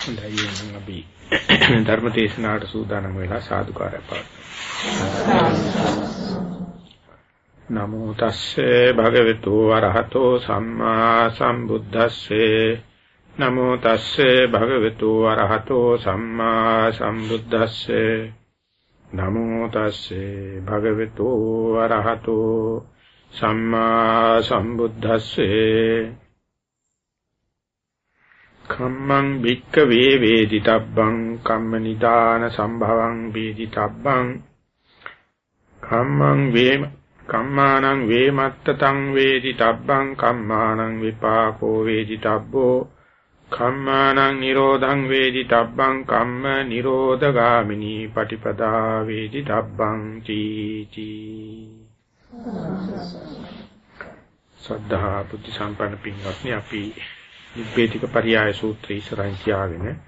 හොඳයි එහෙනම් අපි ධර්ම දේශනාවට සූදානම් වෙලා සාදුකාරය පාත්. නමෝ තස්සේ භගවතු වරහතෝ සම්මා සම්බුද්දස්සේ. නමෝ තස්සේ භගවතු වරහතෝ සම්මා සම්බුද්දස්සේ. නමෝ තස්සේ භගවතු වරහතෝ සම්මා සම්බුද්දස්සේ. කම්මං වික්ක වේ වේදිතබ්බං කම්ම නිදාන සම්භවං වේදිතබ්බං කම්මං වේ කම්මානං වේමත්තතං වේදිතබ්බං කම්මානං විපාකෝ වේදිතබ්බෝ කම්මානං නිරෝධං වේදිතබ්බං කම්ම නිරෝධගාමිනී පටිපදා වේදිතබ්බං තීති සද්ධා බුද්ධ සම්පන්න පින්වත්නි අපි නිබ්බේධික පරියාය සූත්‍රය ඉස්සරහින් තියාගෙන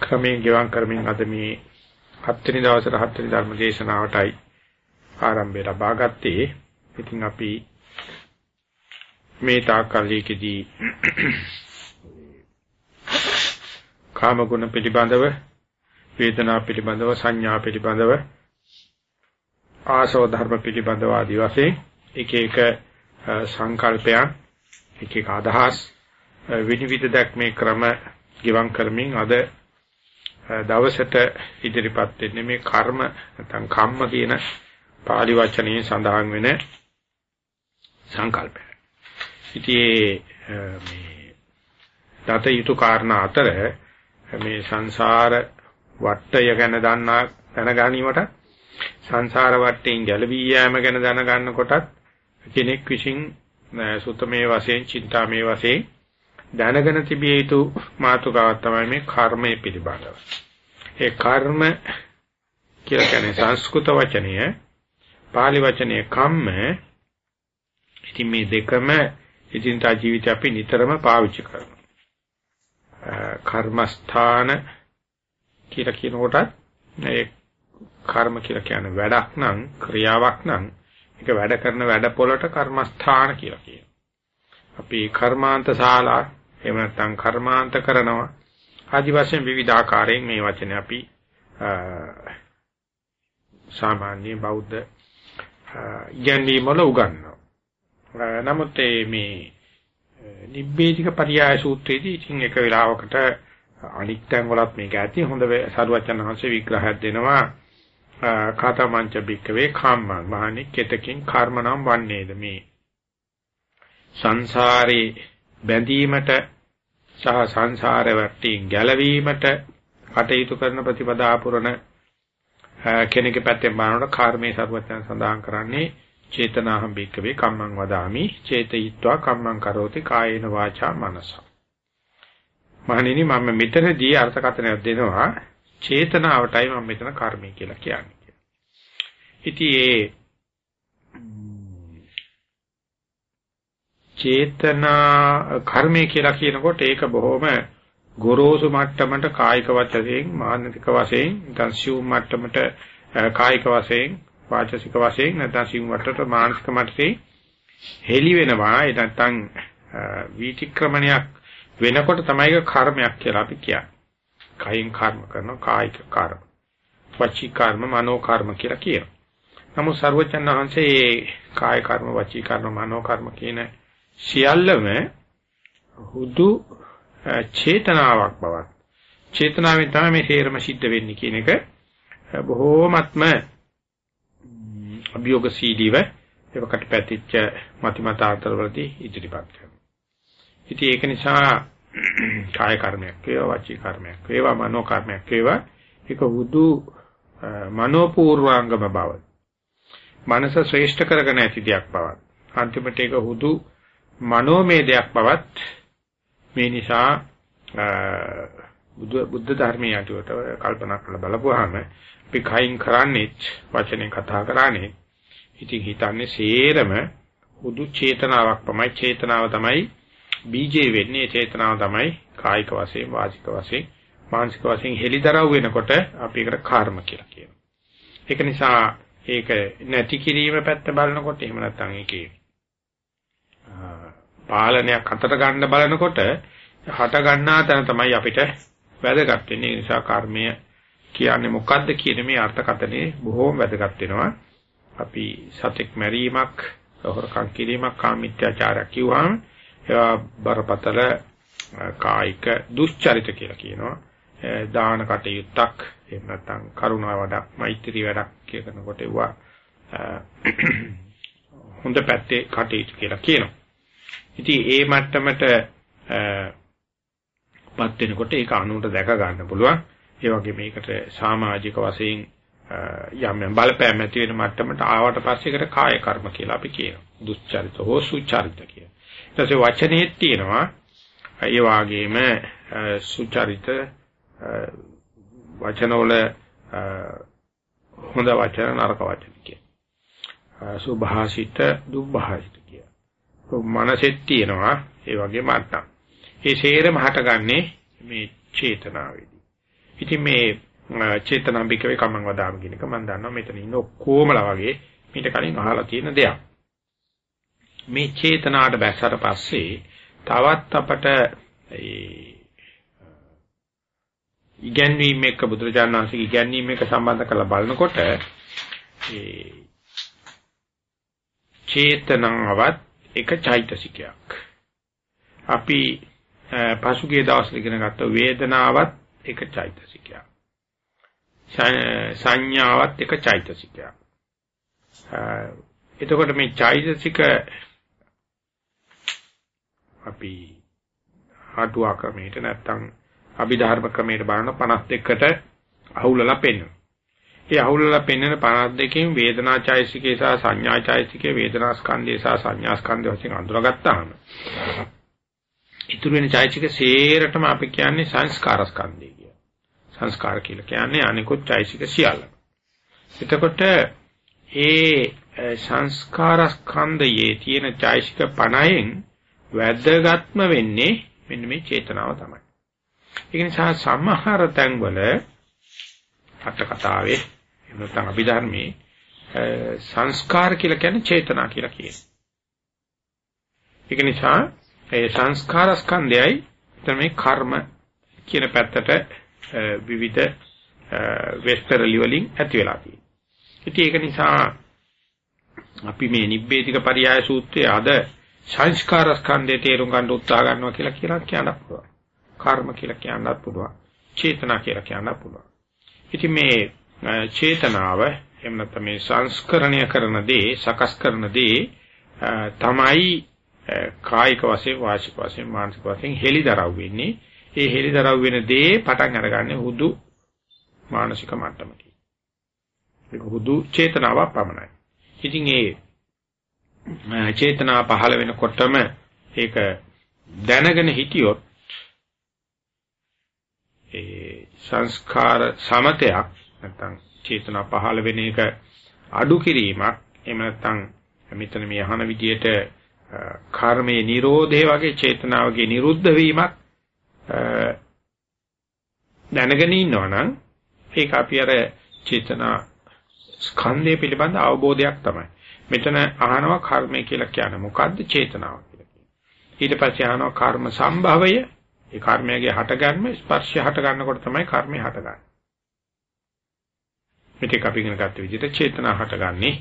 ක්‍රමයෙන් ගෙවම් කරමින් අද මේ හත්වෙනි දවසේ හත්වෙනි ධර්ම දේශනාවටයි ආරම්භය ලබා ගත්තේ. ඉතින් අපි මේ තාකල්යකදී කාම ගුණ පිළිබඳව වේදනා පිළිබඳව සංඥා පිළිබඳව ආසව ධර්ම පිළිබඳව ආදී වශයෙන් එක එක සංකල්පයන් එක එක අදහස් විනිවිද දැක්මේ ක්‍රම ගිවම් කරමින් අද දවසට ඉදිරිපත් වෙන්නේ මේ කර්ම නැත්නම් කම්ම කියන pāli වචනේ සඳහන් වෙන සංකල්පය. ඉතින් මේ දත යුතු කාරණා අතර මේ සංසාර වටය ගැන දන්නා දැනගැනීමට සංසාර වටයෙන් ගැලවී යෑම ගැන දැනගන්නකොටත් කෙනෙක් විසින් සුතමේ වශයෙන්, චින්තාමේ වශයෙන් දැනගෙන තිබිය යුතු මාතෘකාවක් තමයි මේ කර්මය පිළිබඳව. ඒ කර්ම කියලා කියන්නේ සංස්කෘත වචනය, pāli වචනය කම්ම. ඉතින් මේ දෙකම ඉදින්දා ජීවිතය අපි නිතරම පාවිච්චි කරනවා. කර්මස්ථාන කියලා කියනකොට ඒ කර්ම කියලා කියන්නේ වැඩක් නම් ක්‍රියාවක් නම් ඒක වැඩ කරන වැඩ පොළට කර්මස්ථාන කියලා කියනවා. අපි කර්මාන්ත ශාලා එහෙම නැත්නම් කර්මාන්ත කරනවා. ආදි වශයෙන් විවිධ ආකාරයෙන් මේ වචනේ අපි සාමාන්‍ය බෞද්ධ ඉගැන්වීම වල උගන්වනවා. නමුත් මේ නිබ්බේධික පරියාය සූත්‍රයේදී ඉතින් එක වෙලාවකට අනික් තැන් වලත් මේක ඇති හොඳ සරුවචන හංශ විග්‍රහයක් දෙනවා කාතමංච බික්කවේ කම්මං මහණි කෙතකින් කර්ම නම් වන්නේද මේ සංසාරේ බැඳීමට සහ සංසාර වට්ටින් ගැලවීමට කටයුතු කරන ප්‍රතිපදා පුරන කෙනෙකුගේ පැත්තෙන් බලනකොට කර්මයේ සර්වඥයන් සඳහන් කරන්නේ චේතනාහම් බික්කවේ කම්මං වදාමි චේතයිත්වා කම්මං කරෝති කායේන වාචා මනස මහණෙනි මම මෙතනදී අර්ථකථනයක් දෙනවා චේතනාවටයි මම මෙතන කර්මය කියලා කියන්නේ. ඉතින් ඒ චේතනා කර්මය කියලා කියනකොට ඒක බොහොම ගොරෝසු මට්ටමට කායික වචයෙන් මානසික වශයෙන් නැත්නම් සිව් මට්ටමට කායික වශයෙන් වාචසික වශයෙන් නැත්නම් සිව් මට්ටමට මානසික මට්ටේ හෙලි වෙනවා ඒ නැත්නම් වීතික්‍රමණයක් වෙනකොට තමයි කර්මයක් කියලා අපි කියන්නේ. කයින් කර්ම කරනවා කායික කර්ම. වචී කර්ම මනෝ කර්ම කියලා කියනවා. නමුත් සර්වචන් වහන්සේ කාය කර්ම වචී කර්ම මනෝ කර්ම කියන සියල්ලම හුදු චේතනාවක් බවක් චේතනාවෙන් තමයි මේ හේරම සිද්ධ වෙන්නේ කියන එක බොහෝමත්ම අභියෝගශීලීව ඒකට පැතිච්ච මතිමතාන්තරවලදී ඉදිරිපත් කරනවා. ඉතින් ඒක නිසා කාය කර්මයක් වේවා වචී කර්මයක් වේවා මනෝ කර්මයක් වේවා ඒක හුදු මනෝපූර්වාංගම බව. මනස ශ්‍රේෂ්ඨ කරගෙන ඇති දෙයක් බව. අන්තිමට ඒක හුදු මනෝමය දෙයක් බවත් මේ නිසා බුද්ධ බුද්ධ ධර්මයේ යටුවට කල්පනා කරලා බලපුවාම අපි කයින් කරන්නේ වචනෙන් කතා කරන්නේ ඉතින් හිතන්නේ සේරම හුදු චේතනාවක් තමයි චේතනාව තමයි බීජේ වෙන්නේ චේතනාව තමයි කායික වශයෙන් වාචික වශයෙන් මානසික වශයෙන් හෙලිදරව් වෙනකොට අපි ඒකට කර්ම කියලා කියනවා. ඒක නිසා ඒක නැති කිරීම පැත්ත බලනකොට එහෙම නැත්නම් ඒකේ පාලනයක් අතට ගන්න බලනකොට හට ගන්නා තැන තමයි අපිට වැදගත් වෙන්නේ. ඒ නිසා කර්මය කියන්නේ මොකද්ද කියන මේ අර්ථකථනයේ බොහෝම වැදගත් වෙනවා. අපි සතෙක් මැරීමක්, හොරකම් කිරීමක්, කාමීත්‍යාචාරයක් කිව්වහම ඒවා බරපතල කායික දුස්චරිත කියලා කියනවා. දාන කටයුත්තක් එහෙම නැත්නම් කරුණා වැඩක්, මෛත්‍රී වැඩක් කියනකොට ඒවා හොඳ පැත්තේ කටයුතු කියලා කියනවා. ඉතින් ඒ මට්ටමට පත් වෙනකොට ඒක අනුන්ට දැක ගන්න පුළුවන්. ඒ වගේ මේකට සමාජික වශයෙන් යම් යම් බලපෑම් ඇති වෙන මට්ටමට ආවට පස්සේ ඒකට කාය කර්ම කියලා අපි කියනවා. දුස්චරිත හෝ සුචරිත කියලා. ඊට පස්සේ වචනේ තියෙනවා ඒ වගේම සුචරිත වචනවල හොඳ වචන නරක වචන කියන. සුභාසිත දුභාසිත කිය. මනසෙත් තියෙනවා ඒ වගේ මට්ටම්. ඒ සේරම හටගන්නේ මේ චේතනාවේදී. ඉතින් මේ චේතනාම්බිකවේ කමං වදාම කියන එක මම දන්නවා මෙතන ඉන්න ඔක්කොමලා වගේ මීට කලින් අහලා තියෙන දෙයක්. මේ චේතනාවට බැස්සට පස්සේ තවත් අපට ඉගැන්වීම එක්ක බුදුරජාණන් වහන්සේගේ ඉගැන්වීම එක්ක සම්බන්ධ කරලා බලනකොට ඒ චේතනාවත් එක චෛතසිකයක්. අපි පසුගිය දවස්වල ඉගෙන ගත්ත වේදනාවත් එක චෛතසිකයක්. සංඥාවත් එක චෛතසිකයක්. එතකොට මේ චෛතසික අපි හටුවා ක්‍රමයට නැත්තම් අභිධර්ම ක්‍රමයට බලන 52කට අහුලලා පෙන්වනවා. ඒ අහුලලා පෙන්වන 52කින් වේදනා චෛතසිකේ සහ සංඥා චෛතසිකේ වේදනා ස්කන්ධය සහ සංඥා ස්කන්ධය වශයෙන් අඳුරගත්තාම ඉතුරු වෙන චෛතසික සේරටම අපි කියන්නේ සංස්කාර ස්කන්ධය කියලා. සංස්කාර කියලා කියන්නේ අනිකුත් චෛතසික සියල්ල. එතකොට ඒ සංස්කාර ස්කන්ධයේ තියෙන චෛතසික 50න් වැදගත්ම වෙන්නේ මෙන්න මේ චේතනාව තමයි. ඒක නිසා සමහර තැන්වල අට කතාවේ එහෙම නැත්නම් අභිධර්මයේ සංස්කාර කියලා කියන්නේ චේතනා කියලා කියනවා. ඒක නිසා ඒ සංස්කාර ස්කන්ධයයි තමයි කර්ම කියන පැත්තට විවිධ වෙස්තරලි වලින් ඇති වෙලා තියෙන්නේ. ඉතින් ඒක නිසා අපි මේ නිබ්බේධික පරියාය සූත්‍රයේ අද සංස්කාර ස්කන්ධය තේරුම් ගන්න උත්සාහ ගන්නවා කියලා කියලා කියන්නත් පුළුවන්. කර්ම කියලා කියන්නත් පුළුවන්. චේතනා කියලා කියන්නත් පුළුවන්. ඉතින් මේ චේතනාව එහෙම නැත්නම් මේ සංස්කරණය කරන දේ, සකස් කරන දේ තමයි කායික වශයෙන්, වාචික වශයෙන්, මානසික වශයෙන් හෙලිදරව් වෙන්නේ. ඒ හෙලිදරව් වෙන දේ පටන් අරගන්නේ හුදු මානසික මට්ටමකින්. ඒක හුදු චේතනාවක් පමණයි. ඉතින් ඒ චේතනා පහළ වෙනකොටම ඒක දැනගෙන හිටියොත් ඒ සංස්කාර සමතයක් නැත්නම් චේතනා පහළ වෙන එක අඩු කිරීමක් එහෙම නැත්නම් මෙතන මේ අහන විදියට කර්මයේ Nirodhe වගේ චේතනාවගේ නිරුද්ධ වීමක් දැනගෙන ඉන්නවනම් ඒක අපි අර චේතනා ස්කන්ධය පිළිබඳ අවබෝධයක් තමයි. මෙතන අහනවා කර්මය කියලා කියන්නේ මොකද්ද චේතනාව කියලා කියනවා. ඊට පස්සේ අහනවා කර්ම සම්භවය. ඒ කර්මයේ හටගන්න ස්පර්ශය හට ගන්නකොට තමයි කර්මය හටගන්නේ. මේක අපි ඉගෙන ගත්ත විදිහට චේතනා හටගන්නේ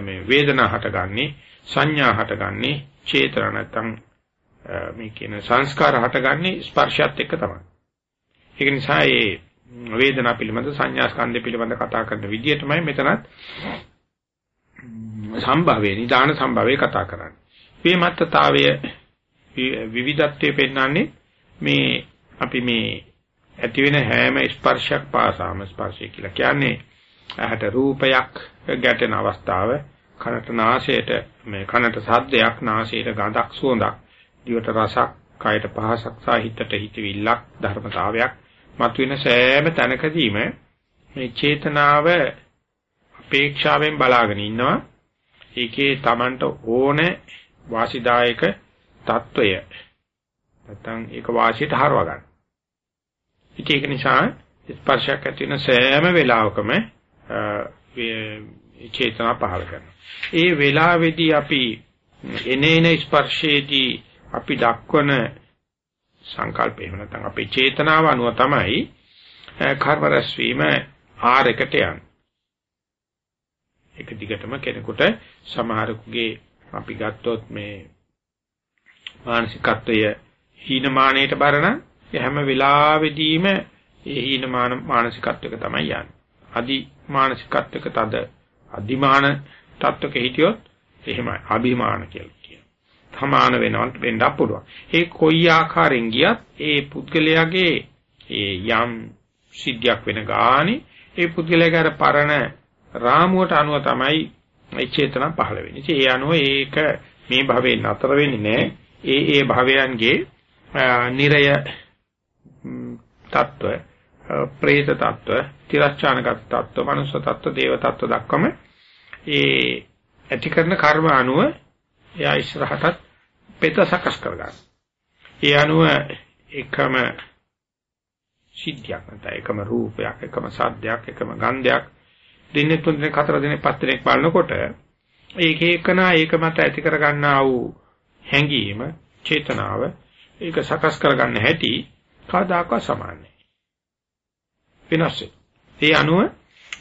මේ වේදනා හටගන්නේ සංඥා හටගන්නේ චේතන නැත්නම් මේ කියන සංස්කාර හටගන්නේ ස්පර්ශයත් එක්ක තමයි. ඒක නිසා මේ වේදනා පිළිබඳ සංඥා ස්කන්ධය පිළිබඳ කතා කරන විදිය තමයි මෙතනත් සම්භවයේ නිදාන සම්භවයේ කතා කරන්නේ. මේ මත්තතාවය විවිධත්වයේ පෙන්වන්නේ මේ අපි මේ ඇති වෙන හැම ස්පර්ශයක් පාසාම ස්පර්ශය කියලා කියන්නේ ඇහැට රූපයක් ගැටෙන අවස්ථාව කනට නාසයට මේ කනට සද්දයක් නාසයට ගඳක් සුවඳක් දිවට රසක් කයට පහසක් සහ හිතට හිතවිල්ලක් ධර්මතාවයක් මතුවෙන සෑම තැනකදීම මේ චේතනාව අපේක්ෂාවෙන් බලාගෙන ඉන්නවා ඒකේ Tamanට ඕනේ වාසිදායක తত্ত্বය නැත්නම් ඒක වාසියට හරව ගන්න. ඉතින් ඒක නිසා ස්පර්ශයක් ඇති වෙන සෑම වෙලාවකම චේතනා පහළ කරනවා. ඒ වෙලාවේදී අපි එනේන ස්පර්ශයේදී අපි දක්වන සංකල්ප එහෙම නැත්නම් අපේ චේතනාව අනුව තමයි කර්ම රැස්වීම ආරයකට යන්නේ. එක දිගටම කෙනෙකුට සමහරකුගේ අපි ගත්තොත් මේ මානසිකත්වය හීනමානයට බරන හැම වෙලාවෙදීම ඒ හීනමාන මානසිකත්වයක තමයි යන්නේ. අදි මානසිකත්වයක තද අදිමාන තත්වක හිටියොත් එහෙමයි අභිමාන කියලා කියනවා. සමාන වෙනවට වෙන්න පුළුවන්. ඒ කොයි ආකාරයෙන් ගියත් ඒ පුද්ගලයාගේ ඒ යම් සිද්ධියක් වෙන ගානේ ඒ පුද්ගලයාගේ අර පරණ රාමුවට අනුව තමයි ඒ චේතනා පහළ වෙන්නේ. ඉතින් ඒ අනුව ඒක මේ භවයෙන් නතර වෙන්නේ නැහැ. ඒ ඒ භවයන්ගේ නිරය තත්ත්ව, പ്രേත තත්ත්ව, තිරස්චානගත තත්ත්ව, මනුෂ්‍ය තත්ත්ව, දේව තත්ත්ව දක්වම ඒ ඇති කරන කර්ම අනුව එයා ඉස්සරහටත් පෙත සකස් කරගන්න. ඒ අනුව එකම සිද්ධියක් නැත්නම් එකම රූපයක්, එකම සද්දයක්, එකම ගන්ධයක් දිනේ තුන් දිනේ හතර දිනේ පස් දිනේ බලනකොට ඒක එකනා ඒක මත ඇති කර ගන්නා වූ හැඟීම චේතනාව ඒක සකස් කරගන්න හැටි කවදාකවත් සමානයි වෙනස් ඒ අනුව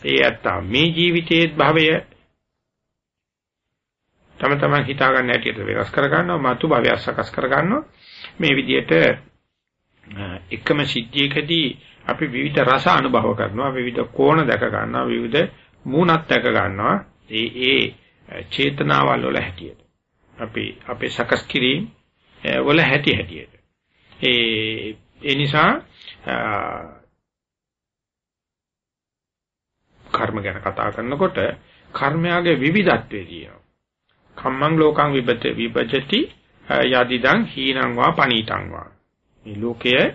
ඒ ඇත්තා මේ ජීවිතයේ භවය තම තමන් හිතා ගන්න හැටියට වෙනස් කර ගන්නවා මතු භවය සකස් කර ගන්නවා මේ විදිහට එකම සිද්ධියකදී අපි විවිධ රස අනුභව කරනවා විවිධ කෝණ දැක ගන්නවා විවිධ මූණක් දැක ගන්නවා. ඒ ඒ චේතනාවල් වල හැටියට. අපි අපේ සකස් කිරීම වල හැටි හැටියට. ඒ ඒ නිසා කර්ම ගැන කතා කරනකොට කර්මයාගේ විවිධත්වයේ තියෙනවා කම්මං ලෝකං විබත විභජති යදිදං හීනං වා පණීතං වා මේ ලෝකයේ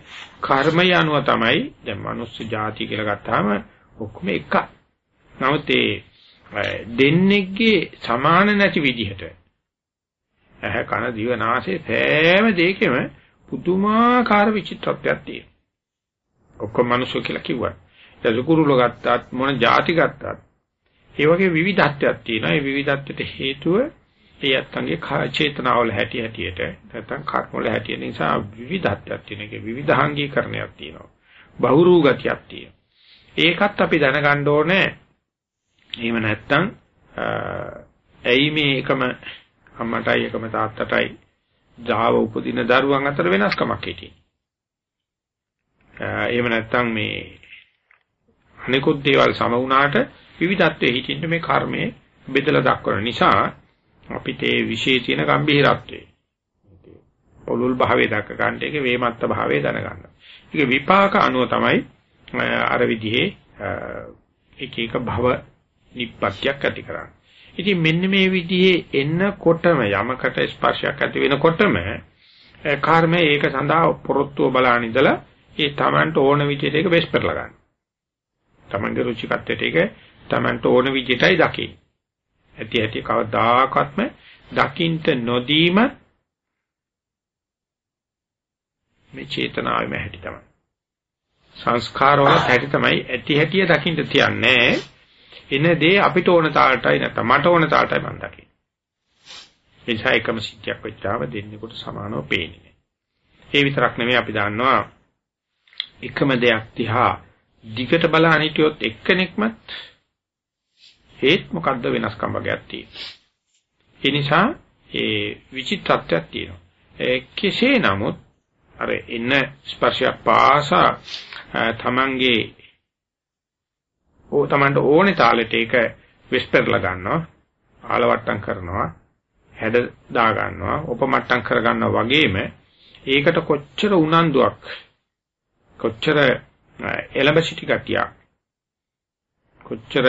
කර්මය අනුව තමයි දැන් මනුස්ස ಜಾති කියලා ගත්තාම ඔක්කොම එකයි. නමුත් ඒ දෙන්නේගේ සමාන නැති විදිහට ඇහ කන දිව නාසය සෑම දෙයකම පුදුමාකාර විචිත්‍රත්වයක් තියෙනවා. ඔක්කොම මනුස්ස කියලා කිව්වා. දසුකුරුල ගත්තත් මොන ಜಾති ගත්තත් ඒ වගේ විවිධත්වයක් තියෙනවා. ඒ විවිධත්වයට හේතුව ඒ අත්ංගේ චේතනාවල හැටි හැටියට නැත්නම් කර්ම වල හැටි නිසා විවිධත්වයක් තියෙන එක විවිධාංගීකරණයක් තියෙනවා. බහුරූ ගතියක් තියෙනවා. ඒකත් අපි දැනගන්න ඕනේ. එහෙම නැත්නම් ඇයි මේ එකම අම්මටයි එකම තාත්තටයි ජාව උපදින දරුවන් අතර වෙනස්කමක් හිටියේ. එහෙම නැත්නම් මේ අනිකුත් දේවල් සම වුණාට විවිධත්වයේ හිටින්න මේ කර්මයේ බෙදලා දක්වන නිසා අපිට ඒ විශේෂ තියෙන ගැඹිරත්වය. පොළුල් භාවයේ දක්ක ගන්න එක වේමත්ත භාවයේ දැනගන්න. ඒක විපාක අනුව තමයි අර විදිහේ එක එක භව නිප්පත්තියක් ඇති කරන්නේ. ඉතින් මෙන්න මේ විදිහේ එන්නකොටම යමකට ස්පර්ශයක් ඇති වෙනකොටම කර්මය ඒක සඳහා පොරොත්තුව බලාන ඉඳලා ඒ Tamanට ඕන විදිහට ඒක වෙස් පෙරලා ගන්න. Tamanගේ රුචිකත්වයට ඒක Tamanට ඕන විදිහටයි දකින්න. ඇති ඇති කවදාකවත්ම දකින්ට නොදීම මේ චේතනාවෙම හැටි තමයි. සංස්කාරවල හැටි තමයි ඇති හැටිය දකින්න තියන්නේ. එන දේ අපිට ඕන තාලටයි නැත්නම් මට ඕන තාලටයි මම දකින්නේ. එනිසා එකම සිද්ධියක් වෙච්චාම දෙන්නෙකුට සමානව පේන්නේ. ඒ විතරක් නෙමෙයි අපි දන්නවා එකම දෙයක් දිහා දිගට බලන හිටියොත් එක්කෙනෙක්මත් ඒත් මොකද්ද වෙනස්කම් වර්ගයක් තියෙනවා. ඒ නිසා ඒ විචිත්තත්වයක් තියෙනවා. ඒ කෙසේ නමුත් අර එන ස්පර්ශය පාසා තමන්ගේ ඕ තමන්ට ඕනේ තාලෙට ඒක විස්පර්ලා ගන්නවා ආලවට්ටම් කරනවා හැඩ දා ගන්නවා උපමට්ටම් කර ගන්නවා වගේම ඒකට කොච්චර උනන්දුවක් කොච්චර එළඹ සිටි ගතියක් කොච්චර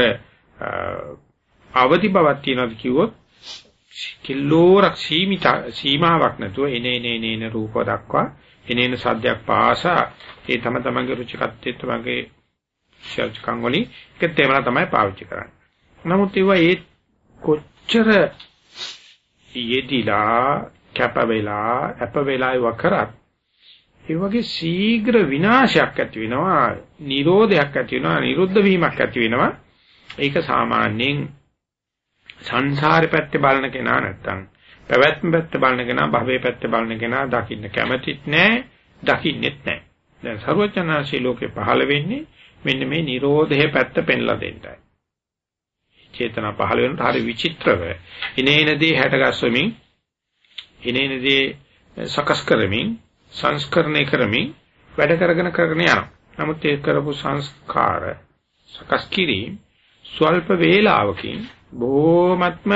අවදි බවක් තියනවාද කිව්වොත් කිලෝරක් සීමිත සීමාවක් නැතුව එනේ නේ නේන රූප දක්වා එනේන සද්දයක් පාසා ඒ තම තමන්ගේ රුචිකත්වයේ තමන්ගේ ශර්චකම් වලින් ඒක තේමලා තමයි පාවිච්චි කරන්නේ. නමුත් ඒවා ඒ කොච්චර යෙදිලා කැප වෙලා අප වෙලා ඒවා කරත් ඒ වගේ ශීඝ්‍ර විනාශයක් ඇති වෙනවා, නිරෝධයක් ඇති වෙනවා, නිරුද්ධ වීමක් ඇති වෙනවා. ඒක සාමාන්‍යයෙන් සංසාරේ පැත්තේ බලන කෙනා නැත්තම් පැවැත්ම පැත්ත බලන කෙනා භවයේ පැත්ත බලන කෙනා දකින්න කැමතිත් නෑ දකින්නෙත් නැහැ. දැන් ਸਰවඥාන්සේ ලෝකේ පහළ වෙන්නේ මෙන්න මේ Nirodhe පැත්ත පෙන්ලා දෙන්නයි. චේතනා පහළ වෙනකොට හරි විචිත්‍රව ඉනේනදී හැටගස්වමින් ඉනේනදී සකස් කරමින් සංස්කරණය කරමින් වැඩ කරගෙන කරගෙන යනවා. නමුත් ඒ කරපු සංස්කාර සකස් කිරීම ස්වල්ප වේලාවකින් බොහොමත්ම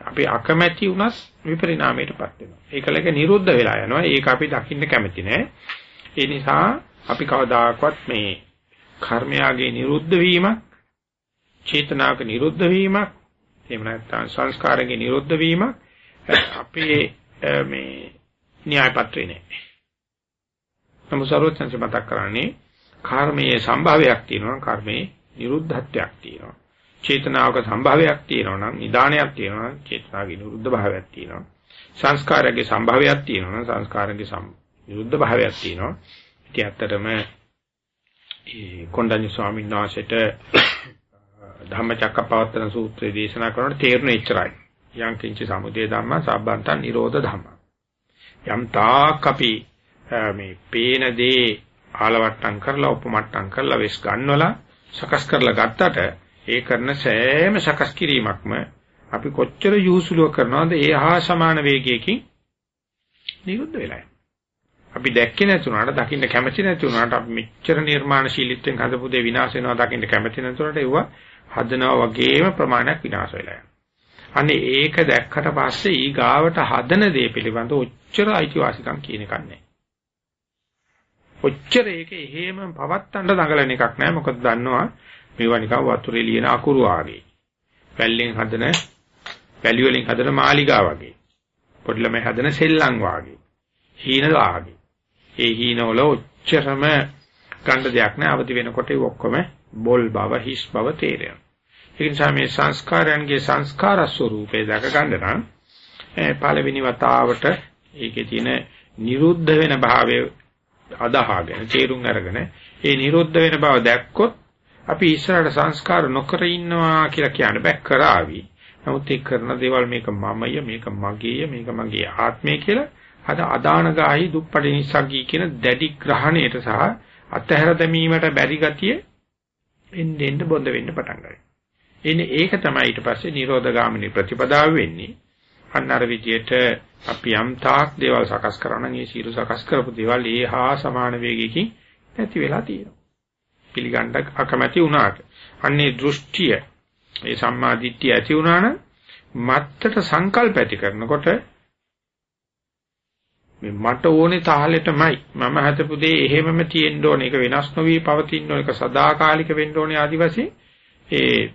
අපි අකමැති වුණත් විපරිණාමයටපත් වෙනවා. ඒකලක නිරුද්ධ වෙලා යනවා. ඒක අපි දකින්න කැමති නෑ. ඒ නිසා අපි කවදාකවත් මේ කර්මයාගේ නිරුද්ධ වීමක්, චේතනාවක නිරුද්ධ වීමක්, එහෙම නැත්නම් සංස්කාරයේ නිරුද්ධ වීමක් අපේ මේ න්‍යාය පත්‍රේ නෑ. නමුත් සර්වඥංශ මතක් කරන්නේ කර්මයේ සම්භාවයක් තියෙනවා කර්මයේ නිරුද්ධත්වයක් තියෙනවා. චේතනාවක සම්භාවයක් තියෙනවා නම් නිදානයක් තියෙනවා නම් චේතනාවේ නිරුද්ධ භාවයක් තියෙනවා. සංස්කාරයේ සම්භාවයක් තියෙනවා නම් සංස්කාරයේ නිරුද්ධ භාවයක් තියෙනවා. ඉතින් ඇත්තටම ඒ කොණ්ඩඤ්ඤ ස්වාමීන් වහන්සේට ධම්මචක්කපවත්තන සූත්‍රය දේශනා කරනකොට තේරුණ එච්චරයි. යම් කිංච සමුදය ධම්ම සම්බන්තන් නිරෝධ ධම්ම. යම් තාක් අපි මේ පේන දේ ආලවට්ටම් කරලා උපමට්ටම් කරලා වෙස් ගන්නවලා සකස් කරලා ගත්තට ඒ කරන සෑම සකස් කිරීමක්ම අපි කොච්චර යොහුසුලුව කරනවද ඒ හා සමාන වේගයකින් නිරුද්ධ වෙලා අපි දැක්කේ නැතුණාට දකින්න කැමති නැතුණාට අපි මෙච්චර නිර්මාණශීලීත්වයෙන් හදපු දේ විනාශ වෙනවා දකින්න කැමති නැතුණාට ඒව හදනවා වගේම ප්‍රමාණයක් විනාශ වෙලා යනවා. අනේ ඒක දැක්කට පස්සේ ඊ ගාවට හදන දේ පිළිබඳ ඔච්චර අයිතිවාසිකම් කියන එකක් නැහැ. ඔච්චර ඒක එහෙම පවත්තන්න දඟලන එකක් නෑ මොකද දන්නවා මේවා නිකන් වතුරේ ලියන අකුරු ආගේ. පැල්ලෙන් හදන පැලි වලින් හදන මාලිගා වගේ. පොඩි ළමයි හදන සෙල්ලම් වාගේ. හීන වාගේ. ඒ හීන වල ඔච්චරම ගන්න දෙයක් නෑ අවදි වෙනකොට ඒ ඔක්කොම බොල් බව හිස් බව තේරෙනවා. ඒ නිසා මේ සංස්කාරයන්ගේ සංස්කාර ස්වરૂපේ දැක ගන්න නම් පළවෙනි වතාවට ඒකේ තියෙන නිරුද්ධ වෙන භාවය අදහාගෙන තේරුම් අරගෙන ඒ නිරුද්ධ වෙන බව දැක්කොත් අපි ඉස්සරහට සංස්කාර නොකර ඉන්නවා කියලා කියන්න බෑ කරાવી. නමුත් ඒ කරන දේවල් මේක මමය මේක මගේය මේක මගේ ආත්මය කියලා අද අදානගාහි දුප්පටි නිසග්ගී කියන දැඩි ග්‍රහණයට සහ අතහැර දැමීමට බැරි ගතිය එන්න එන්න බොඳ වෙන්න පටන් ගන්නවා. එන්නේ ඒක තමයි ඊට පස්සේ නිරෝධගාමිනී ප්‍රතිපදාව වෙන්නේ. අන්න අර විදියට අපි යම් තාක් දේවල් සකස් කරා නම් ඒ සියලු සකස් කරපු දේවල් ඒ හා සමාන වේගයකින් නැති වෙලා තියෙනවා. පිළිගන්න අකමැති වුණාට. අන්නේ දෘෂ්ටිය ඒ සම්මා දිට්ඨිය ඇති වුණා නම් මත්තට සංකල්ප ඇති කරනකොට මේ මට ඕනේ තාලෙටමයි මම හදපු දේ එහෙමම තියෙන්න ඕනේ ඒක වෙනස් නොවි පවතින්න ඕනේ ඒක සදාකාලික වෙන්න ඕනේ ආදි වශයෙන් ඒ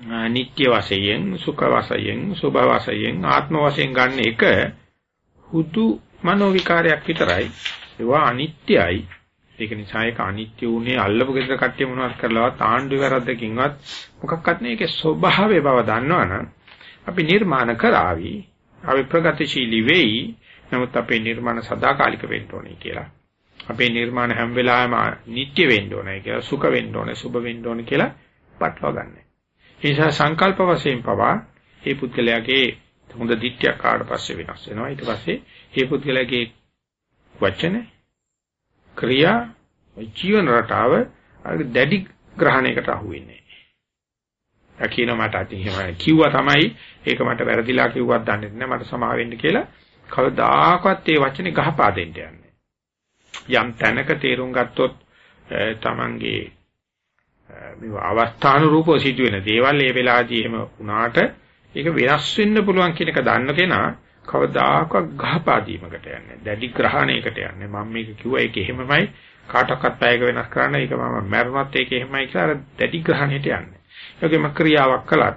නිට්ටය වශයෙන් සුඛ වශයෙන් සුභ වශයෙන් ආත්ම වශයෙන් ගන්න එක හුදු මනෝ විකාරයක් විතරයි. ඒවා අනිත්‍යයි. ඒක නිසා ඒක අනිත්‍ය උනේ අල්ලපු ගෙදර කට්ටිය මොනවත් කරලවත් ආණ්ඩු වැරද්දකින්වත් මොකක්වත් නේ. ඒකේ ස්වභාවය බව දන්නවනම් අපි නිර්මාණ කරાવી අපි ප්‍රගතිශීලී වෙයි. නමුත් අපේ නිර්මාණ සදාකාලික වෙන්න ඕනේ කියලා. අපේ නිර්මාණ හැම වෙලාවෙම නිට්ටය වෙන්න ඕනේ කියලා සුඛ වෙන්න ඕනේ සුභ වෙන්න ඕනේ කියලා පටලවා ගන්න. ඒ නිසා සංකල්ප වශයෙන් පවා මේ පුද්ගලයාගේ හොඳ දිට්ඨියක් ආවට පස්සේ වෙනස් වෙනවා. ඊට පස්සේ මේ පුද්ගලයාගේ වචනේ ක්‍රියා ජීවන රටාව දැඩි ග්‍රහණයකට අහු වෙන්නේ. අකින මට අතින් එහෙම කිව්වා තමයි ඒක මට වැරදිලා කිව්වත් දන්නේ නැහැ මට සමා වෙන්න කියලා කවදාකවත් ඒ වචනේ ගහපා දෙන්න යන්නේ. යම් තැනක තේරුම් ගත්තොත් තමන්ගේ මේ අවස්ථානුරූපව සිදුවෙන දේවල් ඒ වෙලාවදී එහෙම වුණාට ඒක වෙනස් වෙන්න පුළුවන් කියන එක දන්න කෙනා කවදාකවත් ගහපාදීමකට යන්නේ දැඩි ග්‍රහණයකට යන්නේ මම මේක කිව්වා ඒක එහෙමමයි. කාටවත් පැයක වෙනස් කරන්න ඒක මම මැරුණත් ඒක එහෙමයි කියලා දැඩි ග්‍රහණයට යන්නේ ඒකෙම ක්‍රියාවක් කළත්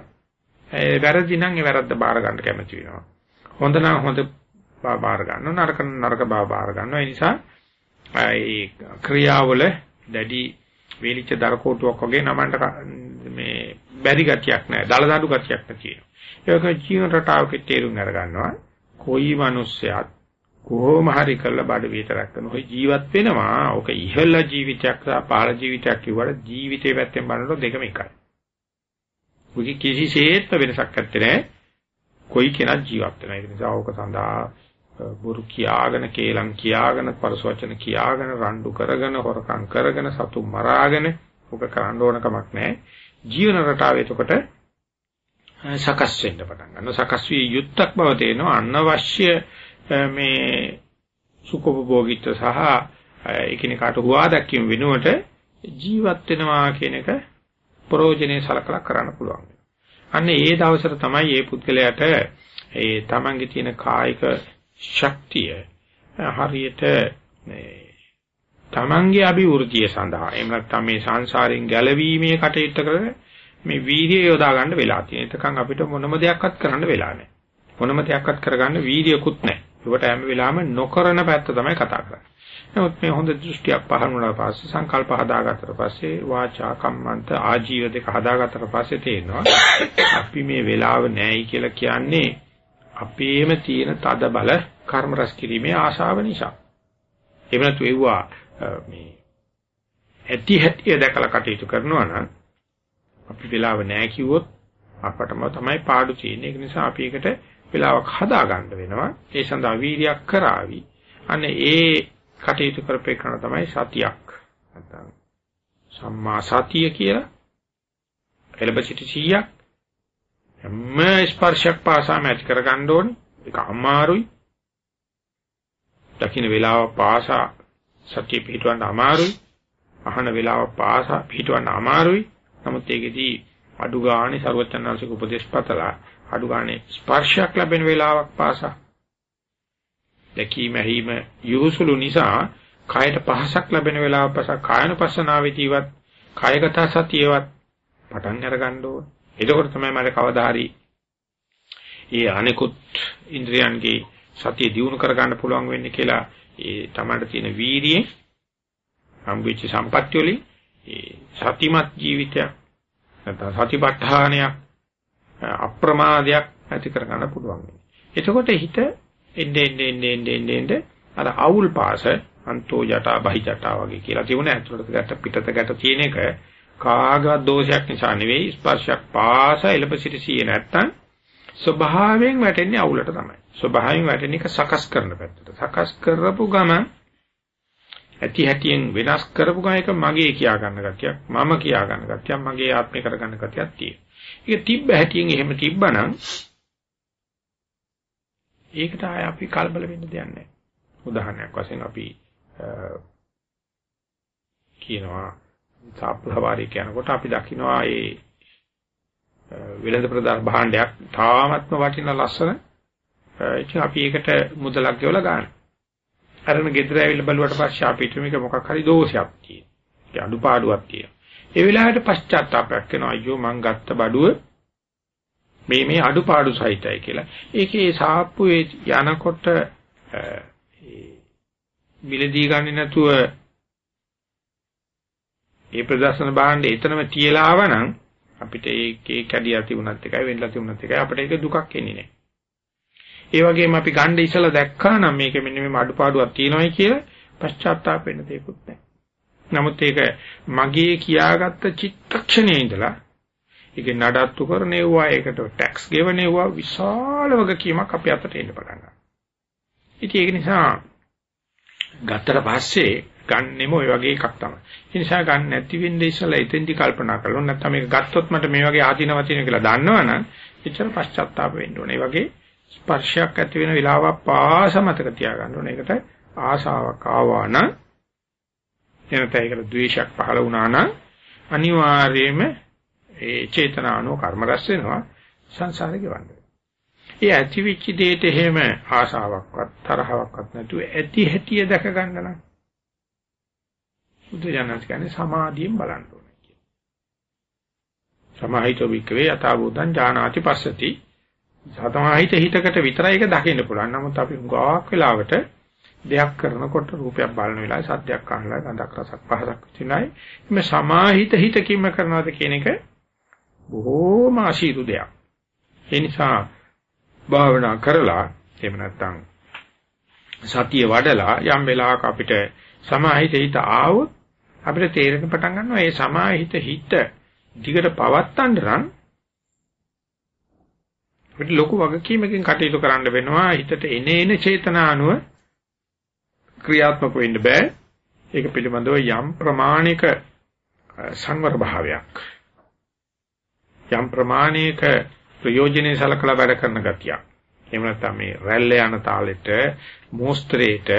ඒ වැරදි නම් ඒ වැරද්ද බාර ගන්න කැමති වෙනවා? හොඳ නම් හොඳ බාර ගන්නවා. නරක නරක බාර ගන්නවා. ඒ නිසා ඒ ක්‍රියාවල දැඩි වේලිච්ච දරකෝටුවක් වගේ නමන්ට මේ බැරි ගතියක් නැහැ දලදඬු ගතියක් නැති වෙනවා ඒක ජීවන රටාවක තේරුම් අරගන්නවා කොයි මිනිස්සයත් කොහොම හරි කරලා බඩ විතරක් කරන ඔය ජීවත් වෙනවා. ඕක ඉහළ ජීවිතයක් සහ පහළ ජීවිතයක් කිව්වට ජීවිතේ පැත්තෙන් බලනකොට දෙකම එකයි. ඔකි කිසිසේත් වෙනසක් නැත්තේ නෑ. කොයි කෙනෙක් ජීවත් වෙනවා. ඒ නිසා ඕක සඳහා බුරු කියාගෙන කේලම් කියාගෙන පරසවචන කියාගෙන රණ්ඩු කරගෙන හොරකම් කරගෙන සතු මරාගෙන ඔක කරන්න ඕන කමක් නැහැ. ජීවන රටාව එතකොට සකස් වෙන්න පටන් ගන්නවා. සකස් වී යුක්තක් බව තේනවා. අනවශ්‍ය මේ සුඛෝපභෝගීත්ව සහ එකිනෙකාට හුවා දැක්වීම වෙනුවට ජීවත් වෙනවා කියන එක ප්‍රෝජනේ සලකලා කරන්න පුළුවන්. අන්න ඒ දවසට තමයි මේ පුද්ගලයාට ඒ තමන්ගේ තියෙන කායික ශක්තිය හරියට තමන්ගේ අභිවෘද්ධිය සඳහා එහෙම නැත්නම් මේ සංසාරයෙන් ගැලවීමේ කටයුත්ත කරන මේ වීර්යය යොදා ගන්න වෙලා තියෙන. එතකන් අපිට මොනම දෙයක්වත් කරන්න වෙලා නැහැ. මොනම දෙයක්වත් කරගන්න වීර්යකුත් නැහැ. ඒකට හැම වෙලාවෙම නොකරන පැත්ත තමයි කතා කරන්නේ. නමුත් මේ හොඳ දෘෂ්ටියක් පහළ වුණාට පස්සේ සංකල්ප හදාගත්තට පස්සේ වාචා කම්මන්ත ආජීව දෙක හදාගත්තට පස්සේ තේරෙනවා අපි මේ වෙලාව නැහැයි කියලා කියන්නේ අපේම තියෙන තද බල කර්ම රැස් කිරීමේ ආශාව නිසා. එහෙම නැතු එව්වා මේ ඇති හැටි දැකලා කටයුතු කරනවා නම් අපි වෙලාව නැහැ කිව්වොත් අපටම තමයි පාඩු තියෙන්නේ. ඒක නිසා අපි ඒකට වෙලාවක් හදා ගන්න වෙනවා. ඒ සඳහා වීර්යයක් කරાવી. අනේ ඒ කටයුතු කරපේකන තමයි සතියක්. නැත්නම් සම්මා සතිය කියලා. එලබසිටි 100ක් හැම ස්පර්ශයක් පාසාම ඇති කරගන්න ඕනේ. ඒක අමාරුයි. දකින්න වෙලාව පාසා සතිය පිටවන්න අමාරුයි. අහන වෙලාව පාසා පිටවන්න අමාරුයි. නමුත් ඒකෙදී අඩු ගානේ ਸਰවචන්නාංශික උපදේශ පතලා අඩු ගානේ ස්පර්ශයක් ලැබෙන වෙලාවක් පාසා දැකීම ඇහිම යොහුසුළු නිසා කායට පහසක් ලැබෙන වෙලාව පාසා කායනුපස්සනාවේදීවත් කායගත සතියවත් පටන් අරගන්න ඕන. එතකොට තමයි මට කවදා හරි ඒ අනිකුත් ඉන්ද්‍රියන්ගේ සතිය දියුණු කරගන්න පුළුවන් වෙන්නේ කියලා ඒ තමයි තියෙන වීර්යයෙන් හම්බෙච්ච සම්පත්‍ය වලින් ඒ සතිමත් ජීවිතයක් නැත්නම් සතිපට්ඨානයක් අප්‍රමාදයක් ඇති කරගන්න පුළුවන්. එතකොට හිත එන්නේ එන්නේ එන්නේ එන්නේ අර අවුල් පාස අන්තෝ ජටා බහි ජටා වගේ කියලා තිබුණ ඇතුළට ගැට පිටත ගැට තියෙන එක කාගවත් දෝෂයක් නිසා නෙවෙයි ස්පර්ශයක් පාස එලපසිට සියේ නැත්තම් ස්වභාවයෙන් වැටෙන්නේ අවුලට තමයි. ස්වභාවයෙන් වැටෙන එක සකස් කරන පැත්තට. සකස් කරපු ගමන් ඇති හැටියෙන් වෙනස් කරපු ගායක මගේ කියා ගන්න ගතියක් මම කියා ගන්න ගතියක් මගේ ආත්මය කර ගන්න ගතියක් තියෙනවා. ඒක තිබ්බ හැටියෙන් එහෙම තිබ්බනම් ඒකට ආය අපි කලබල වෙන්න දෙයක් නැහැ. උදාහරණයක් වශයෙන් අපි කියනවා සාප්‍රවාරී කියනකොට අපි දකිනවා ඒ විලඳ ප්‍රදාන භාණ්ඩයක් තාමත්ම වටින ලස්සන ඉතින් අපි ඒකට මුදලක් ගෙවලා ගන්නවා. අරන ගෙදර ඇවිල්ලා බලුවට පස්සේ අපිට මේක මොකක් හරි දෝෂයක් තියෙනවා. ඒ අඩුපාඩුවක් තියෙනවා. ඒ වෙලාවට පශ්චාත්තාවයක් වෙනවා. අයියෝ මං ගත්ත බඩුව මේ මේ අඩුපාඩු සහිතයි කියලා. ඒකේ සාප්පුවේ යනකොට මිලදී ගන්නේ නැතුව ඒ ප්‍රදර්ශන භාණ්ඩ එතනම තියලා ආවනම් අපිට ඒකේ කැඩියා තිබුණත් එකයි වෙන්නලා තිබුණත් එකයි අපිට ඒක දුකක් එන්නේ නැහැ. ඒ වගේම අපි ගන්න ඉසලා දැක්කා නම් මේක මෙන්න මේ අඩුපාඩුවක් තියෙනවායි කියලා පශ්චාත්තාප වෙන්න දෙයක්වත් නැහැ. නමුත් ඒක මගේ කියාගත්ත චිත්තක්ෂණයේ ඉඳලා ඒක නඩත්තු කරනෙවුවා ඒකට ටැක්ස් ගෙවනෙවුවා විශාල වගකීමක් අපි අතට එන්න පටන් ගන්නවා. ඉතින් ඒක නිසා ගත්තට පස්සේ ගන්නෙම ওই වගේ එකක් තමයි. ඒ නිසා ගන්න නැති වෙන්නේ ඉස්සලා එතෙන්දි කල්පනා කරලා නැත්නම් මේක ගත්තොත් මට මේ වගේ ආධිනව තියෙන කියලා දන්නවනම් එච්චර පශ්චාත්තාප වෙන්න ඕනේ. ඒ වගේ ස්පර්ශයක් ඇති වෙන වෙලාවක් පාස මතක තියාගන්න ඕනේ. ඒකට ආශාවක් ආවා නම් එනත ඒකට ද්වේෂයක් පහළ වුණා නම් අනිවාර්යයෙන්ම ඒ චේතනානෝ කර්ම රැස් වෙනවා සංසාරේ ගෙවන්නේ. ඒ ඇතිවිච්ච දෙයට එහෙම ආශාවක්වත් තරහවක්වත් නැතුව ඇති හැටිය දැක ගන්න නම් බුදු දනස් කියන්නේ සමාධියෙන් බලන්න ඕනේ කියන. සමාහිතෝ වික්‍රේ යථාභූතං ඥානාති පස්සති සතමාහිත හිතකට විතරයි ඒක දකින්න පුළුවන්. නමුත් අපි ගාක් වෙලාවට දෙයක් කරනකොට රූපයක් බලන වෙලාවේ සද්දයක් අහලා ගඳක් රසක් පහසක් විඳිනයි. මේ සමාහිත හිතකින්ම කරනවද කියන එක බොහෝම අශීරු දෙයක්. ඒ නිසා භාවනා කරලා එහෙම නැත්නම් සතිය වඩලා යම් වෙලාවක අපිට සමාහිත හිත ආවොත් අපිට තේරෙන පටන් ගන්නවා මේ සමාහිත හිත දිගට පවත්තන්න නම් අපිට ලොකු වගකීමකින් කටයුතු කරන්න වෙනවා හිතට එන එන චේතනා අනුව ක්‍රියාත්මක වෙන්න බෑ. ඒක පිළිබඳව යම් ප්‍රමාණික සංවර භාවයක් යම් ප්‍රමාණයක ප්‍රයෝජනේ සලකලා වැඩ කරන ගතියක්. එහෙම නැත්නම් මේ රැල්ල යන තාලෙට, මෝස්තරේට,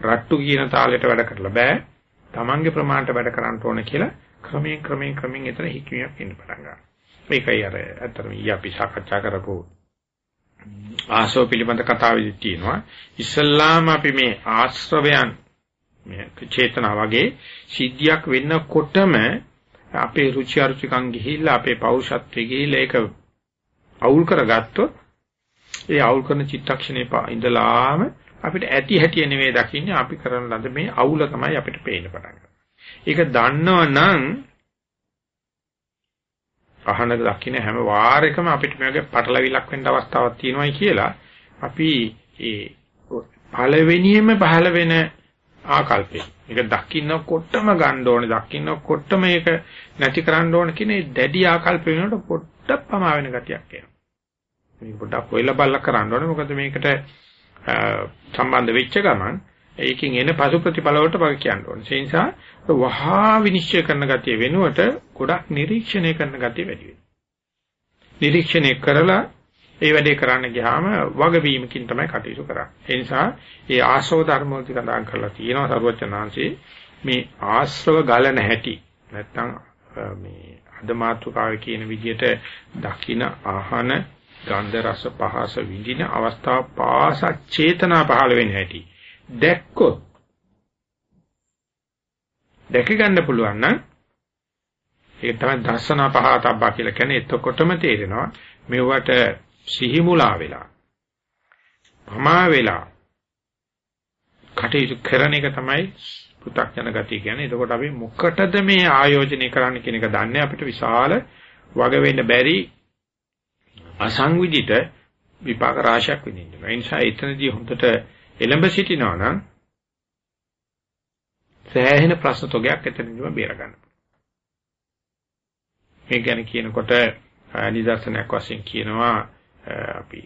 රට්ටු කියන තාලෙට වැඩ කරලා බෑ. Tamange ප්‍රමාණයට වැඩ කරන්න ඕන කියලා ක්‍රමයෙන් ක්‍රමයෙන් ක්‍රමයෙන් එතන හික්මියක් එන්න පටන් ගන්නවා. මේකයි අර අතරම ඊ අපි සාකච්ඡා කරපු ආසෝ පිළිබඳ කතාවෙදි තියෙනවා. ඉස්සල්ලාම අපි මේ ආශ්‍රවයන් මේ චේතනා වගේ සිද්ධියක් වෙන්නකොටම අපේ රුචි අරුචිකම් ගිහිල්ලා අපේ පෞරුෂත්වයේ ගිහිල්ලා ඒක අවුල් කරගත්තොත් ඒ අවුල් කරන චිත්තක්ෂණේ ඉඳලාම අපිට ඇති හැටි නෙවෙයි දකින්නේ අපි කරන ලද මේ අවුල තමයි අපිට පේන්න පටන් ඒක දන්නවනම් අහන දකින්න හැම වාරයකම අපිට මේ වගේ පටලවිලක් වෙන්න අවස්ථාවක් තියෙනවායි කියලා අපි ඒ පළවෙනියෙම පහළ වෙන ආකල්පේ. මේක දකින්නකොටම ගන්න ඕනේ. දකින්නකොටම මේක නැති කරන්න ඕනේ කියන දැඩි ආකල්ප වෙනකොට පොඩ්ඩක් පමා වෙන ගතියක් එනවා. මේක පොඩ්ඩක් ඔයලා බලලා කරන්න ඕනේ. මොකද මේකට සම්බන්ධ වෙච්ච ගමන් ඒකෙන් එන පසු ප්‍රතිඵල වලට වගේ කියන්න ඕනේ. ඒ නිසා වහා විනිශ්චය කරන ගතිය වෙනුවට ගොඩක් නිරීක්ෂණය කරන ගතිය වැඩි වෙනවා. නිරීක්ෂණය කරලා ඒ වැඩේ කරන්න ගියාම වගවීමකින් තමයි කටයුතු කරන්නේ. ඒ නිසා මේ ආශ්‍රව ධර්ම වලට සඳහන් කරලා තියෙනවා සරුවචනාංශේ මේ ආශ්‍රව ගලන හැටි නැත්තම් මේ අද මාතුකාවේ කියන විදිහට දකින ආහන ගන්ධ රස පහස විඳින අවස්ථාව පාස චේතනා පහළ වෙන හැටි. දැක්කොත් දැක ගන්න පුළුවන් නම් ඒක තමයි දර්ශනා පහතබ්බා කියලා කියන්නේ. එතකොටම තේරෙනවා මෙවට සිහිමුලා වෙලා පමා වෙලා කටයුතු කරන එක තමයි පෘථග්ජන ගතිය කියන්නේ. එතකොට අපි මොකටද මේ ආයෝජනය කරන්න කියන එක දන්නේ? අපිට විශාල වග වෙන්න බැරි අසංවිධිත විපාක රාශියක් විඳින්න. ඒ නිසා එතනදී හොඳට එළඹ සිටිනවා නම් සෑහෙන ප්‍රශ්න තොගයක් එතනදිම බේර ගන්න. මේ ගැන කියනකොට නිදර්ශනයක් වශයෙන් කියනවා අපි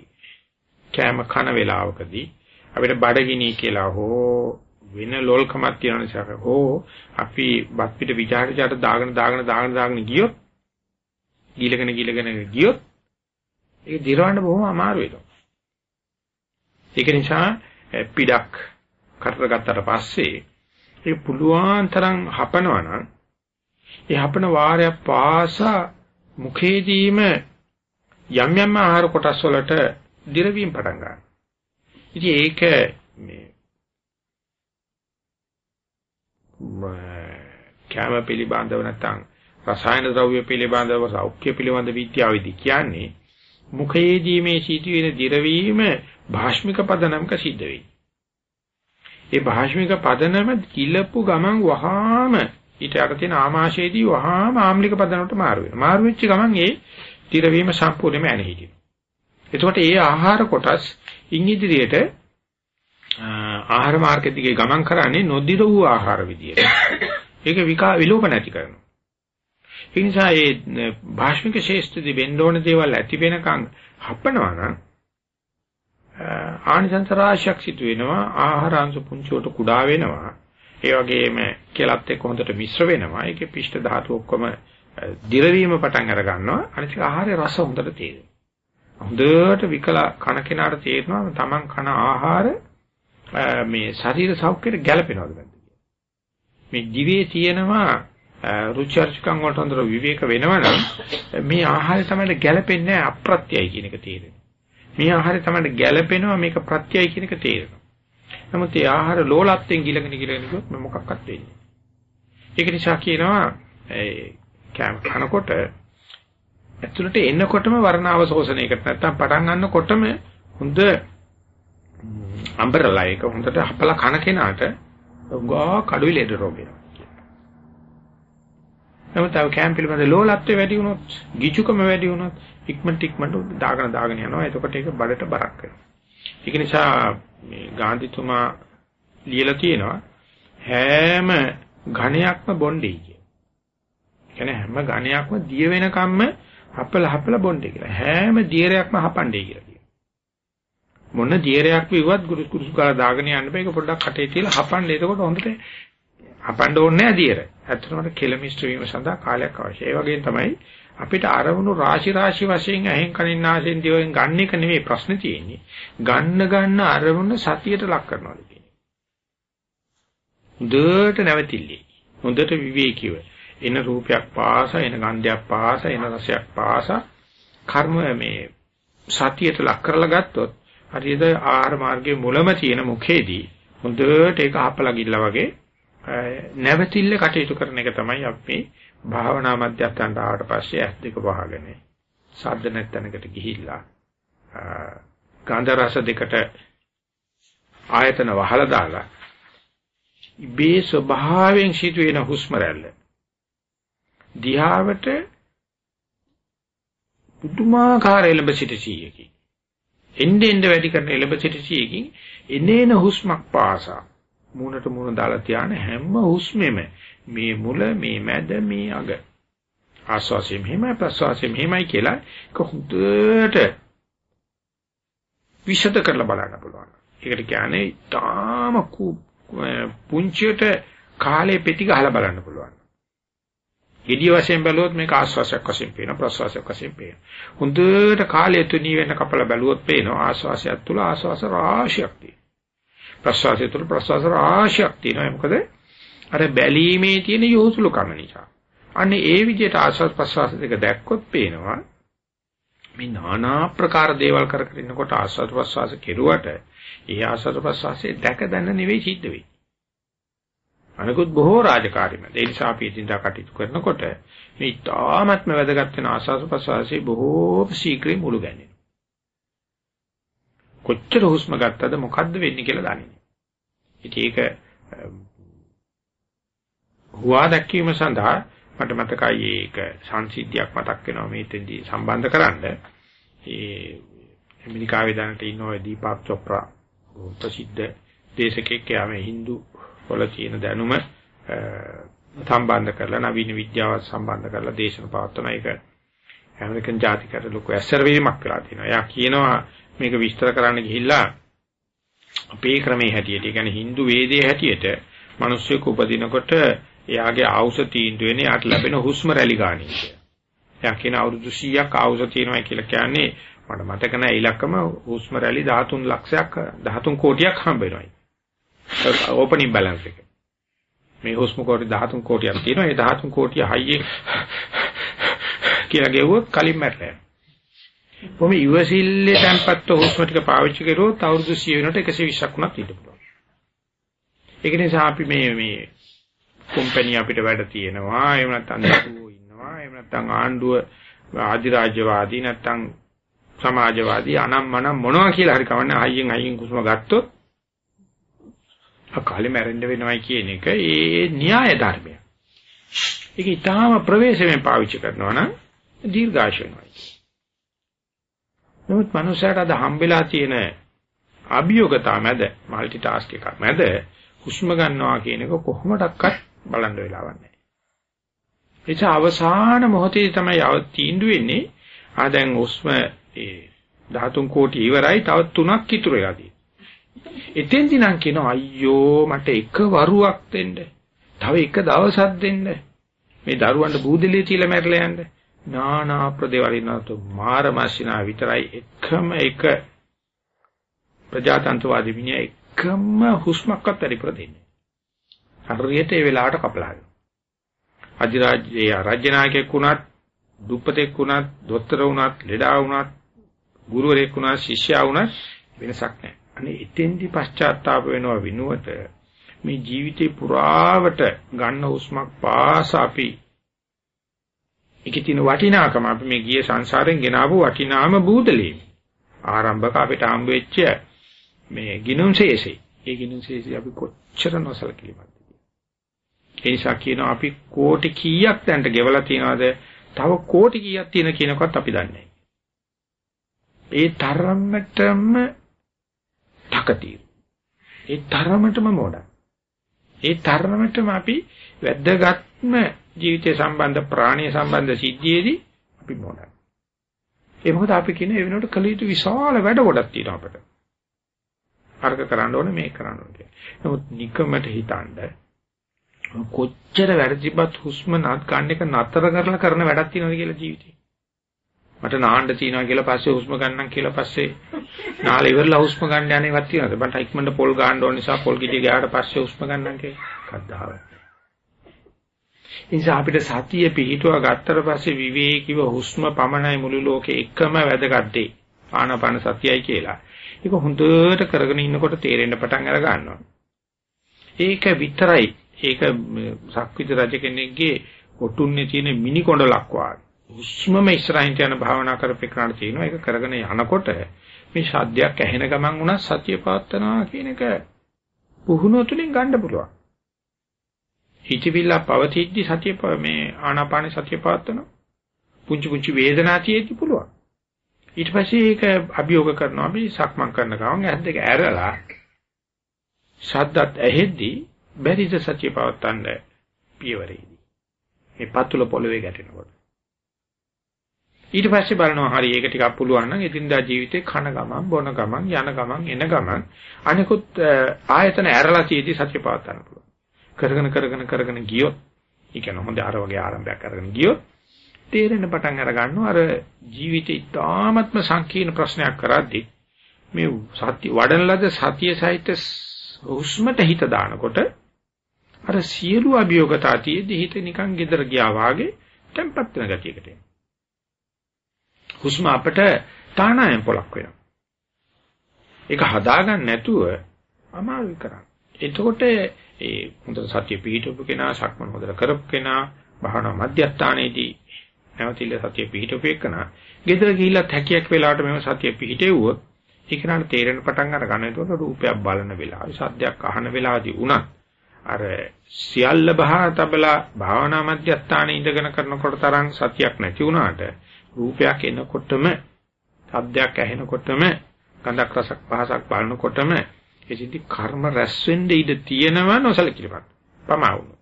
කෑම කන වේලාවකදී අපිට බඩගිනි කියලා හෝ වෙන ලොල්කමක් තියෙන නිසා හෝ අපි බත් පිට විචාරචාට දාගෙන දාගෙන දාගෙන දාගෙන ගියොත් ගිලගෙන ගිලගෙන ගියොත් ඒක දිරවන්න බොහොම අමාරු වෙනවා. ඒක නිසා පිටක් කරට ගත්තට පස්සේ ඒ පුළුවන් තරම් හපනවා නම් ඒ හපන වාරයක් පාසා මුඛේදීම යම් යම් ආහාර කොටස් වලට දිරවීම පටන් ගන්නවා. ඉතින් ඒක මේ කැම පිළිබඳව නැත්නම් රසායන ද්‍රව්‍ය පිළිබඳව සෞඛ්‍ය පිළිබඳ විද්‍යාවේදී කියන්නේ මුඛයේදී මේ සිදුවෙන දිරවීම භාෂ්මික පදනම්ක සිද්ධ වෙයි. ඒ භාෂ්මික පදනම කිලප්පු ගමන් වහාම ඊට යට තියෙන ආමාශයේදී වහාම ආම්ලික පදනමට මාරු වෙනවා. මාරු වෙච්ච ගමන් ඒ දිරවීම සම්පූර්ණයෙන්ම ඇන හිටිනවා. එතකොට ඒ ආහාර කොටස් ඉන් ඉදිරියට ආහාර මාර්ගෙ දිගේ ගමන් කරන්නේ නොදිර වූ ආහාර විදියට. ඒක විකා විලෝප නැති කරනවා. ඒ නිසා මේ භාෂ්මික ශේෂ්ත්‍රදී වෙන්න ඕන දේවල් ඇති වෙනකන් හපනවා නම් ආනිසංස රාශියක් සිදු වෙනවා ආහාර අංශ පුංචිවට කුඩා වෙනවා. ඒ වගේම කෙලත් එක්ක හොඳට මිශ්‍ර වෙනවා. ඒකේ පිෂ්ඨ ධාතු ඔක්කොම දිරවීම පටන් අර ගන්නවා. අනිත් ආහාරයේ රස හොඳට තේරෙනවා. හොඳට විකල කන කෙනාට තේරෙනවා තමන් කන ආහාර මේ ශරීර සෞඛ්‍යයට ගැළපෙනවද නැද්ද මේ දිවේ තියෙනවා රුචි අරුචිකම් වලට හොඳට විවේක වෙනවනම් මේ ආහාරය තමයි ගැළපෙන්නේ අප්‍රත්‍යයි කියන එක තේරෙනවා. මේ ආහාරය තමයි ගැළපෙනවා මේක ප්‍රත්‍යයි කියන එක තේරෙනවා. නමුත් ඒ ආහාර ලෝලත්වෙන් ගිලගෙන ගිලගෙන ගියොත් මොකක්වත් වෙන්නේ ඒක නිසා කියනවා කෑම කනකොට ඇතුළට එනකොටම වර්ණාව ශෝෂණයකට නැත්තම් පටන් ගන්නකොටම හොඳ අම්බරලා එක හොඳට හපලා කන කෙනාට ගා කඩුවේ ලෙඩ රෝගය. නමුත් අව කෑම පිළිබඳ ලෝලත්වය වැඩි වුණොත්, ගිජුකම වැඩි වුණොත් ඉක්මනට ඉක්මනට දාගෙන දාගෙන යනවා. එතකොට ඒක බඩට බරක් වෙනවා. ඒක නිසා මේ ගාන්ධිතුමා ලියලා තියෙනවා හැම ඝණයක්ම බොණ්ඩේ කියන්නේ හැම ඝණයක්ම දිය වෙනකම්ම හපල හපල බොන්නේ කියලා. හැම දියරයක්ම හපන්නේ කියලා කියනවා. මොන දියරයක් විවත් ගුරු කුරුසු කාලා දාගෙන යන්න බෑ. ඒක පොඩ්ඩක් කටේ තියලා හපන්න. එතකොට හොඳට හපන්න ඕනේ නැහැ දියර. ඇත්තටම කෙලමිස්ට් වීම සඳහා කාලයක් අවශ්‍යයි. ඒ වගේම තමයි අපිට අරමුණු රාශි රාශි වශයෙන් ඇහෙන් කනින් නාසයෙන් දිවෙන් ගන්න එක නෙමෙයි ප්‍රශ්නේ තියෙන්නේ. ගන්න ගන්න අරමුණ සතියට ලක් කරනවාද කියන්නේ. හොඳට නැවතිල්ලි. හොඳට විවේකීව. එන රූපයක් පාස, එන ගන්ධයක් පාස, එන රසයක් පාස කර්ම මේ සතියට ලක් කරලා ගත්තොත් හරියට ආහාර මාර්ගයේ මුලම තියෙන මුඛේදී හොඳට ඒක අපලා ගිල්ලා වගේ නැවතිල්ල කටයුතු කරන එක තමයි අපි භාවනා මධ්‍යස්ථානට ආවට පස්සේ ඇස් දෙක වහගෙන සද්ද නැත්නකට ගිහිල්ලා ගන්ධ රස දෙකට ආයතන වහලා දාලා ඉබේ ස්වභාවයෙන් සිදුවෙන හුස්ම රැල්ල දිහාවට පුදුමාකාර එළඹ සිට සීයකින් එnde end වැඩි කරන එළඹ සිට සීයකින් එනේන හුස්මක් පාසා මූණට මූණ දාලා තියාන හැම හුස්මෙම මේ මුල මේ මැද මේ අග ආස්වාසිය මෙහෙමයි ප්‍රස්වාසිය මෙහෙමයි කියලා ඒක හොඳට විෂද කරලා බලන්න පුළුවන්. ඒකට කියන්නේ තාම පුංචියට කාලේ පෙති ගහලා බලන්න පුළුවන්. gediy වශයෙන් බැලුවොත් මේක ආස්වාසයක් වශයෙන් පේනවා ප්‍රස්වාසයක් වශයෙන් පේනවා. හොඳට කාලය තුනී වෙන කපලා බැලුවොත් පේනවා ආස්වාසයක් තුල ආස්වාස රාශියක් තියෙනවා. ප්‍රස්වාසය තුල ප්‍රස්වාස රාශියක් තියෙනවා. මොකද අර බැලීමේ තියෙන යොහුසුලු කම නිසා. අන්නේ ඒ විදිහට ආස්වාද ප්‍රස්වාස දෙක දැක්කොත් පේනවා මේ নানা ප්‍රකාර දේවල් කර කර ඉන්නකොට ආස්වාද ප්‍රස්වාස කෙරුවට ඒ ආස්වාද ප්‍රස්වාසයේ දැක දැන නෙවෙයි සිද්ධ වෙන්නේ. අනිකුත් බොහෝ රාජකාරී මත. ඒ නිසා අපි ඉදින්දා කටයුතු කරනකොට මේ තාමත්ම වැදගත් වෙන ආස්වාද ප්‍රස්වාසයේ බොහෝ ශීක්‍රේ මුළු ගැන්නේ. කොච්චර හුස්ම ගත්තද මොකද්ද වෙන්නේ කියලා දන්නේ. ඉතින් ඒක හුවා දැක්වීම සඳහා මට මතකයි ඒක සංසිද්ධියක් මතක් වෙනවා මේතෙන්දී සම්බන්ධ කරන්න. ඒ ඇමරිකාවේ දැනට ඉන්න ඔය දීපක් චොප්‍රා ප්‍රසිද්ධ දේශකෙක් යාමේ Hindu වල තියෙන දැනුම සම්බන්ධ කරලා නවීන විද්‍යාවත් සම්බන්ධ කරලා දේශන පවත්වන එක ඇමරිකන් ජාතිකයට ලොකු ඇසර වීමක් කරලා තියෙනවා. එයා කියනවා මේක විස්තර කරන්න ගිහිල්ලා අපේ ක්‍රමයේ හැටියට, ඒ කියන්නේ Hindu වේදයේ හැටියට මිනිස්සුක උපදිනකොට එයාගේ ආයුෂ තීන්දුව වෙන්නේ යාට ලැබෙන හුස්ම රැලි ගානේ කියලා. එයා කියන අවුරුදු 100ක් ආයුෂ තියෙනවා කියලා කියන්නේ මට මතක නැහැ ඉලක්කම හුස්ම රැලි 13 ලක්ෂයක් 13 කෝටියක් හම්බ වෙනවායි. ඕපනින් බැලන්ස් එක. මේ හුස්ම කෝටි 13 කෝටියක් තියෙනවා. ඒ 13 කෝටිය හයියෙන් කියලා ගෙවුවොත් කලින් මැරෙනවා. කොහොම ඉවසිල්ලේ තැන්පත්ව හුස්ම ටික පාවිච්චි කරුවොත් අවුරුදු 100 වෙනකොට 120ක් වුණත් ඉන්න පුළුවන්. ඒක නිසා අපි මේ මේ කම්පැනි අපිට වැඩ තියෙනවා එහෙම නැත්නම් දරුවෝ ඉන්නවා එහෙම නැත්නම් ආණ්ඩුව ආධිරාජ්‍යවාදී නැත්නම් සමාජවාදී අනම්මනම් මොනවා කියලා හරි කවන්නේ අයියෙන් අයියෙන් කුසම ගත්තොත් අකාලේ මැරෙන්න වෙනවයි කියන එක ඒ න්‍යාය ධර්මය. ඒක ඊටාම ප්‍රවේශයෙන් පාවිච්චි කරනවා නම් දීර්ඝාෂ වෙනවා. නමුත් මනුස්සයාට අද හම්බෙලා තියෙන අභියෝගතා මැද মালටි ටාස්ක් එකක් මැද හුස්ම ගන්නවා කියන එක කොහොමඩක්වත් බලන්න වෙලාවක් නැහැ. එච අවසාන මොහොතේ තමයි තීන්දුව වෙන්නේ ආ දැන් උස්ම ඒ 13 කෝටි ඉවරයි තව තුනක් ඉතුරු වෙලා තියෙනවා. එතෙන්දි නම් කියනවා අයියෝ මට එක වරුවක් දෙන්න. තව එක දවසක් දෙන්න. මේ දරුවන්ට බූදලිය තියලා මැරලා යන්න. නානා ප්‍රදේවලිනතු මාර මාසිනා විතරයි එකම එක ප්‍රජාතන්ත්‍රවාදී විනය එකම හුස්මක්වත් පරිප්‍ර දෙන්නේ. හරියට ඒ වෙලාවට කපලා හරිනවා. අධිරාජ්‍යයේ රාජ්‍ය නායකයෙක් වුණත්, දුප්පතෙක් වුණත්, දොස්තර වුණත්, ලෙඩා වුණත්, ගුරුවරයෙක් වුණත්, ශිෂ්‍යයා වුණත් වෙනසක් නැහැ. අනේ එතෙන්දි පශ්චාත්තාප වෙනවා විනුවට මේ ජීවිතේ පුරාවට ගන්න හුස්මක් පාස අපි ඒකේ තියෙන වටිනාකම අපි මේ ගිය සංසාරෙන් ගෙනාවු වටිනාම බූදලේ ආරම්භක අපිට හම්බ වෙච්ච මේ ගිනුම් ශේෂේ ඒ ගිනුම් ශේෂي අපි කොච්චර නොසලකීමද ඒ නිසා කියනවා අපි කෝටි කීයක් දැන්ට ගෙවලා තියනවාද? තව කෝටි කීයක් තියෙන කියනකවත් අපි දන්නේ ඒ තරමටම තකතියි. ඒ තරමටම මොඩක්. ඒ තරමටම අපි වැද්දගත්ම ජීවිතය සම්බන්ධ ප්‍රාණීය සම්බන්ධ සිද්ධියේදී අපි මොඩක්. ඒ මොකද අපි කියන ඒ වෙනකොට කළ යුතු විශාල වැඩ ගොඩක් තියෙනවා අපිට. අර්ග කරන්න ඕනේ මේක කරන්න ඕනේ කියලා. නමුත් නිකමට හිතනද කොච්චර වැරදිපත් හුස්ම නත් ගන්න එක නතර කරලා කරන වැඩක් තියෙනවද කියලා ජීවිතේ. මට නාන්න තියනවා කියලා පස්සේ හුස්ම ගන්නම් කියලා පස්සේ නාල ඉවරලා හුස්ම ගන්න යන එකක් තියෙනවද? මට ඉක්මනට පොල් ගන්න ඕන නිසා පොල් ගෙඩිය ගාවට පස්සේ හුස්ම ගන්නම් කියලා. කද්දාව. නිසා අපිට සතිය පිහිටුවා ගත්තට පස්සේ විවේකීව හුස්ම පමණයි මුළු ලෝකේ එකම වැදගත් දේ. ආනාපාන සතියයි කියලා. ඒක හොඳට කරගෙන ඉන්නකොට තේරෙන්න පටන් අර ගන්නවා. ඒක විතරයි. ඒක සක්විති රජ කෙනෙක්ගේ ඔටුන්නේ තියෙන මිනි කොණ්ඩලක් වාගේ. හුස්මම ඉස්සරහින් යන භාවනා කරපේකරණ තියෙනවා. ඒක කරගෙන යනකොට මේ ශාද්‍යයක් ඇහෙන ගමන් උනත් සතිය පවත්නවා කියන එක පුහුණුව තුළින් ගන්න පුළුවන්. හිතවිල්ල පවතිද්දි සතිය මේ ආනාපාන සතිය පවත්වනවා. පුංචි පුංචි වේදනා තියෙද්දි පුළුවන්. ඊට පස්සේ ඒක අභියෝග කරනවා අපි සක්මන් කරන ගමන් ඇස් දෙක ඇරලා ශබ්දත් ඇහෙද්දි බැරිද සතිය පවත්වන්න පියවරේදී. මේ පතුල පොළවේ ගැටෙනකොට. ඊට පස්සේ බලනවා හරි ඒක ටිකක් පුළුවන් නම් එදිනදා ජීවිතේ කන ගමන් බොන ගමන් යන ගමන් එන ගමන් අනිකුත් ආයතන ඇරලා තියදී සත්‍ය පවත් ගන්න පුළුවන්. කරගෙන කරගෙන කරගෙන ගියොත් ඒ කියන්නේ හොඳ අර වගේ ආරම්භයක් අරගෙන ගියොත් තේරෙන පටන් අර ගන්නවා අර ජීවිතේ ඉතාමත්ම සංකීර්ණ ප්‍රශ්නයක් කරද්දී මේ සත්‍ය වඩන ලද සතිය සහිත හුස්මට හිත දානකොට අර සියලු අභියෝගතාතියෙදි හිත නිකන් gedara ගියා වාගේ tempat වෙන ගතියකට එනවා. හුස්ම අපට තානායම් පොලක් වෙනවා. ඒක හදාගන්න නැතුව අමාරු කරන්න. එතකොට ඒ හොඳට සතිය පිහිටවපු කෙනා, සක්මන් හොඳට කරපු කෙනා, භාවනා මධ්‍යස්ථානයේදී නැවතිල සතිය පිහිටවපු එකනා, ගෙදර ගිහිල්ලා හැකියක් වෙලාවට මෙව සතිය පිහිටෙව්වොත් ඒක නට තේරෙන පටන් අර ගන්න. එතකොට රූපයක් බලන වෙලාවේ, සද්දයක් අහන වෙලාවදී උනත් අර සියල්ල බහා තබලා භාවනා මධ්‍යස්ථානයේ ඉඳගෙන කරනකොට තරම් සතියක් නැති වුණාට රූපයක් එනකොටම ශබ්දයක් ඇහෙනකොටම ගඳක් රසක් පහසක් බලනකොටම එසිදි කර්ම රැස් වෙන්න ඉඩ තියෙනවා නොසලකිලිපත් පමා වුණු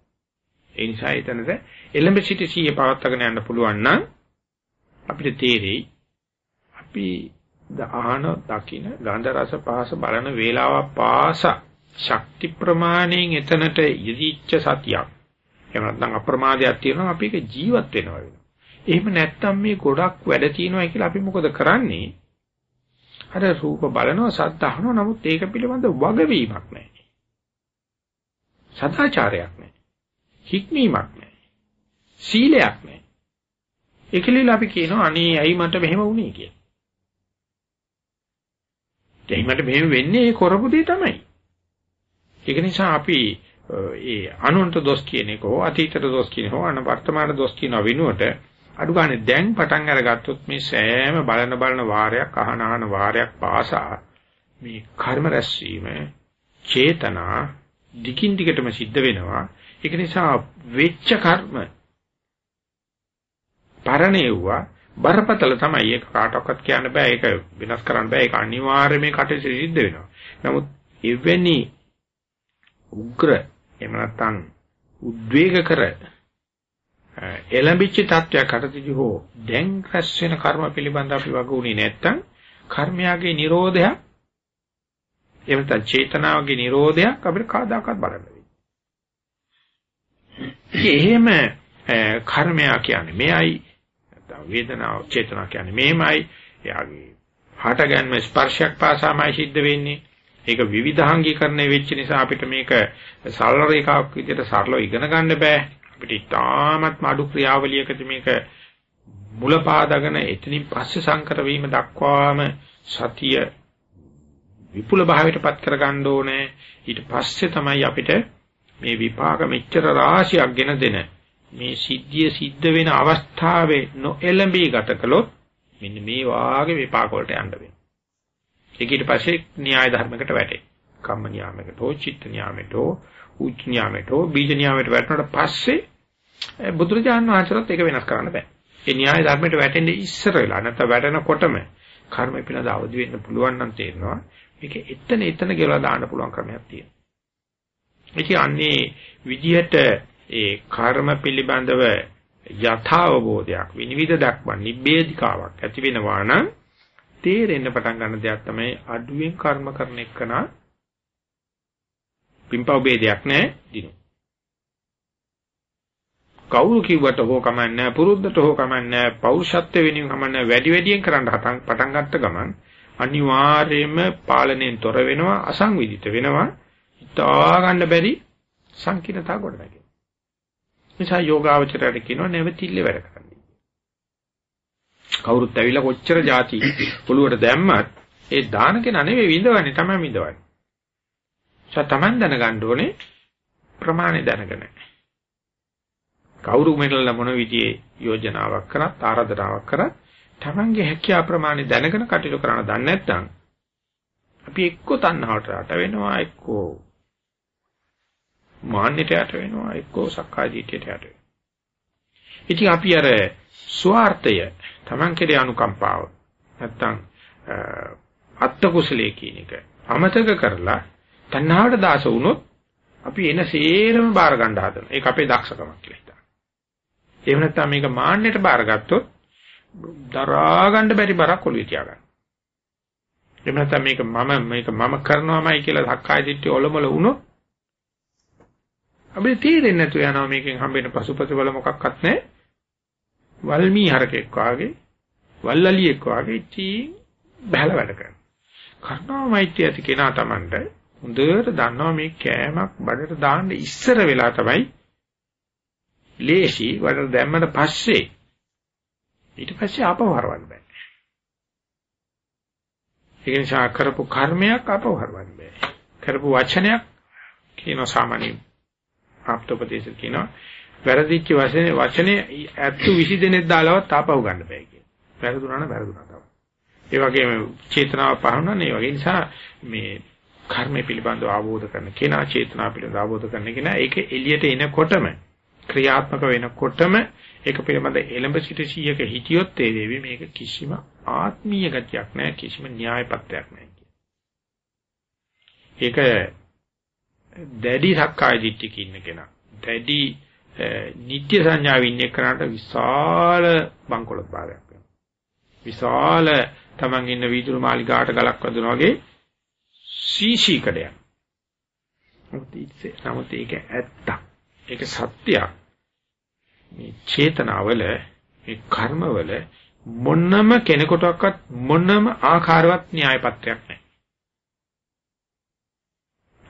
ඒ නිසා එතනද එළඹ සිටි සිහිය පවත්වාගෙන යන්න පුළුවන් නම් අපිට තේරෙයි අපි ආහන දකින්න ගන්ධ රස පහස බලන වේලාව පාස ශක්ති ප්‍රමාණයෙන් එතනට යෙදිච්ච සතියක්. එහෙම නැත්නම් අප්‍රමාදයක් තියෙනවා අපි ඒක ජීවත් වෙනවා එහෙම නැත්තම් මේ ගොඩක් වැඩ තියෙනවා කියලා අපි මොකද කරන්නේ? අර රූප බලනවා සද්ද අහනවා නමුත් ඒක පිළිබඳ වගවීමක් නැහැ. සදාචාරයක් නැහැ. හික්මීමක් නැහැ. සීලයක් නැහැ. ඒකලිල අපි කියනවා අනේ ඇයි මට මෙහෙම වුනේ කියලා. ඇයි මට මෙහෙම වෙන්නේ ඒ කරපු දේ තමයි. ඒක නිසා අපි ඒ අනුන්ට දොස් කියන එක හෝ අතීතට දොස් කියන හෝ අන වර්තමාන දොස් කියන වෙනුවට අඩු ගානේ දැන් පටන් අරගත්තොත් මේ සෑම බලන බලන වාරයක් අහන අහන වාරයක් පාසා මේ කර්ම රැස්වීම චේතනා දිගින් දිගටම සිද්ධ වෙනවා. ඒක නිසා වෙච්ච කර්ම පරණේවුවා බරපතල තමයි. ඒක කාටවත් කියන්න බෑ. ඒක වෙනස් කරන්න බෑ. ඒක අනිවාර්යයෙන් මේ කටේ සිද්ධ වෙනවා. නමුත් එවැනි උග්‍ර එහෙම නැත්නම් උද්වේග කර එළඹිච්ච තත්වයක් අතතිදි හෝ දැන් රැස් වෙන කර්ම පිළිබඳ අපි වගුණේ නැත්තම් කර්මයාගේ Nirodhayak එහෙම නැත්නම් චේතනාවගේ Nirodhayak අපිට කවදාකවත් බලන්න වෙන්නේ. එහෙම කර්මයා කියන්නේ මෙයයි නැත්නම් වේදනාව චේතනාව කියන්නේ මෙහෙමයි එයාගේ හටගන්ම ස්පර්ශයක් පාසාමයි සිද්ධ වෙන්නේ. ඒක විවිධාංගීකරණය වෙච්ච නිසා අපිට මේක සරල රේඛාවක් විදිහට සරලව ඉගෙන ගන්න බෑ. අපිට ඉතාමත් අඩු ක්‍රියාවලියකදී මේක මුල පාදගෙන එතනින් පස්සේ සංකර වීම දක්වාම සතිය විපුල භාවයටපත් කරගන්න ඕනේ. ඊට පස්සේ තමයි අපිට මේ විපාක මෙච්චර රාශියක් ගෙන දෙන මේ සිද්ධිය සිද්ධ වෙන අවස්ථාවේ නොඑළඹී ගත කළොත් මෙන්න මේ වාගේ විපාක වලට යන්න වෙනවා. ඒක ඊට පස්සේ න්‍යාය ධර්මයකට වැටේ. කම්ම න්‍යාමයකට හෝ චිත්ත න්‍යාමයකට හෝ උච් න්‍යාමයට හෝ බීජ න්‍යාමයට වැටුණාට පස්සේ බුදුරජාණන් වහන්සේට ඒක වෙනස් කරන්න බෑ. ඒ න්‍යාය ධර්මයට වැටෙන්නේ ඉස්සර වෙලා නැත්නම් වැටෙනකොටම කර්ම පිළිබඳ අවදි වෙන්න පුළුවන් නම් තේරෙනවා. මේක එතන එතන ගෙවලා දාන්න පුළුවන් ක්‍රමයක් තියෙනවා. ඒ කියන්නේ විදිහට ඒ කර්ම පිළිබඳව යථාවබෝධයක් විනිවිද දක්වන නිබ්බේධිකාවක් ඇති වෙනවා නම් තේරෙන්න පටන් ගන්න දෙයක් තමයි අඩුවෙන් කර්ම කරන එකන පිම්පව ભેදයක් නැහැ දිනු. කවුරු කිව්වට හෝ කමන්නේ පුරුද්දට හෝ කමන්නේ පෞරුෂත්ව වෙනින් කමන්නේ වැඩි වැඩියෙන් කරන්න පටන් ගත්ත ගමන් අනිවාර්යයෙන්ම පාලනයෙන් තොර වෙනවා අසංවිධිත වෙනවා හිතා ගන්න බැරි සංකීර්ණතාව ගොඩ නැගෙනවා. නිසා යෝගාවචරයට කියනවා නැවතිල්ල වැඩ කරන්න. කවුරුත් ඇවිල්ලා කොච්චර જાති පොළුවට දැම්මත් ඒ දාන කෙනා නෙවෙයි විඳවන්නේ තමයි විඳවන්නේ. ඒ තමන් දැනගන්න ඕනේ ප්‍රමාණය දැනගෙන. කවුරු මෙතන මොන විදිහේ යෝජනාවක් කරත් ආරාධනාවක් කරත් තමන්ගේ හැකියා ප්‍රමාණය දැනගෙන කටයුතු කරන්න දන්නේ නැත්නම් අපි එක්ක තණ්හාවට යට වෙනවා එක්කෝ මාන්නයට යට වෙනවා එක්කෝ සක්කාය දිට්ඨියට යට වෙනවා. ඉතින් අපි අර ස්වార్థය Taman කෙරේ අනුකම්පාව නැත්තම් අත්ත කුසලයේ කියන එක අමතක කරලා තණ්හාවට දාස වුණොත් අපි එන සේරම බාර ගන්න හදනවා. ඒක අපේ දක්ෂකමක් කියලා හිතනවා. එහෙම නැත්නම් මේක මාන්නයට බාරගත්තොත් දරා ගන්න බැරි බරක් ඔළුවේ තියාගන්න. එහෙම නැත්නම් මේක මම මේක මම කරනවාමයි කියලා ධක්කාය දිට්ඨිය ඔලොමල වුණොත් අපිට තේරෙන්නේ නැතු යනවා මේකෙන් හම්බෙන පසුපසවල මොකක්වත් නැහැ. වල්මී හරකෙක් වාගේ වල්ලලියෙක් වාගේ ඉතින් බහලා වැඩ කරනවා. කරුණා මෛත්‍රිය ඇති කෙනා Tamanට හොඳට දන්නවා මේ කෑමක් බඩට දාන්න ඉස්සර වෙලා තමයි ලේසි වඩ දැම්මට පස්සේ ඊට පස්සේ ආපහු හරවන්න බෑ. ඒ නිසා කරපු කර්මයක් ආපහු හරවන්න බෑ. කරපු වචනයක් කියන සාමාන්‍ය ආප්තෝපදේශ කියනවා වැරදිච්ච වචනේ වචනේ ඇත්තු 20 දෙනෙක් දාලවත් ආපහු ගන්න බෑ කියන. වැරදුනා නම් වැරදුනා තමයි. ඒ වගේම චේතනාව පහරනවා නේ වගේ නිසා මේ කර්මය පිළිබඳව අවබෝධ කරන කෙනා චේතනාව පිළිබඳව අවබෝධ කරන කෙනා ඒක එළියට එනකොටම ක්‍රියාත්මක වෙනකොටම ඒක පිළිබඳ එළඹ සිට 100ක හිටියොත් ඒ වේවි මේක කිසිම ආත්මීය ගතියක් නැහැ කිසිම න්‍යායපත්‍යක් නැහැ ඒක දැඩි සක්කාය දිට්ඨියක ඉන්න කෙනා දැඩි නිත්‍ය සංඥාවේ ඉන්න කෙනාට විශාල බංකොලොත් භාවයක් වෙනවා. විශාල Taman ඉන්න වීදුරු මාලිගාට ගලක් වදිනා වගේ සීසී කඩයක්. නමුත් ඒක ඇත්ත. ඒක සත්‍යයක්. මේ චේතනාවල මේ කර්මවල මොනම කෙනෙකුටවත් මොනම ආකාරවත් න්‍යායපත්‍යක් නැහැ.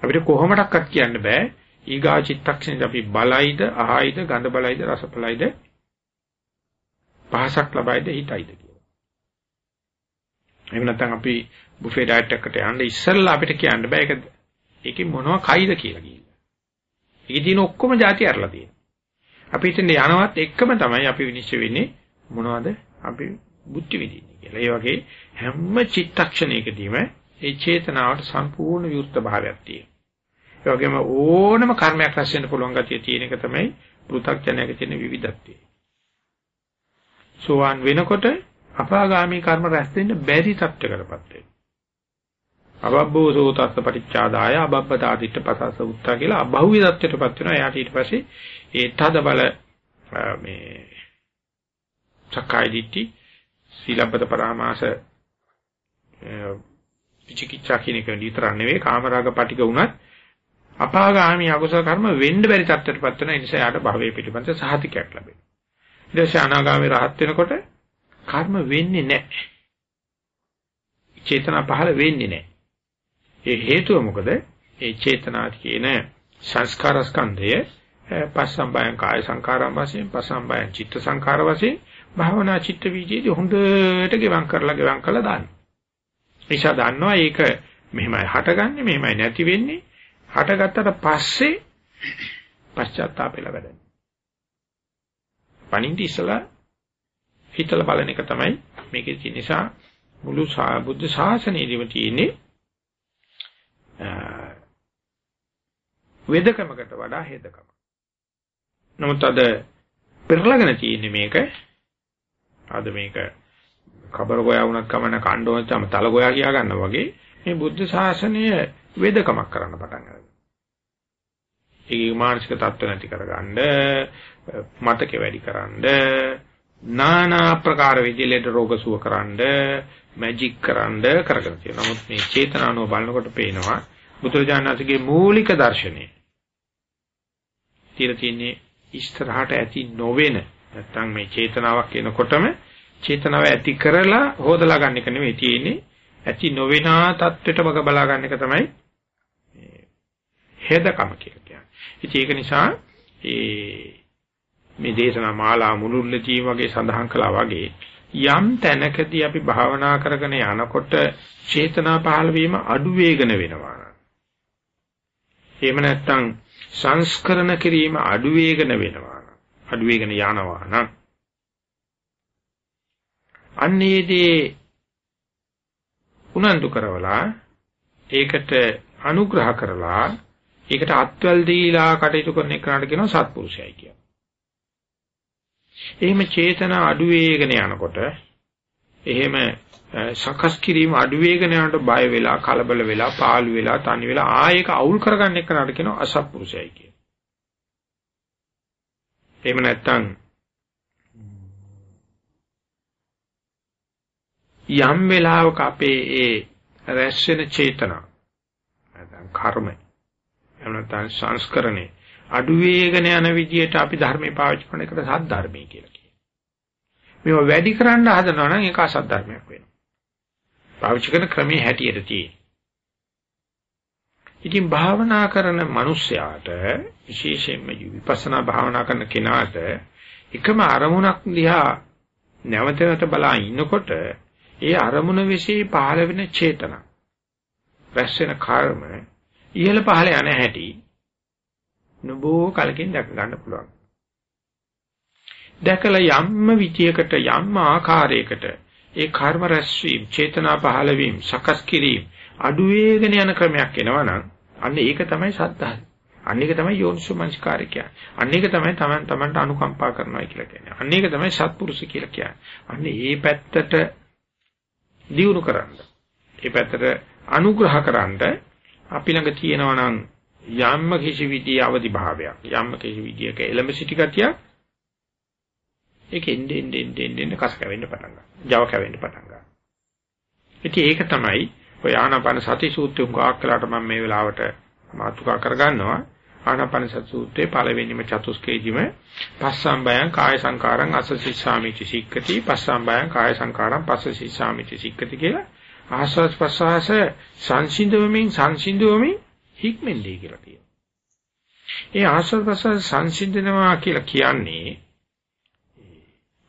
අපිට කොහොමඩක්වත් කියන්න බෑ ඊගා චිත්තක්ෂණේ අපි බලයිද අහයිද ගඳ බලයිද රස බලයිද පහසක් ලබයිද හිතයිද කියලා. එහෙම නැත්නම් අපි බුෆේ ඩයට් එකකට යන්න ඉස්සෙල්ලා අපිට කියන්න බෑ ඒක ඒකේ මොනව කයිද කියලා කියලා. ඒකේ තියෙන ඔක්කොම જાති අරලා තියෙනවා. අපි හිතන්නේ යනවත් එක්කම තමයි අපි විනිශ්චය වෙන්නේ මොනවද අපි බුද්ධි විදින්නේ කියලා. ඒ වගේ හැම චිත්තක්ෂණයකදීම ඒ චේතනාවට සම්පූර්ණ විරුද්ධ භාවයක් තියෙනවා. ඒ වගේම ඕනම කර්මයක් රැස් වෙන්න පුළුවන් ගතිය තියෙන එක තමයි පෘථග්ජනයක තියෙන විවිධත්වය. සෝවාන් වෙනකොට අපාගාමී කර්ම රැස් වෙන්න බැරි තත්ත්වයකටපත් වෙනවා. අබබ්බෝ සෝතස්ස පටිච්චාදාය අබබ්බතාදිට පසස උත්තා කියලා අබහුවි தත්ත්වයටපත් වෙනවා. එයාට ඊට පස්සේ ඒ තද බල මේ සක්කාය දිට්ඨි සීලබ්බත පරාමාස විචිකිච්ඡා කියන එක විතර නෙවෙයි කාමරාග පටික වුණත් අපාගාමී අකුසල කර්ම වෙන්න බැරි තත්ත්වයටපත් වෙන නිසා යාට භවයේ පිටිපස්ස සහතිකයක් ලැබෙනවා. ඊට පස්සේ අනාගාමී රහත් වෙනකොට කර්ම වෙන්නේ නැහැ. චේතනා පහළ වෙන්නේ නැහැ. ඒ හේතුව මොකද? ඒ චේතනා කියන සංස්කාර ස්කන්ධය පස්සම්බයං කාය සංකාරම් වශයෙන් පස්සම්බයං චිත්ත සංකාර වශයෙන් භාවනා චිත්ත වීජයේදී හොඳට ගෙවම් කරලා ගෙවම් කරලා දාන්න. ඒෂා දන්නවා ඒක මෙහෙමයි හටගන්නේ මෙහෙමයි නැති වෙන්නේ හටගත්තට පස්සේ පශ්චාත්තාපෙල වැඩන්නේ. පණින්දි ඉස්සලා හිතලා බලන එක තමයි මේකේ තියෙන නිසා මුළු බුද්ධ ශාසනයේදීම තියෙන්නේ වේදකමකට වඩා හේදකම. නමුත් අද පෙරලගෙන තියෙන්නේ මේක අද මේක කබර ගෝයා වුණත් කමන කණ්ඩෝන්චම තල ගෝයා කියා ගන්නවා වගේ මේ බුද්ධ ශාසනය වේදකමක් කරන්න පටන් ගන්නවා. ඒකේ මානසික තත්ත්ව නැති කරගන්න, මතක වැඩි කරන්න, নানা ප්‍රකාර විදිහට රෝග සුවකරනද මැජික් කරන්ද කරගෙන තියෙනවා. නමුත් මේ චේතනානුව බලනකොට පේනවා බුදුරජාණන්සේගේ මූලික දර්ශනය. තිර තියෙන්නේ ඉස්තරහට ඇති නොවන නැත්තම් මේ චේතනාවක් එනකොටම චේතනාව ඇති කරලා හොදලා ගන්න එක නෙමෙයි තියෙන්නේ. ඇති නොවෙනා தත්වෙට මග බලා ගන්න එක තමයි හෙදකම කියලා කියන්නේ. ඉතින් ඒක නිසා ඒ මේ දේශනා මාලා මුළුල්ලේ වගේ සඳහන් කළා වගේ යම් තැනකදී අපි භාවනා කරගෙන යනකොට චේතනා පහළ වීම අඩු වේගන වෙනවා. එහෙම නැත්නම් සංස්කරණ කිරීම අඩු වේගන වෙනවා. අඩු වේගන යනවා නම් අන්නේදී උනන්දු කරවලා ඒකට අනුග්‍රහ කරලා ඒකට අත්වල දීලා කටයුතු කරන එකට කියනවා සත්පුරුෂයයි කියලා. එහෙම චේතනා අඩු වේගන යනකොට එහෙම සකස් කිරීම අඩු වේගන යනකොට බය වෙලා කලබල වෙලා පාළු වෙලා තනි වෙලා ආයෙක අවුල් කරගන්න එකට කියනවා අසත්පුරුෂයයි කියලා. එහෙම නැත්නම් යම් වෙලාවක අපේ ඒ රැස් වෙන චේතනා නැත්නම් කර්ම එහෙම නැත්නම් සංස්කරණේ අඩු වේගන යන විදියට අපි ධර්මේ පාවිච්චි කරන එකට සත් ධර්මයේ කියලා කියනවා. මේවා වැඩි කරන්න හදනවා නම් ඒක අසත් ධර්මයක් වෙනවා. පාවිච්චි කරන ක්‍රමයේ හැටියට තියෙන. ඉතින් භාවනා කරන මිනිස්යාට විශේෂයෙන්ම විපස්සනා භාවනා කරන කෙනාට එකම අරමුණක් දිහා නැවත නැවත බලා ඉන්නකොට ඒ අරමුණ વિશે පහළ වෙන චේතනා රැස් වෙන කර්ම ඉහළ පහළ යන හැටි නබෝ කලකින් දැක ගන්න පුළුවන්. දැකලා යම්ම විචයකට යම්ම ආකාරයකට ඒ කර්ම රැස්වීම, චේතනා පහළ වීම, සකස් කිරීම අඩු වේගන යන ක්‍රමයක් එනවනම් අන්න ඒක තමයි සද්ධාය. අන්න ඒක තමයි යෝනිසෝමනස්කාරය කියන්නේ. අන්න ඒක තමයි Taman Tamanට අනුකම්පා කරනවා කියලා කියන්නේ. අන්න ඒක තමයි සත්පුරුෂ කියලා කියන්නේ. අන්න ඒ පැත්තට දියුණු කරන්න. ඒ පැත්තට අනුග්‍රහ කරන්න අපි ළඟ තියෙනවා නම් යම්ම කිසි විදිය අවදි භාවයක් යම්ම කිසි විදියක එළඹ සිටි ගතියක් ඒක එන්නේ එන්නේ එන්නේ කස කැවෙන්න පටන් ගන්නවා. Java කැවෙන්න පටන් ගන්නවා. ඉතින් ඒක තමයි ඔය ආනාපාන සති සූත්‍රය උගාක් කළාට මම මේ වෙලාවට මාතුකා කරගන්නවා. ආනාපාන සති සූත්‍රයේ පළවෙනිම චතුස්කේජිම පස්සම්බයං කාය සංකාරං අසසිස්සාමිති සික්කති පස්සම්බයං කාය සංකාරං පස්සසිස්සාමිති සික්කති කියලා ආස්වාස් ප්‍රසවාස සංසිඳවමින් සංසිඳවමින් හික්මෙන්දී කියලා කියනවා. ඒ ආස්වාස් ප්‍රසවාස සංසිඳනවා කියලා කියන්නේ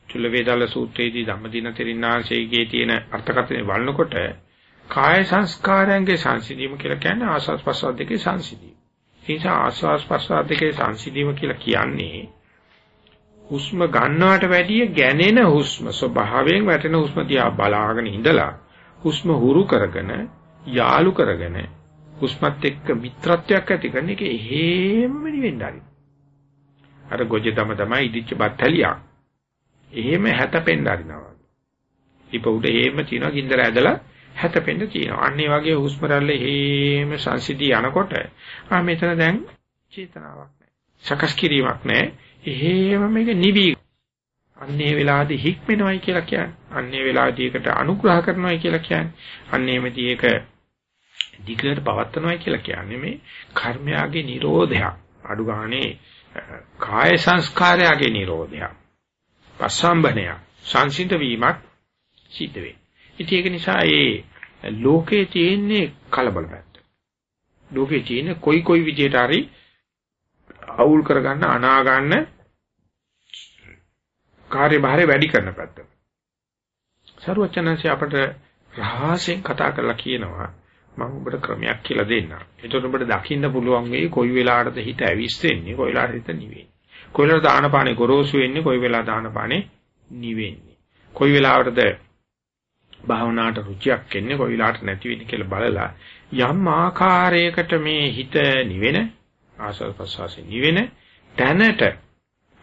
චුල්ල වේදාල සූත්‍රයේදී ධම්මදින තෙරින්නාංශයේ තියෙන අර්ථකථනය වළනකොට කාය සංස්කාරයන්ගේ සංසිඳීම කියලා කියන්නේ ආස්වාස් ප්‍රසවාස දෙකේ සංසිඳීම. ඒ නිසා ආස්වාස් ප්‍රස්වාස දෙකේ සංසිඳීම කියලා කියන්නේ හුස්ම ගන්නවට වැඩිය ගැනෙන හුස්ම ස්වභාවයෙන් වැටෙන හුස්ම දිහා බලාගෙන ඉඳලා හුස්ම හුරු කරගෙන යාලු කරගෙන හුස්මත් එක්ක මිත්‍රත්වයක් ඇති කරන එක එහෙම නිවෙන්න හරි. අර ගොජේ තම තමයි ඉදිච්ච බත්තලියක්. එහෙම හැතපෙන්න හරිනවා. ඉප උඩ එහෙම තියනවා ගින්දර ඇදලා හැතපෙන්න තියෙනවා. අන්න ඒ වගේ හුස්ම රැල්ල හේම සංසිද්ධිය යනකොට ආ මෙතන දැන් චේතනාවක් නැහැ. සකස් කිරීමක් නැහැ. එහෙම මේක නිවි. අන්නේ වෙලාවේදී හික්මෙනවයි කියලා කියන්නේ. අන්නේ වෙලාවේදී ඒකට අනුග්‍රහ කරනවයි කියලා කියන්නේ. අන්නේමදී ඒක දිගට පවත්නවයි කියලා කියන්නේ මේ කර්මයාගේ නිරෝධයක්. අඩු ගානේ කාය සංස්කාරයගේ නිරෝධයක්. පස්සම්බනයක්. සංසිඳ වීමක් සිද්ධ වේ. ඉතින් ඒක නිසා ඒ ලෝකේ තියෙන්නේ කලබල පැත්ත. ලෝකේ තියෙන කොයි කොයි විදියට හරි අවුල් කරගන්න අනා ගන්න කාර්යභාරය වැඩි කරන පැත්ත. සරුවචනන්සේ අපට රහසෙන් කතා කරලා කියනවා මම ඔබට ක්‍රමයක් කියලා දෙන්නම්. ඒතකොට ඔබට දකින්න පුළුවන් වෙයි කොයි වෙලාවටද හිත ඇවිස්සෙන්නේ, කොයි වෙලාවට හිත නිවෙන්නේ. කොයි වෙලාවට දානපානේ ගොරෝසු වෙන්නේ, කොයි වෙලාවට දානපානේ නිවෙන්නේ. කොයි වෙලාවටද භාවනාවට රුචියක් එන්නේ කොයි වෙලාවට නැති වෙන්නේ කියලා බලලා යම් ආකාරයකට මේ හිත නිවෙන ආසල් ප්‍රසවාසෙ නිවෙන තැනට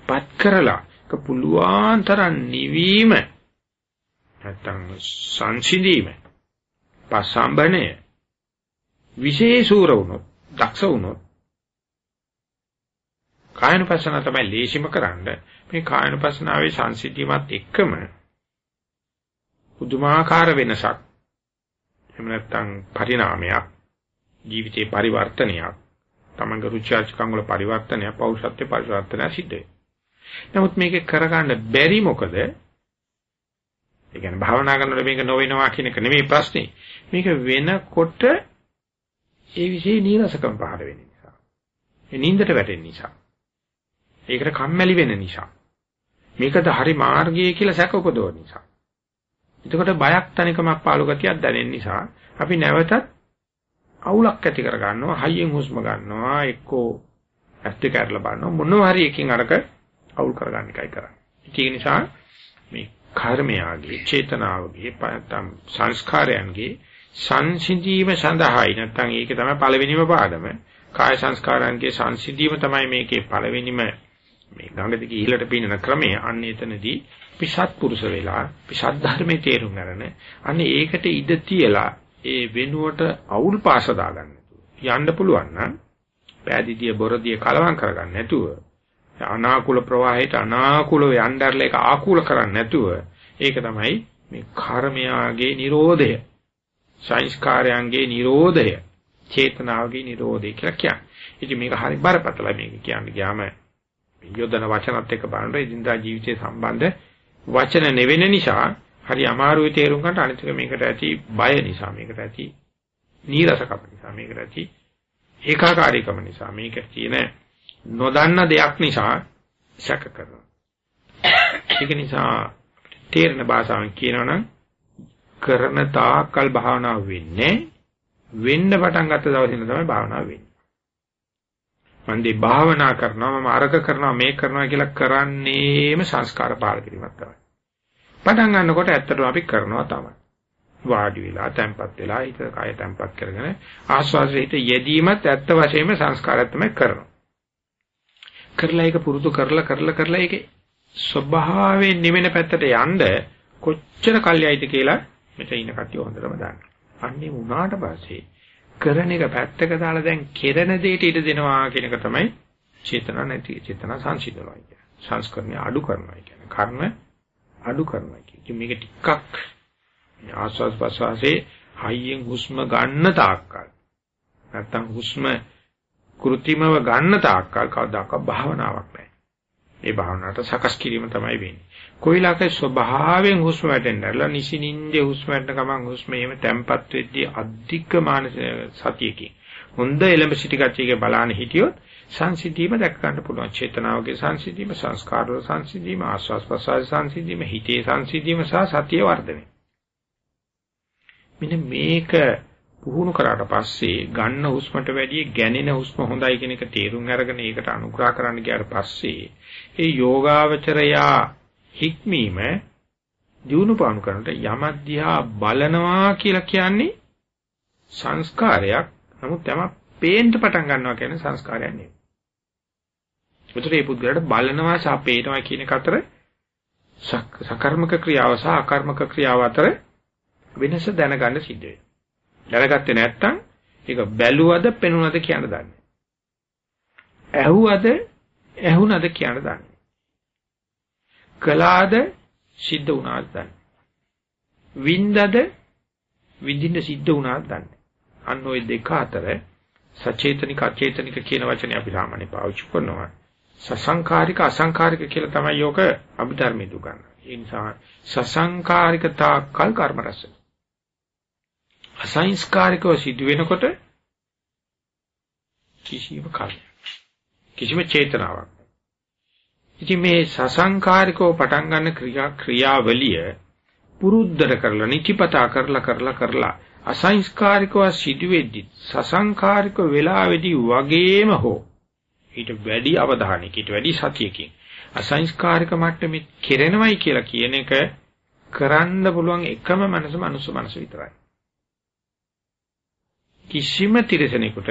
පත් කරලා ක පුළුවන් තරම් නිවීම නැත්තම් සංසිඳීම පසම්බණය විශේෂූර වුණොත් දක්ෂ වුණොත් කායනුපස්සන තමයි ලේසිම කරන්න. මේ කායනුපස්සනාවේ සංසිද්ධියමත් එක්කම පුදුමාකාර වෙනසක් එහෙම නැත්නම් පරිණාමයක් ජීවිතේ පරිවර්තනයක් තමංග රුචිආචකම් වල පරිවර්තනයක් පෞෂත්ව පරිවර්තනයක් සිද්ධ වෙනවා. නමුත් මේක කරගන්න බැරි මොකද? ඒ කියන්නේ භාවනා කරනකොට මේක නොවෙනවා කියන එක නෙමෙයි ප්‍රශ්නේ. මේක වෙනකොට ඒ વિશે නීරසකම් පහළ වෙන නිසා. ඒ නින්දට වැටෙන නිසා. ඒකට කම්මැලි වෙන නිසා. මේකද හරි මාර්ගය කියලා සැක උපදවන නිසා. එතකොට බයක් තනිකමක් පාළු ගතියක් දැනෙන නිසා අපි නැවතත් අවුලක් ඇති කර ගන්නවා හයියෙන් හුස්ම ගන්නවා එක්කෝ ඇස් දෙක අරලා බලනවා මොනවා හරි එකකින් අරක අවුල් කරගන්න එකයි කරන්නේ. ඒක නිසා මේ කර්මයාගේ චේතනාවගේ පයතම් සංස්කාරයන්ගේ සංසිඳීම සඳහායි නැත්නම් ඒක තමයි පළවෙනිම පාඩම. කාය සංස්කාරයන්ගේ සංසිඳීම තමයි මේකේ පළවෙනිම මේ ගඟ දිගේ ඉහළට පිනන ක්‍රමය. අන්න එතනදී පිසත් පුරුෂ වෙලා පිසත් ධර්මයේ තේරුම් ගන්න. අන්න ඒකට ඉඩ තියලා ඒ වෙනුවට අවුල් පාස දාගන්න. යන්න පුළුවන් නම් පෑදීතිය බොරදිය කලවම් කරගන්න නැතුව අනාකූල ප්‍රවාහයට අනාකූලව යnderලා ඒක ආකූල කරන්නේ නැතුව ඒක තමයි මේ කර්මයාගේ Nirodhaය සංස්කාරයන්ගේ Nirodhaය චේතනාවගේ Nirodhaය කියලා කියන්නේ. ඉතින් මේක හරි බරපතලයි මේක කියන්න ගියාම යොදන වචනත් එක්ක බලනකොට ඉදින්දා ජීවිතයේ සම්බන්ධ වචන නෙවෙන නිසා හරි අමාරුයි තේරුම් ගන්න අනිත් එක මේකට ඇති බය නිසා මේකට ඇති නීරසකම නිසා මේකට ඇති ඒකාකාරීකම නිසා මේක කියන නොදන්න දෙයක් නිසා සැක කරනවා. ඒක නිසා තේරෙන භාෂාවෙන් කියනවනම් කරන තාක්කල් භාවනාව වෙන්නේ වෙන්න පටන් ගත්ත දවසේ තමයි භාවනාව වෙන්නේ. මන්දී භාවනා කරනවා මම අරක කරනවා මේක කරනවා කියලා කරන්නේම සංස්කාර පාල කිරීමක් තමයි. පටන් ගන්නකොට ඇත්තටම අපි කරනවා තමයි. වාඩි වෙලා තැම්පත් වෙලා හිත කය තැම්පත් කරගෙන ආස්වාදයේ හිත යෙදීමත් ඇත්ත වශයෙන්ම සංස්කාරයක් තමයි කරනවා. කරලා ඒක පුරුදු කරලා කරලා කරලා ඒකේ ස්වභාවයෙන් නිවෙන පැත්තට යන්න කොච්චර කල්යයිද කියලා මෙතන ඉන්න කට්ටිය හොඳටම දන්නවා. අන්නේ වුණාට පස්සේ කරන එක පැත්තක දාලා දැන් කෙරෙන දෙයට ඉඩ දෙනවා කියන එක තමයි චේතනා නැති චේතනා සංසිඳනවා කියන්නේ. සංස්කරණය අඩු කරනවා කියන්නේ. කර්ම අඩු කරනවා කියන්නේ. මේක ටිකක් ආස්වාස් ප්‍රසවාසයේ හයියෙන් හුස්ම ගන්න තාක්කල් නැත්තම් හුස්ම કૃතිමව ගන්න තාක්කල් කවදාක භාවනාවක් නැහැ. ඒ භාවනාවට සකස් කිරීම තමයි වෙන්නේ. කොයිලක ස්වභාවයෙන් හුස්ම වැටෙන්නලා නිසිනින්ද හුස්ම වැටෙන ගමන් හුස්ම එහෙම තැම්පත් වෙද්දී අධික මානසික සතියකින් හොඳ එලඹ සිටි ගතියක බලාන හිටියොත් සංසිද්ධීම දැක ගන්න පුළුවන්. චේතනාවගේ සංසිද්ධීම, සංස්කාරවල සංසිද්ධීම, ආස්වාස් ප්‍රසආස සංසිද්ධීම, හිතේ සංසිද්ධීම සහ සතිය වර්ධනය. මෙන්න මේක පුහුණු කරාට පස්සේ ගන්න හුස්මට වැඩිය ගැනෙන හුස්ම හොඳයි කියන එක තේරුම් අරගෙන ඒකට අනුග්‍රහ කරන්න ගියාට පස්සේ ඒ යෝගාවචරයා හික්මීම දිනු පාණු කරනට යමද්දිහා බලනවා කියලා කියන්නේ සංස්කාරයක්. නමුත් යම පේන්න පටන් ගන්නවා කියන්නේ සංස්කාරයක් නෙවෙයි. ඒතර මේ පුද්ගලයාට බලනවා සහ පේනවා කියන එක අතර සකර්මක ක්‍රියාව සහ අකර්මක ක්‍රියාව අතර වෙනස දැනගන්න සිද්ධ වෙනවා. දැනගත්තේ නැත්නම් ඒක බැලුවද පෙනුනද කියන දන්නේ. ඇහුවද ඇහුණද කියන දන්නේ. කළාද සිද්ධ වුණාද දන්නේ. වින්දද විඳින්න සිද්ධ වුණාද දන්නේ. අන්න ওই දෙක අතර සචේතනික අචේතනික කියන වචනේ අපි සාමාන්‍ය පාවිච්චි කරනවා. සසංකාරික අසංකාරික කියලා තමයි යෝක අභිධර්මයේ දුගන්න. ඒ නිසා සසංකාරික තාකල් කර්ම රස. අසංස්කාරිකව සිදු වෙනකොට කිසිම කර්ම කිසිම චේතනාවක් ඉතින් මේ සසංකාරිකව පටන් ගන්න ක්‍රියා ක්‍රියාවලිය පුරුද්දට කරලා නිතිපතා කරලා කරලා කරලා අසංස්කාරිකව සිදුවෙද්දි සසංකාරික වෙලාවේදී වගේම හෝ ඊට වැඩි අවධානයකින් ඊට වැඩි සතියකින් අසංස්කාරික මට්ටමේ කෙරෙනවයි කියලා කියන එක කරන්න පුළුවන් එකම මනස මනුස්ස මනස විතරයි. කිසිම තිරසනෙකුට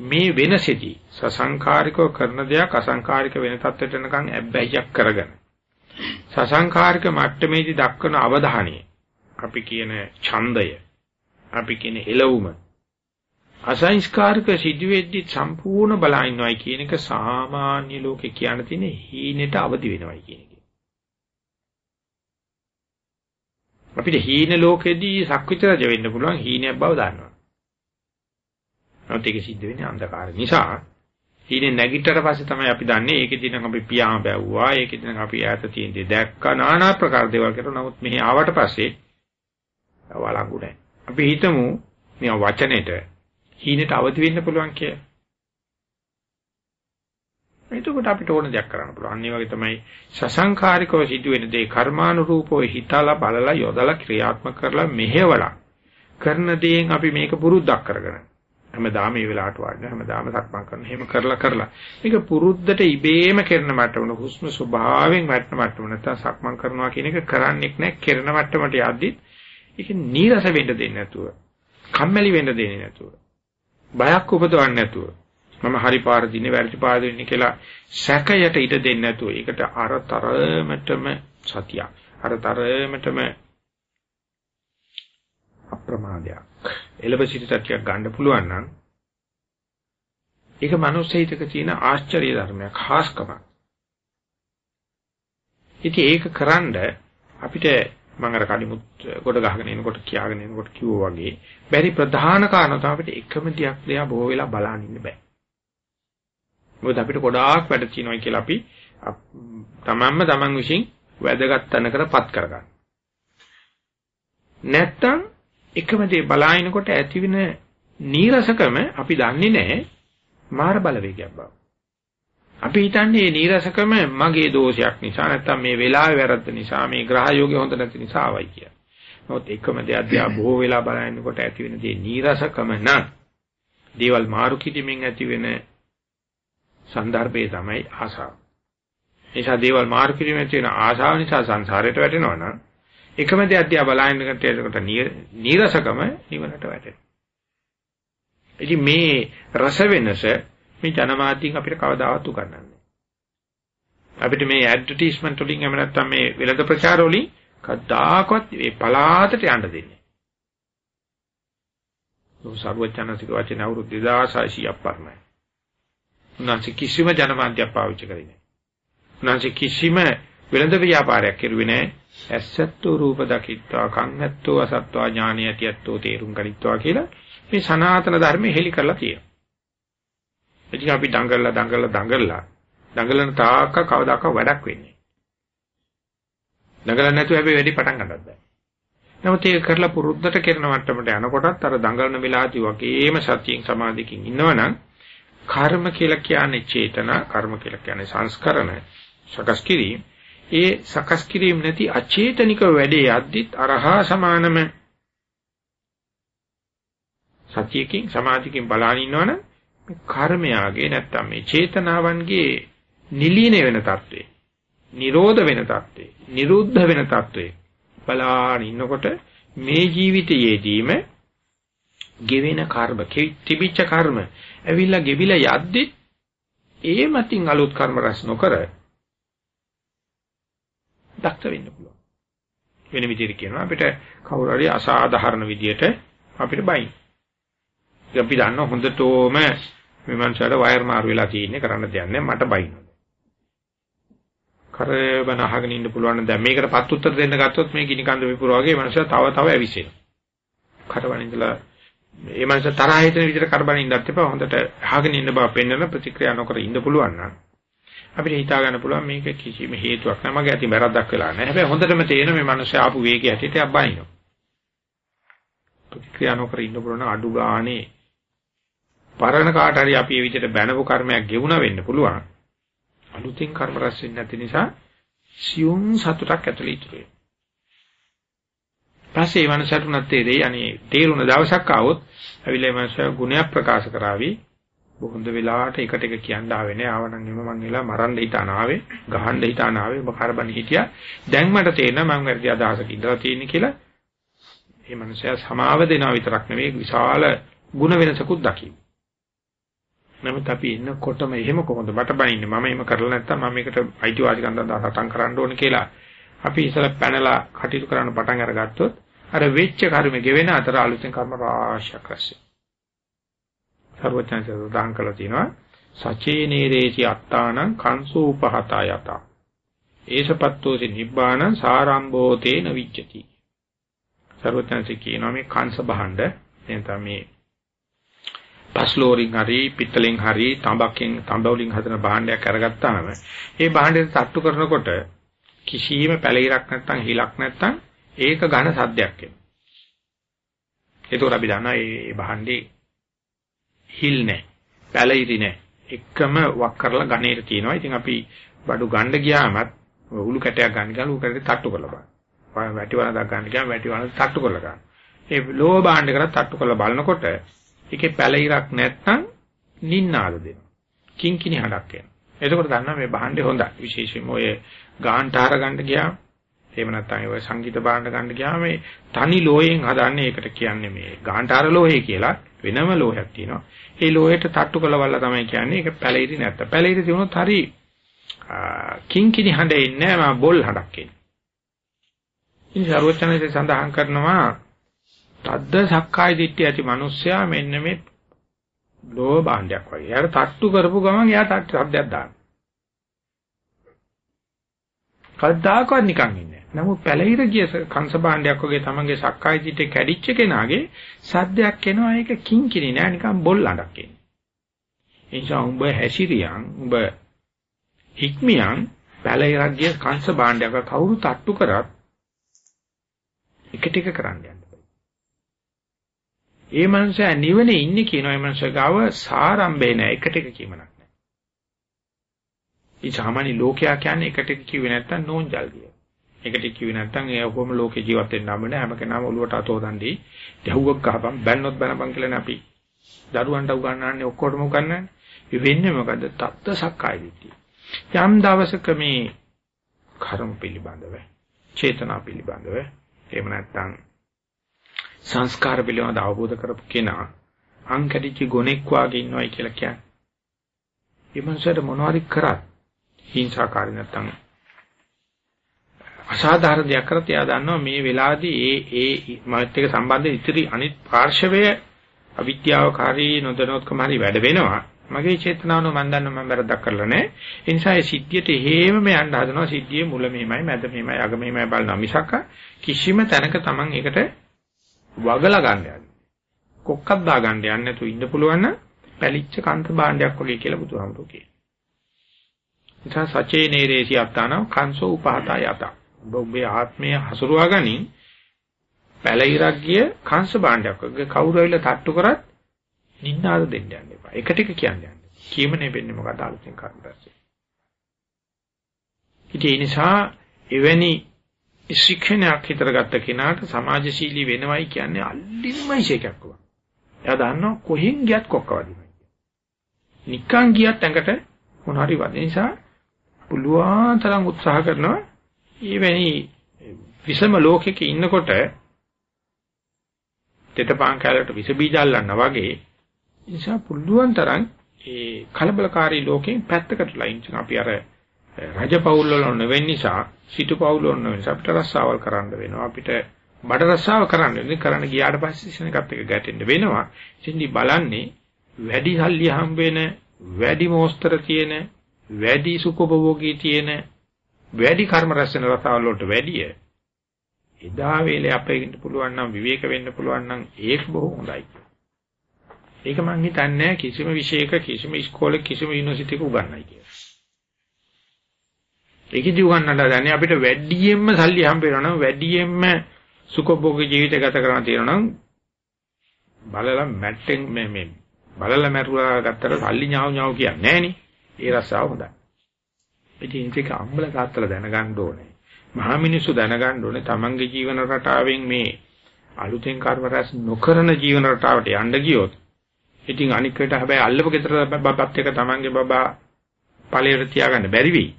මේ වෙනසෙදී සසංකාරිකව කරන දෙයක් අසංකාරික වෙන තත්ත්වයට යනකම් ඇබ්බැහියක් කරගෙන සසංකාරික මට්ටමේදී දක්වන අවධානය අපි කියන ඡන්දය අපි කියන එළවුම අසංස්කාරක සිදුවෙද්දි සම්පූර්ණ බලයින්වයි කියන එක සාමාන්‍ය ලෝකේ කියන තියෙන හීනෙට අවදි වෙනවයි කියන එක. අපිට හීන ලෝකෙදී සක්විත රජ වෙන්න පුළුවන් හීනයක් බව දන්නවා. නමුත් ඒක සිද්ධ වෙන්නේ අන්ධකාර නිසා. ඊනේ නැගිටතර පස්සේ තමයි අපි දන්නේ ඒකෙදී නම් අපි පියාම බැව්වා ඒකෙදී නම් අපි ඈත තියෙන දේ දැක්කා নানা ආකාර දේවල් කරා නමුත් මෙහි ආවට පස්සේ වළංගු නැහැ. අපි හිතමු මේ වචනෙට හීනට අවදි වෙන්න පුළුවන් කියලා. එතකොට අපිට ඕන දෙයක් කරන්න පුළුවන්. ඒ වගේ තමයි සසංකාරිකව සිදුවෙන දේ කර්මානුරූපව හිතලා බලලා යොදලා ක්‍රියාත්මක කරලා මෙහෙවලා කරන දේෙන් අපි මේක පුරුද්දක් කරගන්න. හැමදාම මේ වෙලාවට වාඩි හැමදාම සක්මන් කරන එහෙම කරලා කරලා. මේක පුරුද්දට ඉබේම කරන මට්ටමන හුස්ම ස්වභාවයෙන් වැටෙන මට්ටම නැත්තම් සක්මන් කරනවා කියන එක කරන්නේක් නැහැ කරන මට්ටමට යද්දි ඒක නීරස වෙන්න දෙන්නේ නැතුව කම්මැලි වෙන්න දෙන්නේ නැතුව බයක් උපදවන්නේ නැතුව මම හරි පාර දිනේ වැරදි පාර දිනේ කියලා සැකයට ඉඩ දෙන්නේ නැතුව ඒකට අර තරමටම සතිය අර තරමටම අප්‍රමාදයක් එළඹ සිටි සත්‍යයක් ගන්න පුළුවන් නම් ඒක මනුස්ස හිතක තියෙන ආශ්චර්ය ධර්මයක් ખાસකමක් ඉතින් ඒක කරන්ඩ අපිට මම අර කලිමුත් කොට ගහගෙන එනකොට කියාගෙන එනකොට කිව්වා වගේ බැරි ප්‍රධාන කාරණා තමයි අපිට එකම දියක් දිහා බොහෝ වෙලා බලන්න ඉන්න බෑ. මොකද අපිට ගොඩාක් වැඩ තියෙනවා කියලා අපි තමන්ම තමන් විසින් වැදගත් තැනකටපත් කරගන්න. නැත්තම් එකම දේ බලාිනකොට ඇතිවෙන නීරසකම අපි දන්නේ නැහැ මාර බලවේගයක් බව. අපි හිතන්නේ මේ නීරසකම මගේ දෝෂයක් නිසා නැත්තම් මේ වෙලාවේ වැරද්ද නිසා මේ ග්‍රහයෝගය හොඳ නැති නිසා ආවයි කියලා. නමුත් එකම දේ අධ්‍යා බොහෝ වෙලා බලනකොට ඇතිවෙන දේ නීරසකම නම් දේවල් මාරු කිරීමෙන් ඇතිවෙන සන්දර්භයේ තමයි ආසාව. නිසා දේවල් මාරු කිරීමෙන් ඇතිවෙන ආසාව නිසා සංසාරයට වැටෙනවා නම් එකම දෙයක් දිහා බලනකොට එතකොට නීරසකම නිවනට වැටෙනවා. ඉතින් මේ රස වෙනස මේ ජනමාධ්‍යෙන් අපිට කවදාවත් උගන්වන්නේ අපිට මේ ඇඩ්වර්ටයිස්මන්ට් වලින් එහෙම නැත්නම් මේ වෙළඳ ප්‍රචාර වලින් කවදාකවත් මේ පලාතට යන්න දෙන්නේ නැහැ. සර්වඥාන්සික වචන අවුරුදු 2600ක් පරණයි. උන්වහන්සේ කිසිම ජනමාධ්‍යයක් පාවිච්චි කරේ නැහැ. උන්වහන්සේ කිසිම වෙළඳ ව්‍යාපාරයක් කරුවේ නැහැ. ඇස්සත්තු රූප දකිත්වා කංහත්තෝ අසත්වා ඥානියතියත්තෝ තේරුම් ගනිත්වා කියලා මේ සනාතන ධර්මයේ හෙලි කරලා තියෙනවා. ඉතින් අපි දඟලලා දඟලලා දඟලලා දඟලන තාක්ක කවදාක වැඩක් වෙන්නේ. දඟලන්නේ නැතුව හැබැයි වැඩි පටන් ගන්නත් බෑ. නමුත් ඒක කරලා පුරුද්දට කරන මට්ටමට යනකොටත් අර දඟලන වෙලාවදී වගේම සතියෙන් සමාධියකින් ඉන්නවනම් කර්ම කියලා කියන්නේ චේතනා, කර්ම කියලා කියන්නේ සංස්කරණ, සකස් කිරීම. ඒ සකස් කිරීම නැති අචේතනික වැඩේ යද්දිත් අරහා සමානම සතියකින් සමාධියකින් බලන ඉන්නවනම් මේ කර්මයාගේ නැත්තම් මේ චේතනාවන්ගේ නිලීන වෙන தત્ත්වේ නිරෝධ වෙන தત્ත්වේ නිරුද්ධ වෙන தત્ත්වේ බලන ඉන්නකොට මේ ජීවිතයේදීම ගෙවෙන කර්ම තිබිච්ච කර්ම ඇවිල්ලා ගෙවිලා යද්දි ඒ මතින් අලුත් කර්ම රැස් නොකර දක්ෂ වෙන්න පුළුවන් වෙන විදිහට කියනවා අපිට කවුරු හරි අසාධාරණ විදියට අපිට බයි අපි දන්නවා හොඳටම මේ මනුස්සයාට වයර් මාරු වෙලා තියෙන්නේ කරන්න දෙයක් නැහැ මට බයිනවා. කරබන අහගෙන ඉන්න පුළුවන් දැන් මේකට පත් උත්තර දෙන්න ගත්තොත් මේ කිනි කන්ද විපුර වගේ මනුස්සයා තව තව ඇවිසෙනවා. කරබන ඉඳලා මේ මනුස්සයා තරහ හිතෙන විදිහට කරබන ඉන්නත් එපා හොඳට අහගෙන ඉන්න බව පෙන්වන ප්‍රතික්‍රියා නොකර ඉන්න පුළුවන් නම් අපිට හිතා ගන්න පුළුවන් මේක කිසිම හේතුවක් නැහැ මගේ අතින් වැරද්දක් වෙලා නැහැ. හැබැයි හොඳටම තේරෙන මේ මනුස්සයා ආපු වේගය හැටියට අබ්බනිනවා. ප්‍රතික්‍රියා නොකර ඉන්න පුළුවන් අඩු ගානේ පරණ කාට හරි අපි මේ විදිහට බැනපු කර්මයක් ගෙවුණා වෙන්න පුළුවන්. අලුතින් කර්ම රැස් වෙන්නේ නැති නිසා සියුම් සතුටක් ඇතුළේ ඉතුරු වෙනවා. පස්සේ මනසට උනත් තේරෙයි අනේ තේරුණ දවසක් ආවොත් අවිලේ මනස ගුණයක් ප්‍රකාශ කරાવી බොහොඳ වෙලාවට එකට එක කියන්න ආවේ නෑ. ආවනම් එම මං එලා මරන්න හිතාන ආවේ ගහන්න හිතාන ආවේ ඔබ කරබන් හිටියා. දැන් මට තේරෙනවා මං වැඩි අදහසක ඉඳලා තියෙන්නේ කියලා. මේ මනුස්සයා සමාව දෙනවා විතරක් නෙවෙයි විශාල ಗುಣ වෙනසකුත් දකින්න. නමුත් අපි ඉන්නකොටම එහෙම කොහොමද? මට බනින්නේ. මම එහෙම කරලා නැත්තම් මම මේකට අයිතිවාසිකම් දන්දා සටන් කරන්න ඕන කියලා අපි ඉතල පැනලා කටයුතු කරන්න පටන් අරගත්තොත් අර වෙච්ච කර්ම ගෙවෙන අතර අලුතෙන් කර්ම රාශියක් රැස් සර්වඥාන්සේ සදාන් කළා තියෙනවා සචේ නේරේති අත්තානං කංසෝ උපහත යත. ඒසපත්තෝසි නිබ්බාන සාරම්භෝ තේන විච්ඡති. සර්වඥාන්සේ කියනවා මේ කංශ භාණ්ඩ එතන මේ පස්ලෝරින් හරි පිත්තලෙන් හරි තඹකින් තඹවලින් හදන භාණ්ඩයක් අරගත්තාම ඒ භාණ්ඩෙට තට්ටු කරනකොට කිසියම් පැලිරක් නැත්තම් හිලක් නැත්තම් ඒක ඝන සද්දයක් එනවා. ඒතකොට අපි දන්නවා මේ භාණ්ඩේ හිල් නැහැ. පැලිරි නැහැ. එකම වක් කරලා ඝනේට තියෙනවා. ඉතින් අපි බඩු ගන්න ගියාමත් උළු කැටයක් ගන්න ගියාම උළු කැටේ තට්ටු කරලා බලන්න. වැටි වරදක් ගන්න ගියාම වැටි වරද තට්ටු කරලා ගන්න. ඒ ලෝහ භාණ්ඩ කරලා තට්ටු කරලා බලනකොට ඒකේ පැලිරක් නැත්තම් නින්නාද දෙනවා. කිංකිණි හඩක් එනවා. එතකොට දන්නවා මේ භාණ්ඩේ හොඳයි. විශේෂයෙන්ම ඔය ගාන්ටාර ගන්න ගියාම එහෙම නැත්නම් ඔය සංගීත භාණ්ඩ ගන්න ගියාම මේ තනි ලෝයෙන් හදන්නේ ඒකට කියන්නේ මේ ගාන්ටාර ලෝහය කියලා වෙනම ලෝහයක් තියෙනවා. ඒ ලෝහයට තට්ටු කළවල්ලා තමයි කියන්නේ ඒක පැලිරි නැත්ත. පැලිරි තිබුණොත් හරි කිංකිණි හඬ ඉන්නේ නැහැ මා බොල් හඬක් එන්නේ. ඉතින් සර්වචනයේ සඳහන් කරනවා තද්ද සක්කාය දිට්ඨිය ඇති මිනිස්සයා මෙන්න මේ ලෝහ භාණ්ඩයක් වගේ. එයාට තට්ටු කරපු ගමන් එයා තට්ටු શબ્දයක් දානවා. කවදාකවත් නිකන් ඉන්නේ නැහැ. නමුත් පැලිර ගිය කංශ භාණ්ඩයක් වගේ තමන්ගේ සක්කාය දිට්ඨිය කැඩිච්ච කෙනාගේ සද්දයක් එනවා ඒක කිංකිණි නෑ නිකන් බොල් අඬක් එන්නේ. ඒ නිසා උඹ හැසිරියන් උඹ හික්මියන් පැලිරක් ගිය කංශ භාණ්ඩයක කවුරු තට්ටු කරත් එක ටික කරන්න යන්න. ඒ මනුස්සයා නිවනේ ඉන්නේ කියනවා ඒ මනුස්සයා ගාව සාරම්භේ නැහැ එකට එක කියමනක් නැහැ. ඒ සාමාන්‍ය ලෝකයා කියන්නේ එකට එක කිව්වේ නැත්තම් නෝන්ජල් කිය. එකට කිව්වේ නැත්තම් ඒ ඔක්කොම ලෝකේ ජීවත් වෙන්න හම්බ නැහැ හැම කෙනාම ඔලුවට අතෝ දණ්ඩි. දෙහුවක් ගහපන් බැන්නොත් බැනපන් කියලානේ අපි දරුවන්ට උගන්වන්නේ ඔක්කොටම උගන්වන්නේ. ඒ වෙන්නේ මොකද? තත්ත සක්කාය දිට්ඨිය. යම් දවසක මේ කර්ම පිළිබඳව, චේතනා පිළිබඳව, එහෙම නැත්තම් සංස්කාර පිළිබඳ අවබෝධ කරපු කෙනා අංකඩිච්ච ගොනෙක් වාගේ ඉන්නවයි කියලා කියන්නේ. ඒ මනුස්සයාට මොනවද කරත් හිංසාකාරී නැත්තම් අසාධාරණ දෙයක් කරත් එයා දන්නවා මේ වෙලාවේදී ඒ ඒ මාත් එක්ක සම්බන්ධ ඉතිරි අනිත් පාර්ශවය අවිද්‍යාවකාරී නොදැනුවත්කම හරි වැඩ වෙනවා. මගේ චේතනාවන මම දන්නවා මම වැරද්දක් කරලා නැහැ. ඒ නිසා ඒ සිද්ධියට හේමම යන්න හදනවා. සිද්ධියේ මුල මෙහෙමයි, මැද මෙහෙමයි, අග මෙහෙමයි බලනවා මිසක් කිසිම තැනක Taman ඒකට වගලා ගන්න යන්නේ. කොක්කක් දා ගන්න යන්නේ නැතුව ඉන්න පුළුවන් නම් පැලිච්ච කන්ත භාණ්ඩයක් වගේ කියලා බුදුහාමුදුරු කියනවා. නිසා සචේ නේරේසි අත්තාන කංසෝ උපහතා යත. ඔබ ඔබේ ආත්මය හසුරුවා ගනින් පැලිරක් ගිය කංශ භාණ්ඩයක් වගේ කවුරු ඇවිල්ලා තට්ටු කරත් නින්නාද දෙන්න යන්න එපා. එක ටික කියන්න යන්න. කීමනේ වෙන්නේ මොකද අලුතෙන් කරන්න පස්සේ. ඉතින් ඒ නිසා එවැනි ශික්ෂණයක් හිතරගත්ත කෙනාට සමාජශීලී වෙනවයි කියන්නේ අල්ලින්ම ඉෂේකක් වුණා. එයා දන්නවා කොහෙන් ගියත් කොක්ක වදිනවා. නිකන් ගියත් ඇඟට මොන හරි වදින නිසා පුළුවන් තරම් උත්සාහ කරනවා ඊවැනි විසම ලෝකෙක ඉන්නකොට තෙතපාන් කැලට විස බීජ අල්ලන්න වගේ නිසා පුළුවන් තරම් ඒ කලබලකාරී ලෝකෙන් පැත්තකටලා ඉන්න. අපි අර රජ පවුල් වල නොවෙන නිසා සිටු පවුල් වල නොවෙන නිසා අපිට රස්සාවල් කරන්න වෙනවා. අපිට බඩ රස්සාව කරන්න වෙනවා. කරන්න ගියාට පස්සේ ඉස්සෙනකත් එක ගැටෙන්න වෙනවා. ඉතින්දි බලන්නේ වැඩි සල්ලි හම්බ වෙන වැඩි මොස්තර තියෙන වැඩි සුඛභෝගී තියෙන වැඩි කර්ම රැස් වෙන රස්සාවල් වලට වැඩිය එදා වේලේ අපේ පුළුවන් නම් විවේක වෙන්න පුළුවන් නම් ඒක බොහොම හොඳයි ඒක මං හිතන්නේ කිසිම විෂයක කිසිම ඉස්කෝලේ කිසිම යුනිවර්සිටියක උගන්වයි කියලා. ඒකදී උගන්වන්න දන්නේ අපිට වැඩියෙන්ම සල්ලි හම්බ වෙනවා නම් වැඩියෙන්ම සුඛභෝගී ජීවිත ගත කරන්න තියෙනවා නම් බලලා මැට්ටෙන් මේ මේ බලලා මැරුවා ගත්තට සල්ලි ඥාව ඥාව කියන්නේ නැහනේ. ඒ රසාව හොඳයි. ඉතින් ඒක අම්බල තාත්තලා දැනගන්න ඕනේ. මහා මිනිස්සු දැනගන්න ඕනේ තමන්ගේ ජීවන රටාවෙන් මේ අලුතෙන් කර්ම රැස් නොකරන ජීවන රටාවට යන්න ගියොත් ඉතින් අනිකට හැබැයි අල්ලපු ගෙදර බබත් එක තමන්ගේ බබා ඵලයට තියාගන්න බැරි වෙයි.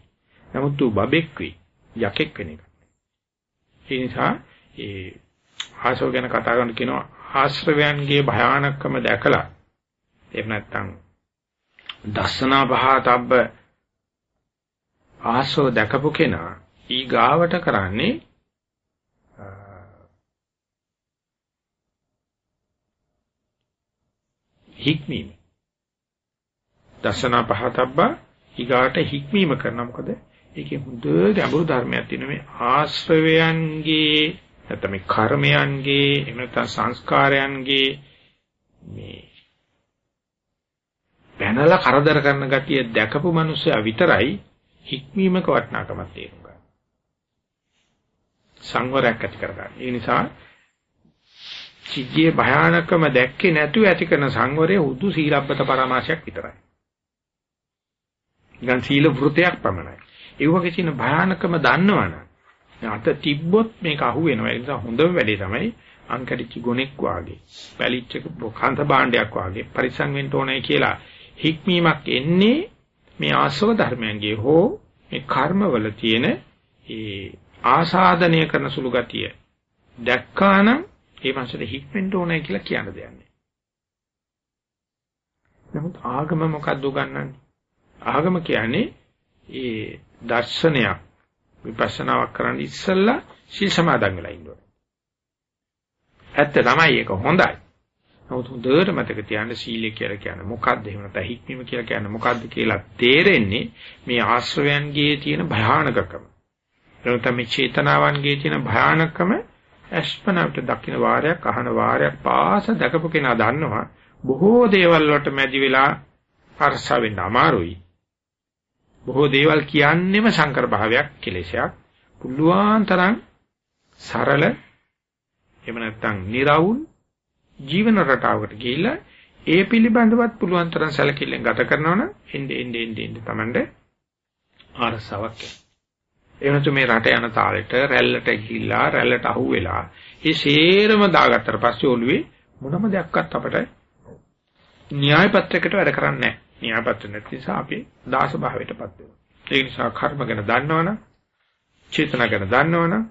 නමුත් ඌ බබෙක් වෙයි. යකෙක් වෙන එක. ඒ නිසා ඒ ආශව ගැන කතා කරන කියනවා ආශ්‍රවයන්ගේ භයානකම දැකලා එහෙම නැත්නම් දස්සනා පහතබ්බ ආශව දැකපු කෙනා ඊ ගාවට කරන්නේ හික්මීම. දසනා පහතබ්බා ඊගාට හික්මීම කරනවා මොකද ඒකේ හොඳ ගැඹුරු ධර්මයක් තියෙනවා මේ ආශ්‍රවයන්ගේ නැත්නම් මේ කර්මයන්ගේ එහෙම නැත්නම් සංස්කාරයන්ගේ මේ පැනලා කරදර කරන ගතිය දැකපු මිනිස්සයා විතරයි හික්මීමක වටිනාකමක් තේරුම් ගන්න. සංවරයක් ඇති කර ගන්න. ඒ නිසා සිද්ධියේ භයානකම දැක්කේ නැතුව ඇති කරන සංවරය උදු සීලබ්බත පරමාශයක් විතරයි. නිකන් සීල වෘතයක් පමණයි. ඒ වගේ තියෙන භයානකම දන්නවනම් අත තිබ්බොත් මේක අහු වෙනවා. ඒ නිසා හොඳම වැඩේ තමයි අංකඩිච්ච ගොනෙක් වාගේ, පැලිච්ච කාන්ත භාණ්ඩයක් වාගේ පරිසං වෙන්න ඕනේ කියලා හික්මීමක් එන්නේ මේ ආශ්‍රව ධර්මයන්ගේ හෝ මේ කර්මවල තියෙන ඒ ආසාදනය කරන සුළු ගතිය දැක්කානම් ඒ මාසෙට හික්මෙන්න ඕනේ කියලා කියන්න දෙන්නේ. නමුත් ආගම මොකද්ද උගන්වන්නේ? ආගම කියන්නේ ඒ දර්ශනයක් විපස්සනාවක් කරන්න ඉස්සෙල්ලා සීල් සමාදන් වෙලා ඉන්න ඕනේ. ඇත්ත තමයි ඒක හොඳයි. නමුත් හොඳට මතක තියාගන්න සීලය කියලා කියන්නේ මොකද්ද? එහෙම නැත්නම් හික්මීම කියලා කියන්නේ මොකද්ද කියලා තේරෙන්නේ මේ ආශ්‍රවයන්ගේ තියෙන භයානකකම. එනතම මේ චේතනාවන්ගේ තියෙන භයානකම අස්පනවට දකින්න වාරයක් අහන වාරයක් පාස දැකපු කෙනා දන්නවා බොහෝ දේවල් වලට මැදි වෙලා අරස වෙන්න අමාරුයි. බොහෝ දේවල් කියන්නෙම සංකර භාවයක් කෙලෙසයක්. පුළුවන් තරම් සරල එහෙම නැත්නම් निराවුල් ජීවන රටාවකට ගිහිල්ලා ඒ පිළිබඳවත් පුළුවන් තරම් සැලකිල්ලෙන් ගත කරනවනම් එnde ende ende ende Tamande ආරසාවක් එනතු මේ රට යන තාලෙට රැල්ලට ගිහිල්ලා රැල්ලට අහුවෙලා ඒ සේරම දාගත්තට පස්සේ ඔළුවේ මොනම දෙයක්වත් අපට න්‍යාය පත්‍රයකට වැඩ කරන්නේ නැහැ. න්‍යාය පත්‍ර නැති නිසා අපි දාස භාවයටපත් වෙනවා. ඒ නිසා කර්ම ගැන දන්නවනම්, චේතනා ගැන දන්නවනම්,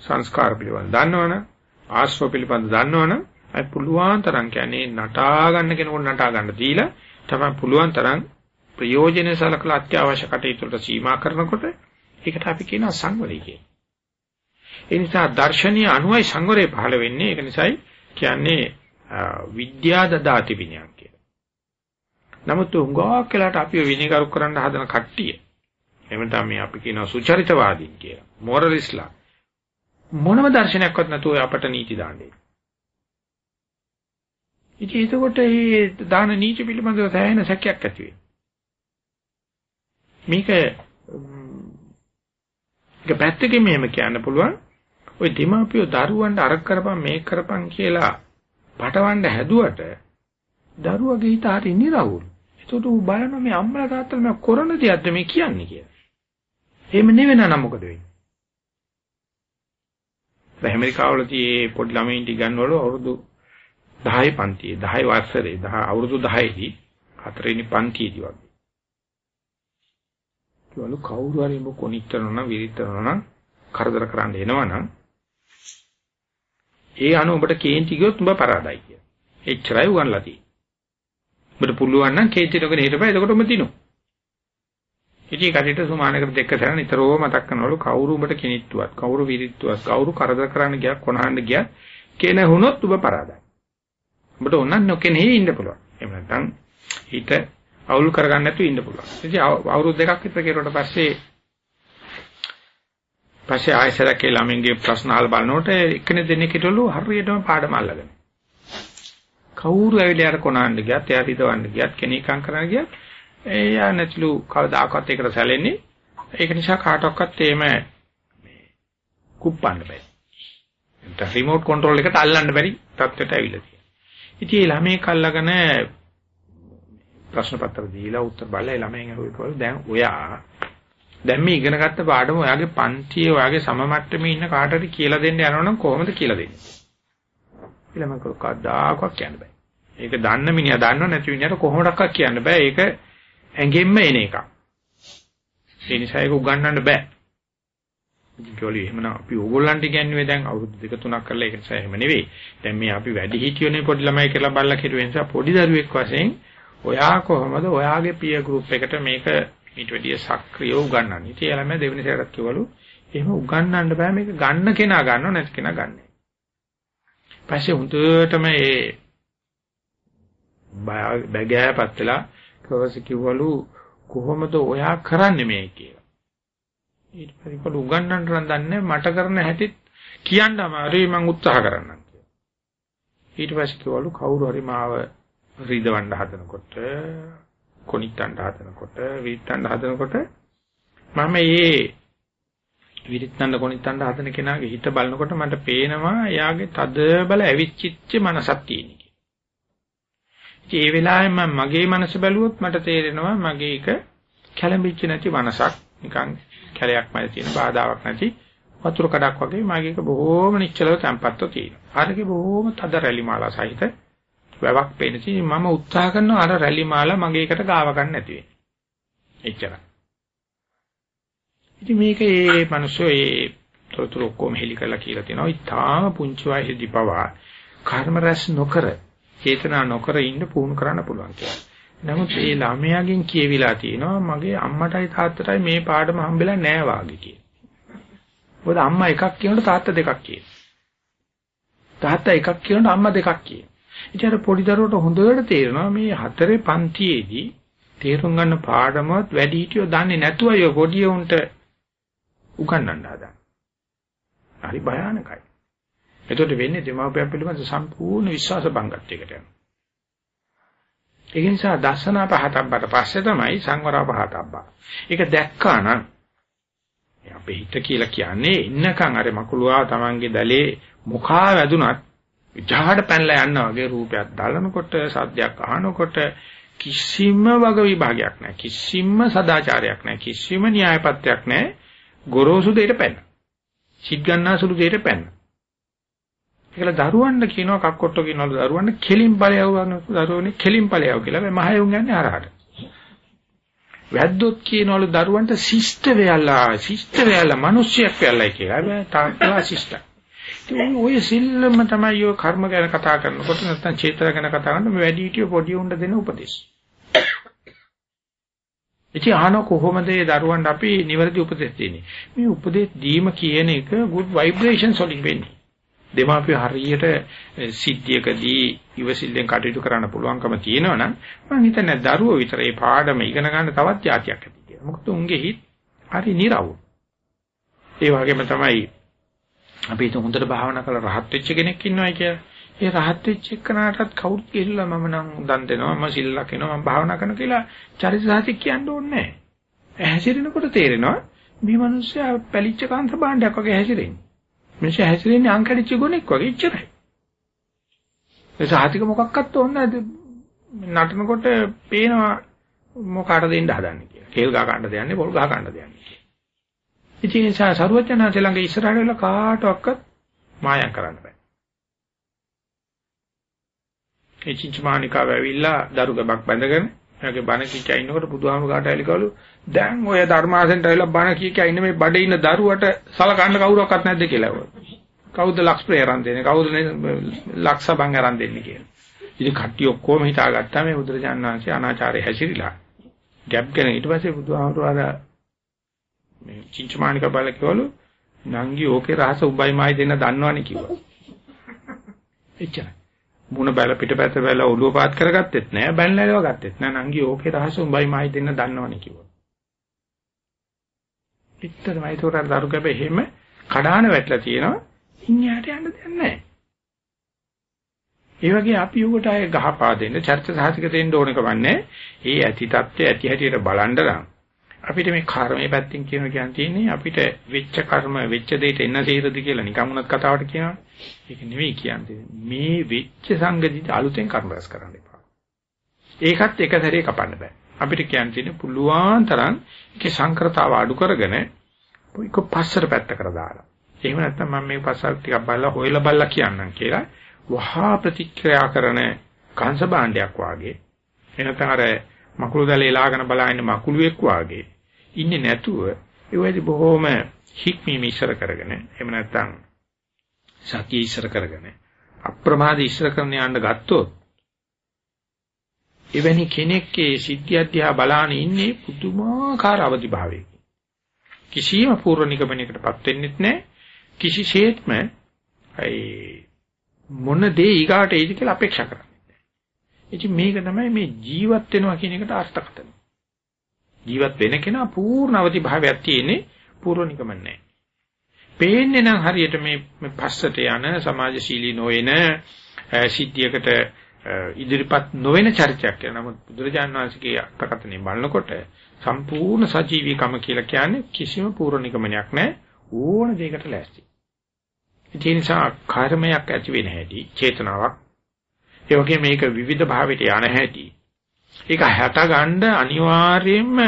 සංස්කාර පිළිබඳ දන්නවනම්, ආශ්‍රව පිළිබඳ දන්නවනම් අයි පුළුවන් තරම් කියන්නේ නටා ගන්න කෙනෙකුට නටා ගන්න දීලා තමයි පුළුවන් තරම් ප්‍රයෝජන සලකලා අත්‍යවශ්‍ය කටයුතු වලට සීමා කරනකොට ඒකට අපි කියනවා සංවරය කියලා. ඒ නිසා දර්ශනීය අනුවයි සංවරය පහළ වෙන්නේ. ඒක නිසායි කියන්නේ විද්‍යා දදාති විනයක් කියලා. නමුත් උංගාවක් කියලාට අපි විනයකරු කරන්න හදන කට්ටිය. එහෙම තමයි අපි කියනවා සුචරිතවාදීන් කියලා. මොරලිස්ලා. මොනම දර්ශනයක්වත් නැතුව අපට නීති දාන්නේ. ඉතින් එතකොට මේ දාන නීති පිළිබඳව සෑහෙන සැකයක් ඇති වෙනවා. මේක ඒක පැත්තකින් මෙහෙම කියන්න පුළුවන්. ওই දෙමාපියෝ දරුවන්ට අර කරපන් මේක කරපන් කියලා පටවන්න හැදුවට දරුවගේ හිත හරි නිරවුල්. ඒකට ඌ බලනවා මේ අම්මලා තාත්තලා මේ කරන දෙයක්ද මේ කියන්නේ කියලා. එහෙම නෙවෙයි නම් මොකද වෙන්නේ? දැන් ඇමරිකාවලදී පොඩි ළමයින්ට ඉගන්වල අවුරුදු 10 පන්තියේ 10 වසරේ 10 අවුරුදු 10 දී හතරවෙනි පන්තියේදී වගේ. කිවලු කවුරු හරි ඔබ කොනික් කරනවා නම් විරිත් කරනවා නම් කරදර කරන්න එනවනම් ඒ අනුව ඔබට කේන්ති ගියොත් උඹ පරාදයි කිය. එච්චරයි උගන්ලා තියෙන්නේ. ඔබට පුළුවන් නම් කේන්ති නගන හිටපයි එතකොට උඹ දිනු. ඉතින් කඩේට සුමානකට දෙක සැර නිතරම මතක් කරනවලු කවුරු උඹට කිනිට්ටුවත් කවුරු විරිත්තුවත් කවුරු කරදර කරන්න ගියක් කොනහන්න ගියක් කෙන වුණොත් ඔබ පරාදයි. ඔබට ඕනනම් නොකෙනෙහි ඉන්න පුළුවන්. එහෙම නැත්නම් හිත අවුල් කරගන්න නැතුව ඉන්න පුළුවන්. ඉතින් අවුරුදු දෙකක් විතර කෙරුවට පස්සේ පස්සේ ආයෙසරක් ඒ ළමින්ගේ ප්‍රශ්න අහලා බලනකොට එක්කෙනෙක් දෙන්නෙක් හිටවලු හරියටම පාඩම අල්ලගෙන. කවුරු ඇවිල්ලා යාර කොනන්න ගියත් එයා හිතවන්න ගියත් කෙනෙක්ම් කරන්න ගියත් එයා නැතිලු කවදාකවත් ඒකට සැලෙන්නේ. ඒක නිසා කාටවත් එහෙම මේ කුප්පන්න බෑ. එතන රිමෝට් කන්ට්‍රෝල් එකට අල්ලන්න බැරි තත්ත්වයට ඇවිල්ලා තියෙනවා. ඉතින් මේ ළමයි කල්ලාගෙන ප්‍රශ්න පත්‍ර දීලා උත්තර බලලා ළමයින් අහුවෙකවලු දැන් ඔයා දැන් මේ ඉගෙන ගත්ත පාඩම ඔයාගේ පන්තියේ ඔයාගේ සම මට්ටමේ ඉන්න කාටට කියලා දෙන්න යනවනම් කොහොමද කියලා දෙන්නේ? කියලා මම කවදාකවත් කියන්න බෑ. ඒක දන්න මිනිහා දන්නව නැති මිනිහට කොහොමඩක්වත් කියන්න බෑ. ඒක ඇඟෙන්න එන එකක්. ඒ නිසා ඒක උගන්වන්න බෑ. ඉතින් එහෙමනම් අපි ඕගොල්ලන්ට කියන්නේ දැන් අවුරුදු දෙක තුනක් කරලා ඒක නිසා එහෙම නෙවෙයි. දැන් මේ අපි වැඩි හිටියෝනේ පොඩි ළමයි කියලා බල්ලා කෙරුවේ නිසා පොඩි දරුවෙක් වශයෙන් ඔයා කොහොමද ඔයාගේ පිය ගෲප් එකට මේක ඊට වැඩිය සක්‍රියව උගන්වන්නේ. ඉතින් එළම දෙවෙනි සැරේට කිව්වලු එහෙම උගන්වන්න බෑ මේක ගන්න කෙනා ගන්නව නැති කෙනා ගන්න. පස්සේ හුදුටම ඒ බගෑපත් වෙලා කවස කිව්වලු කොහොමද ඔයා කරන්නේ මේ කියලා. ඊට පස්සේ කළු උගන්නන්න නම් දන්නේ මට කරන හැටිත් කියන්න අමාරුයි. මං උත්සාහ කරන්නම් කියලා. ඊට පස්සේ කිව්වලු කවුරු හරි මාව රිදවන්න හදනකොට කොනිට්ටන්න හදනකොට විත්තන්න හදනකොට මම මේ විරිත්තන්න කොනිට්ටන්න හදන කෙනාගේ හිත බලනකොට මට පේනවා එයාගේ තද බල ඇවිච්චිච්ච මනසක් තියෙන ඒ වෙලාවෙම මම මගේ මනස බැලුවොත් මට තේරෙනවා මගේ එක කැළඹිච්ච නැති මනසක්. නිකන් කැලයක් මැද තියෙන බාධාවක් නැති වතුර කඩක් වගේ මගේ එක බොහෝම නිශ්චලව තැම්පත්ව තියෙනවා. අරගේ බොහෝම තද රැලි මාලා සහිත වැවක් පේන ඉතින් මම උත්සාහ කරනවා අර රැලි මාලා මගේ එකට ගාව ගන්න නැති වෙන්න. එච්චරයි. ඉතින් මේක ඒ මිනිස්සු ඒ තොරතුරු ඔක්කොම හෙලි කරලා කියලා තියෙනවා. ඊටාම පුංචි වයසේදී පවා කර්ම රැස් නොකර චේතනා නොකර ඉන්න පුහුණු කරන්න පුළුවන් කියලා. නමුත් ඒ ළමයාගෙන් කියවිලා තියෙනවා මගේ අම්මටයි තාත්තටයි මේ පාඩම හම්බෙලා නෑ වාගේ කියලා. මොකද අම්මා එකක් කියනකොට තාත්තා දෙකක් කියනවා. තාත්තා එකක් කියනකොට අම්මා දෙකක් කියනවා. ඉතින් අර පොඩි දරුවට හොඳට තේරෙනවා මේ හතරේ පන්තියේදී තේරුම් ගන්න පාඩමවත් වැඩි හිටියෝ දන්නේ නැතුව අය පොඩි උන්ට උගන්වන්න හදන. හරි භයානකයි. එතකොට වෙන්නේ දෙමාපියන් පිළිබඳ සම්පූර්ණ විශ්වාස භංගත්වයකට යනවා. ඒ නිසා දර්ශනා පහතබ්බට පස්සේ තමයි සංවර පහතබ්බා. ඒක දැක්කා නම් අපේ හිත කියලා කියන්නේ ඉන්නකන් අර මකුලුවා Tamange දැලේ මුඛා වැදුනත් විජහාට පැනලා යනවා වගේ රූපයක් බලනකොට සද්දයක් අහනකොට කිසිම වග විභාගයක් නැහැ කිසිම සදාචාරයක් නැහැ කිසිම න්‍යායපත්‍යක් නැහැ ගොරෝසු දෙයට පැන. සිත් ගන්නාසුළු දෙයට පැන. ඒකල දරුවන්ට කියනවා කක්කොට්ටෝ කියනවලු දරුවන්ට කෙලින් ඵලයව දරුවනේ කෙලින් ඵලයව කියලා මේ මහයුන් යන්නේ අරහට. වැද්දොත් කියනවලු දරුවන්ට ශිෂ්ට වෙයලා ශිෂ්ට වෙයලා මිනිස්සෙක් වෙයලා කියලා. මේ තාක්කලා ශිෂ්ට. ඉතින් ඔය සිල්ලම තමයි ඔය කර්ම ගැන කතා කරනකොට නැත්නම් චේතන ගැන කතා කරනකොට මේ වැඩි හිටිය පොඩි උණ්ඩ දෙන උපදේශ. ඉතින් අහන කොහොමද ඒ දරුවන්ට අපි නිවැරදි උපදෙස් දෙන්නේ? මේ උපදෙස් දීම කියන එක good vibrations වලින් වෙන්නේ. දෙමාපිය හරියට සිද්ධියකදී ඉවසිල්ලෙන් කටයුතු කරන්න පුළුවන්කම තියෙනවනම් මම හිතන්නේ දරුවෝ විතර ඒ පාඩම ඉගෙන ගන්න තවත් જાතියක් ඇති කියලා. මොකද උන්ගේ හිත හරි නිරවු. ඒ වගේම තමයි අපි හිත හොඳට භාවනා කරලා රහත් වෙච්ච කෙනෙක් ඉන්නවයි කියලා. ඒ රහත් වෙච්ච එකනටත් කවුරුත් ගිහිල්ලා මම නම් දන් දෙනවා මම සිල් ලකිනවා මම භාවනා කරනවා කියලා චරිත සාහිත්‍ය කියන්න ඕනේ නැහැ. හැසිරෙනකොට තේරෙනවා මේ මිනිස්සයා පැලිච්ච කාන්ත භාණ්ඩයක් වගේ හැසිරෙන්නේ. මිනිස්සු හැසිරෙන්නේ අංකඩිච්ච ගොනෙක් වගේ ඉච්චරයි. ඒ සාහිතික මොකක්වත් ඕනේ නැහැ. නටනකොට පේනවා මොකාට දෙන්න හදන්නේ කියලා. කේල් ගහ ගන්න දෙන්නේ පොල් ගහ ගන්න දෙන්නේ කියලා. ඉතින් ඒ නිසා සරුවචනාංශ ළඟ ඉස්සරහට වෙලා කාටවත් මායම් කරන්න බෑ. ඒ චින්චමානිකාව ඇවිල්ලා දරු ගබක් බැඳගෙන එයාගේ බණ කිච්චා ඉන්නකොට බුදුහාම කාට ඇලිකවලු දැන් ඔය ධර්මාසෙන්ට ඇවිල්ලා බණ කිච්චා ඉන්න මේ බඩේ ඉන්න දරුවට සලකන්න කවුරක්වත් නැද්ද කියලා. කවුද ලක්ෂ ප්‍රේ අරන් දෙන්නේ? කවුද ලක්ෂ බං අරන් දෙන්නේ කියලා. ඉතින් කට්ටිය ඔක්කොම හිතාගත්තා මේ බුදුරජාණන් වහන්සේ අනාචාරය හැසිරිලා. ගැප් ගැන ඊට පස්සේ බුදුහාමතුආලා මේ චින්චමානික බලකවලු නංගි ඕකේ රහස උඹයි මායි දෙන්න දන්නවනේ කිව්වා. එච්චරයි. මුණ බැල පිටපැත බැල ඔළුව පාත් කරගත්තෙත් නෑ බැලනලව ගත්තෙත් නෑ නංගි ඕකේ රහස උඹයි මායි දෙන්න දන්නවනේ කිව්වා. පිටතරමයි ඒතකොට දරු කැප එහෙම කඩාන වැටලා තියෙනවා ඉන්නයට යන්න දෙයක් නෑ. ඒ වගේ අපි උකට අය ගහපා දෙන්න චර්ච සාහිතික දෙන්න ඕන කවන්නේ. ඒ ඇති தත්ත්වය ඇති හැටියට බලන්න නම් අපිට මේ කර්මයේ පැත්තෙන් කියන කියන් තියෙන්නේ අපිට වෙච්ච කර්ම වෙච්ච දෙයට එන්න තීරද කියලා නිකම් උනත් කතාවට කියනවා. ඒක නෙවෙයි කියන්නේ. මේ වෙච්ච සංගතිය අලුතෙන් කර්ම රැස් කරන්න එපා. ඒකත් එක සැරේ කපන්න බෑ. අපිට කියන්න තියෙන්නේ පුළුවන් තරම් ඒකේ සංකරතාව අඩු කරගෙන ඒක පස්සට පැත්තකට දාලා. එහෙම නැත්නම් මම මේ පස්සට ටිකක් බලලා හොයලා බලලා කියන්නම් කියලා වහා ප්‍රතික්‍රියා කරන කංශ භාණ්ඩයක් වාගේ එනතන අර මකුළු දැලේ ලාගෙන බලාගෙන මකුළුවෙක් වාගේ ඉන්නේ නැතුව ඒ වගේ බොහොම හික්මීම ඉස්සර කරගෙන එහෙම නැත්නම් සතිය ඉස්සර කරගෙන අප්‍රමාද ඉස්සර කරන යන්න ගත්තොත් එවැනි කෙනෙක්ගේ සිද්ධිය දිහා බලාන ඉන්නේ පුදුමාකාර අවදි භාවයක කිසියම් පූර්ව නිගමනයකටපත් වෙන්නෙත් නැහැ. කිසිසේත්ම ඒ මොන දේ ඊගාට එයිද කියලා අපේක්ෂා කරන්නේ ඉතින් මේක තමයි මේ ජීවත් වෙනවා කියන එකට අර්ථකථන. ජීවත් වෙන කෙනා පූර්ණ අවදි භාවයක් තියෙන්නේ පූර්වනිකම නැහැ. පේන්නේ නම් හරියට මේ පස්සට යන සමාජශීලී නොවන සිද්ධියකට ඉදිරිපත් නොවන චරිතයක් කියලා. නමුත් බුදුරජාණන් වහන්සේගේ අර්ථකථනය බලනකොට සම්පූර්ණ සජීවීකම කියලා කියන්නේ කිසිම පූර්වනිකමනයක් නැහැ. ඕන දෙයකට ලෑස්ති. ඒ නිසා කර්මයක් ඇති වෙන හැටි, චේතනාවක්. ඒ වගේ මේක විවිධ භාවයට යන හැටි. ඒක හැට ගන්න අනිවාර්යයෙන්ම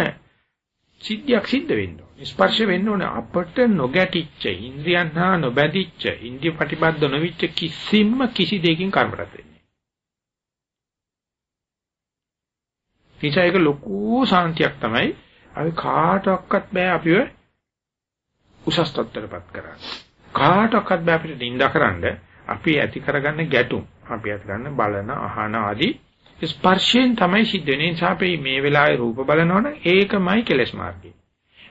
සිද්ධියක් සිද්ධ වෙන්න ඕනේ. ස්පර්ශ වෙන්න ඕනේ අපට නොගැටිච්ච, ඉන්ද්‍රියන් හා නොබැඳිච්ච, ඉන්ද්‍රිය ප්‍රතිබද්ධ නොවිච්ච කිසිම කිසි දෙයකින් කර්ම රැස් වෙන්නේ. ඒක ලොකු සාන්තියක් තමයි. අපි කාටවත් බෑ අපිව උසස් තත්ත්වයටපත් කරන්න. කාටවත් බෑ අපිට නිඳා කරන්න. අපි ඇති කරගන්න ගැටුම්, අපි ඇති කරගන්න බලන, අහන ආදී ස්පර්ශයෙන් තමයි සිද්ධ වෙන්නේ. නිසා අපි මේ වෙලාවේ රූප බලනවනම් ඒකමයි කෙලස් මාර්ගය.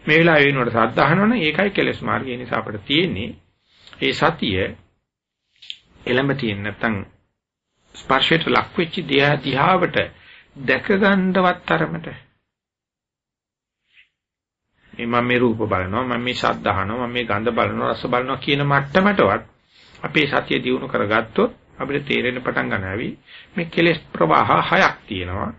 මේ වෙලාවේ වෙනකොට සද්ද අහනවනම් ඒකයි කෙලස් මාර්ගය. ඒ නිසා අපිට තියෙන්නේ ඒ සතිය එළඹ තියෙන නැත්නම් ස්පර්ශයට ලක් වෙච්ච දිහාවට දැක ගන්නවත් තරමට මේ මම මේ රූප බලනවා මම මේ ශබ්ද අහනවා මම මේ ගඳ බලනවා රස බලනවා කියන මට්ටමටවත් අපේ සතිය දියුණු කරගත්තොත් අපිට තේරෙන්න පටන් ගන්නවි මේ කෙලෙස් ප්‍රවාහ හයක් තියෙනවා.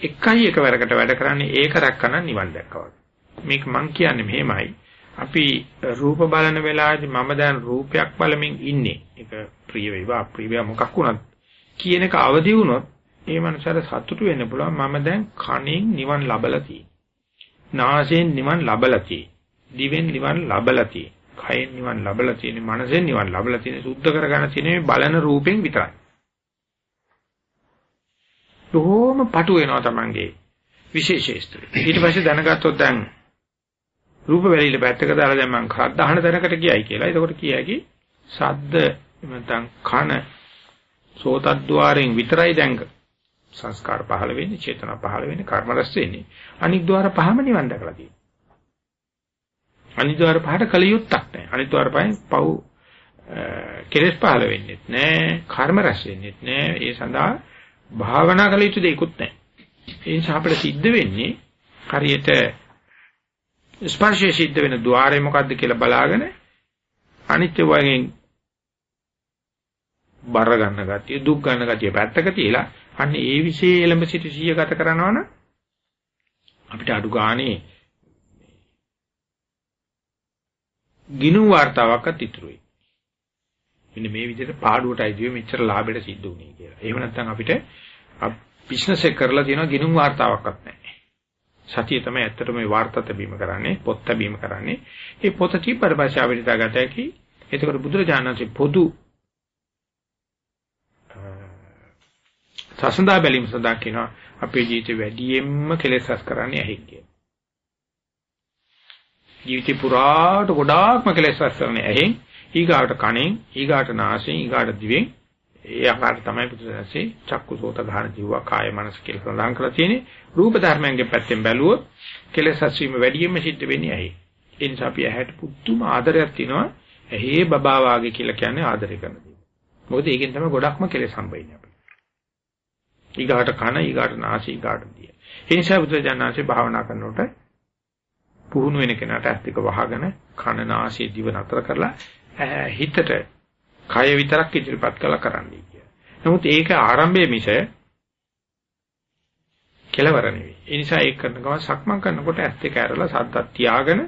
එකයි එකවරකට වැඩ කරන්නේ ඒක රැක්කනම් නිවන් දැක්කවා මේක මං කියන්නේ මෙහෙමයි. අපි රූප බලන වෙලාවේදී මම දැන් රූපයක් බලමින් ඉන්නේ. ඒක ප්‍රිය වේවා අප්‍රිය වේවා මොකක් වුණත්. කියන එක අවදි වුණොත් ඒ මනසට සතුටු වෙන්න පුළුවන් මම දැන් කණෙන් නිවන් ලබලා තියෙන්නේ. නාසයෙන් නිවන් ලබලා තියෙන්නේ. දිවෙන් නිවන් ලබලා තියෙන්නේ. කයෙන් නිවන් ලැබලා තියෙන මනසෙන් නිවන් ලැබලා තියෙන සුද්ධ කරගන්න තියෙන මේ බලන රූපෙන් විතරයි. බොහොම පටු වෙනවා Tamange විශේෂේස්ත්‍රය. ඊට පස්සේ දැනගත්තොත් දැන් රූප වැලිල පැත්තක දාලා දැන් මං ශ්‍රද්ධාහන දැනකට ගියයි කියලා. එතකොට කියයි සද්ද නැත්නම් කන සෝතද්්වාරයෙන් විතරයි දැන් සංස්කාර පහළ වෙන්නේ, චේතනා පහළ වෙන්නේ, කර්ම රැස් වෙන්නේ. අනික් ద్వාර පහම නිවන් දැකලා තියෙනවා. අනිද්වාර පහට කල යුත්තක් නැහැ. අනිද්වාර පහෙන් පව් කෙලස් පහළ වෙන්නේ නැහැ. කර්ම රැස් වෙන්නේ නැහැ. ඒ සඳහා භාවනා කළ යුතු දෙයක්වත් නැහැ. ඒ නිසා අපිට සිද්ධ වෙන්නේ හරියට ස්පර්ශයේ සිද්ධ වෙන ద్వාරය මොකද්ද කියලා බලාගෙන අනිත්‍ය වගේ බර ගන්න ගතිය දුක් ගන්න ගතිය පැත්තක තියලා අන්න ඒ විශේෂ එළඹ සිට සිය ගත කරනවනම් අපිට අඩු ගානේ ගිනු වார்த்தාවක්වත් ඉතුරුයි. මෙන්න මේ විදිහට පාඩුවට අයිතිව මෙච්චර ලාභයට සිද්ධ වුණේ කියලා. එහෙම නැත්නම් අපිට බිස්නස් එක කරලා තියෙනවා ගිනුම් වார்த்தාවක්වත් නැහැ. සතිය තමයි ඇත්තටම මේ වார்த்தා තැබීම කරන්නේ, පොත් තැබීම කරන්නේ. මේ පොත කීපර භාෂාවෙන් දාගත හැකි. ඒතකොට බුදුරජාණන්සේ පොදු සසඳා බැලීම සඳහා කියනවා අපේ ජීවිතේ වැඩියෙන්ම කෙලෙස් රස කරන්නේ ඇහි කියලා. ජීවිතේ පුරාට ගොඩාක්ම කෙලෙස් රැස් කරන්නේ ඇහෙන්, ඊගාට කනෙන්, ඊගාට නාසයෙන්, ඊගාට දිවෙන්. ඒ ආකාරයට තමයි පුදුසැසේ චක්කුසෝත ගාන ජීව කාය මනස කියලා සඳහන් කරලා තියෙන්නේ. රූප ධර්මයන්ගේ පැත්තෙන් බැලුවොත් කෙලෙස් රැස් වීම වැඩියෙන්ම සිද්ධ වෙන්නේ ඇහි. ඒ නිසා අපි ඇහැට පුදුම ආදරයක් තියෙනවා. ඇහි බබා වාගේ කියලා කියන්නේ ආදරය කරන දේ. මොකද ඒකෙන් තමයි ගොඩක්ම කෙලෙස් හම්බෙන්නේ අපිට. ඊගාට කන, ඊගාට නාසය, ඊගාට දිය. ඒ නිසා බුදුජානනාංශේ භාවනා කරනකොට පුහුණු වෙන කෙනාට ඇස් දෙක වහගෙන කන නාසය දිව නතර කරලා හිතට කය විතරක් ඉදිරිපත් කළා කරන්නයි කිය. නමුත් ඒක ආරම්භයේ මිස කෙලවර නෙවෙයි. ඒ නිසා ඒක කරන ගමන් සක්මන් කරනකොට ඇස් දෙක ඇරලා සද්දක් තියාගෙන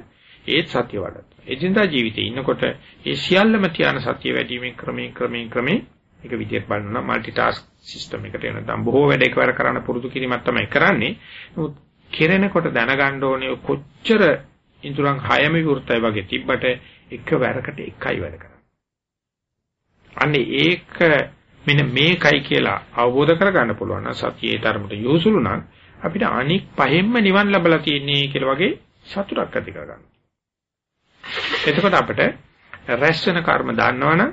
ඒත් සතිය වඩත. එදිනදා ජීවිතේ ඉන්නකොට ඒ සියල්ලම තියාන සතිය වැඩිවීමෙන් ක්‍රමයෙන් ක්‍රමයෙන් ක්‍රමයෙන් ඒක විදියට බලනවා මල්ටි ටාස්ක් සිස්ටම් එකට එනනම් බොහෝ වැඩ එකවර කරන්න පුරුදු කිරීමක් තමයි කරන්නේ. නමුත් කෙරෙනකොට දැනගන්න ඕනේ කොච්චර ඉන්ද්‍රයන් 6ම විවෘතයි වගේ තිබ්බට එකවරකට එකයි වැඩ කරන්නේ. අන්නේ ඒක මෙන්න මේකයි කියලා අවබෝධ කරගන්න පුළුවන් නම් සතියේ ධර්මයට යොසුළු නම් අපිට අනික් පහෙන්ම නිවන් ලැබලා තියෙන්නේ කියලා වගේ සතුටක් ඇති කරගන්න. එතකොට අපිට රැස් වෙන කර්ම දන්නවනම්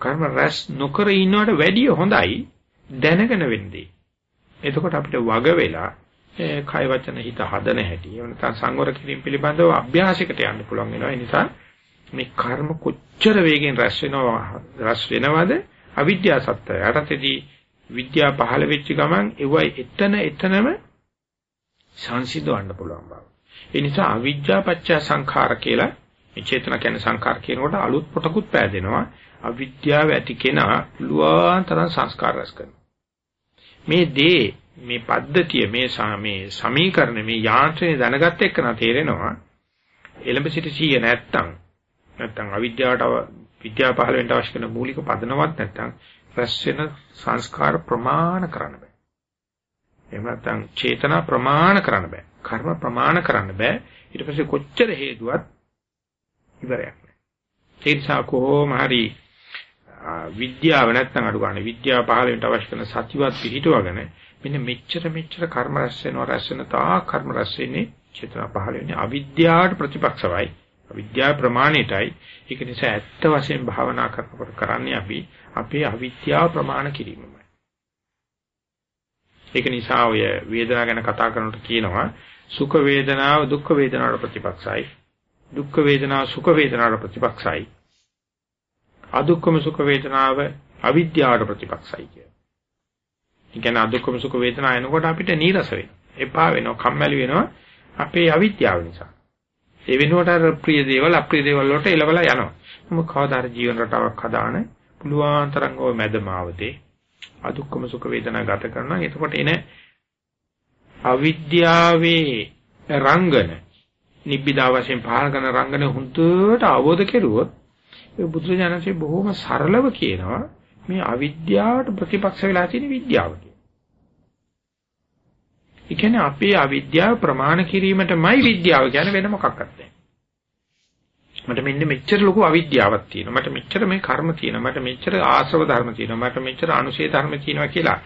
කර්ම රැස් නොකර ඉන්නවට වැඩිය හොඳයි දැනගෙන වෙන්නේ. එතකොට අපිට වග වෙලා කය වචන හිත හදන හැටි එහෙම නැත්නම් සංවර කිරීම පිළිබඳව අභ්‍යාසයකට යන්න පුළුවන් වෙනවා. ඒ නිසා මේ කර්ම කොච්චර වේගෙන් රැස් වෙනවා රැස් වෙනවද අවිද්‍යා සත්‍ය යටතේදී විද්‍යාව පහළ වෙච්ච ගමන් ඒවයි එතන එතනම සංසිඳවන්න පුළුවන් බව. ඒ නිසා අවිද්‍යා පත්‍ය සංඛාර කියලා මේ චේතන කියන්නේ සංඛාර කියනකොට අලුත් පොටකුත් පෑදෙනවා. අවිද්‍යාව ඇති කෙනා පුළුවන් තරම් සංස්කාර රැස් කරනවා. මේ දේ මේ පද්ධතිය මේ මේ සමීකරණ මේ යාන්ත්‍රණය දැනගත්ත එක්කන තේරෙනවා එලඹ සිට සීය නැත්තම් නැත්තම් අවිද්‍යාවට විද්‍යාව පහළ වෙන්න අවශ්‍ය කරන මූලික පදනමක් නැත්තම් රැස් වෙන සංස්කාර ප්‍රමාණ කරන්න බෑ. එහෙම නැත්තම් චේතනා ප්‍රමාණ කරන්න බෑ. කර්ම ප්‍රමාණ කරන්න බෑ. ඊට පස්සේ කොච්චර හේතුවත් ඉවරයක් නෑ. ඒ නිසා කොහොම හරි විද්‍යාව නැත්තම් අඩු ගන්න. විද්‍යාව පහළ වෙන්න අවශ්‍ය කරන සතිවත් පිළිටවගෙන මෙන්න මෙච්චර මෙච්චර කර්ම රැස් වෙනවා රැස් වෙන තා කර්ම රැස් වෙන්නේ චේතනා පහළ වෙන්නේ. අවිද්‍යාවට ප්‍රතිපක්ෂවයි. අවිද්‍යාව ප්‍රමාණයටයි. ඒක නිසා ඇත්ත වශයෙන් භාවනා කරනකොට කරන්නේ අපි අපේ අවිද්‍යාව ප්‍රමාණ කිරීමමයි. ඒක නිසා ඔය වේදනාව ගැන කතා කරනකොට කියනවා සුඛ වේදනාව දුක්ඛ වේදනාවට ප්‍රතිපක්ෂයි. දුක්ඛ වේදනාව සුඛ වේදනාවට ප්‍රතිපක්ෂයි. අදුක්ඛම සුඛ වේදනාව අවිද්‍යාවට ප්‍රතිපක්ෂයි කිය. ඒ කියන්නේ අදුක්ඛම සුඛ වේදනා එනකොට අපිට නීරස වෙනවා. එපා වෙනවා, කම්මැලි වෙනවා අපේ අවිද්‍යාව නිසා. ඒ වෙනුවට අර ප්‍රිය දේවල් අප්‍රිය දේවල් වලට එලවලා යනවා. මොකද කවදාද ජීවන රටාවක් හදාන පුළුවන් තරම් ඔය මැදමාවතේ අදුක්ඛම සුඛ වේදනා ගත කරනවා. එතකොට එන අවිද්‍යාවේ රංගන නිබ්බිදා වශයෙන් පහල කරන රංගන හුදුට අවබෝධ කෙරුවොත් ඒ බුදුරජාණන්සේ බොහොම සරලව කියනවා මේ අවිද්‍යාවට ප්‍රතිපක්ෂ වෙලා තියෙන විද්‍යාව කියලා. ඒ කියන්නේ අපේ අවිද්‍යාව ප්‍රමාණ කිරීමටමයි විද්‍යාව කියන්නේ වෙන මොකක්වත් නැහැ. මට මෙන්න මෙච්චර ලොකු අවිද්‍යාවක් තියෙනවා. මට මෙච්චර මේ කර්ම තියෙනවා. මට මෙච්චර ආශ්‍රව ධර්ම තියෙනවා. මට මෙච්චර අනුශේධ ධර්ම තියෙනවා කියලා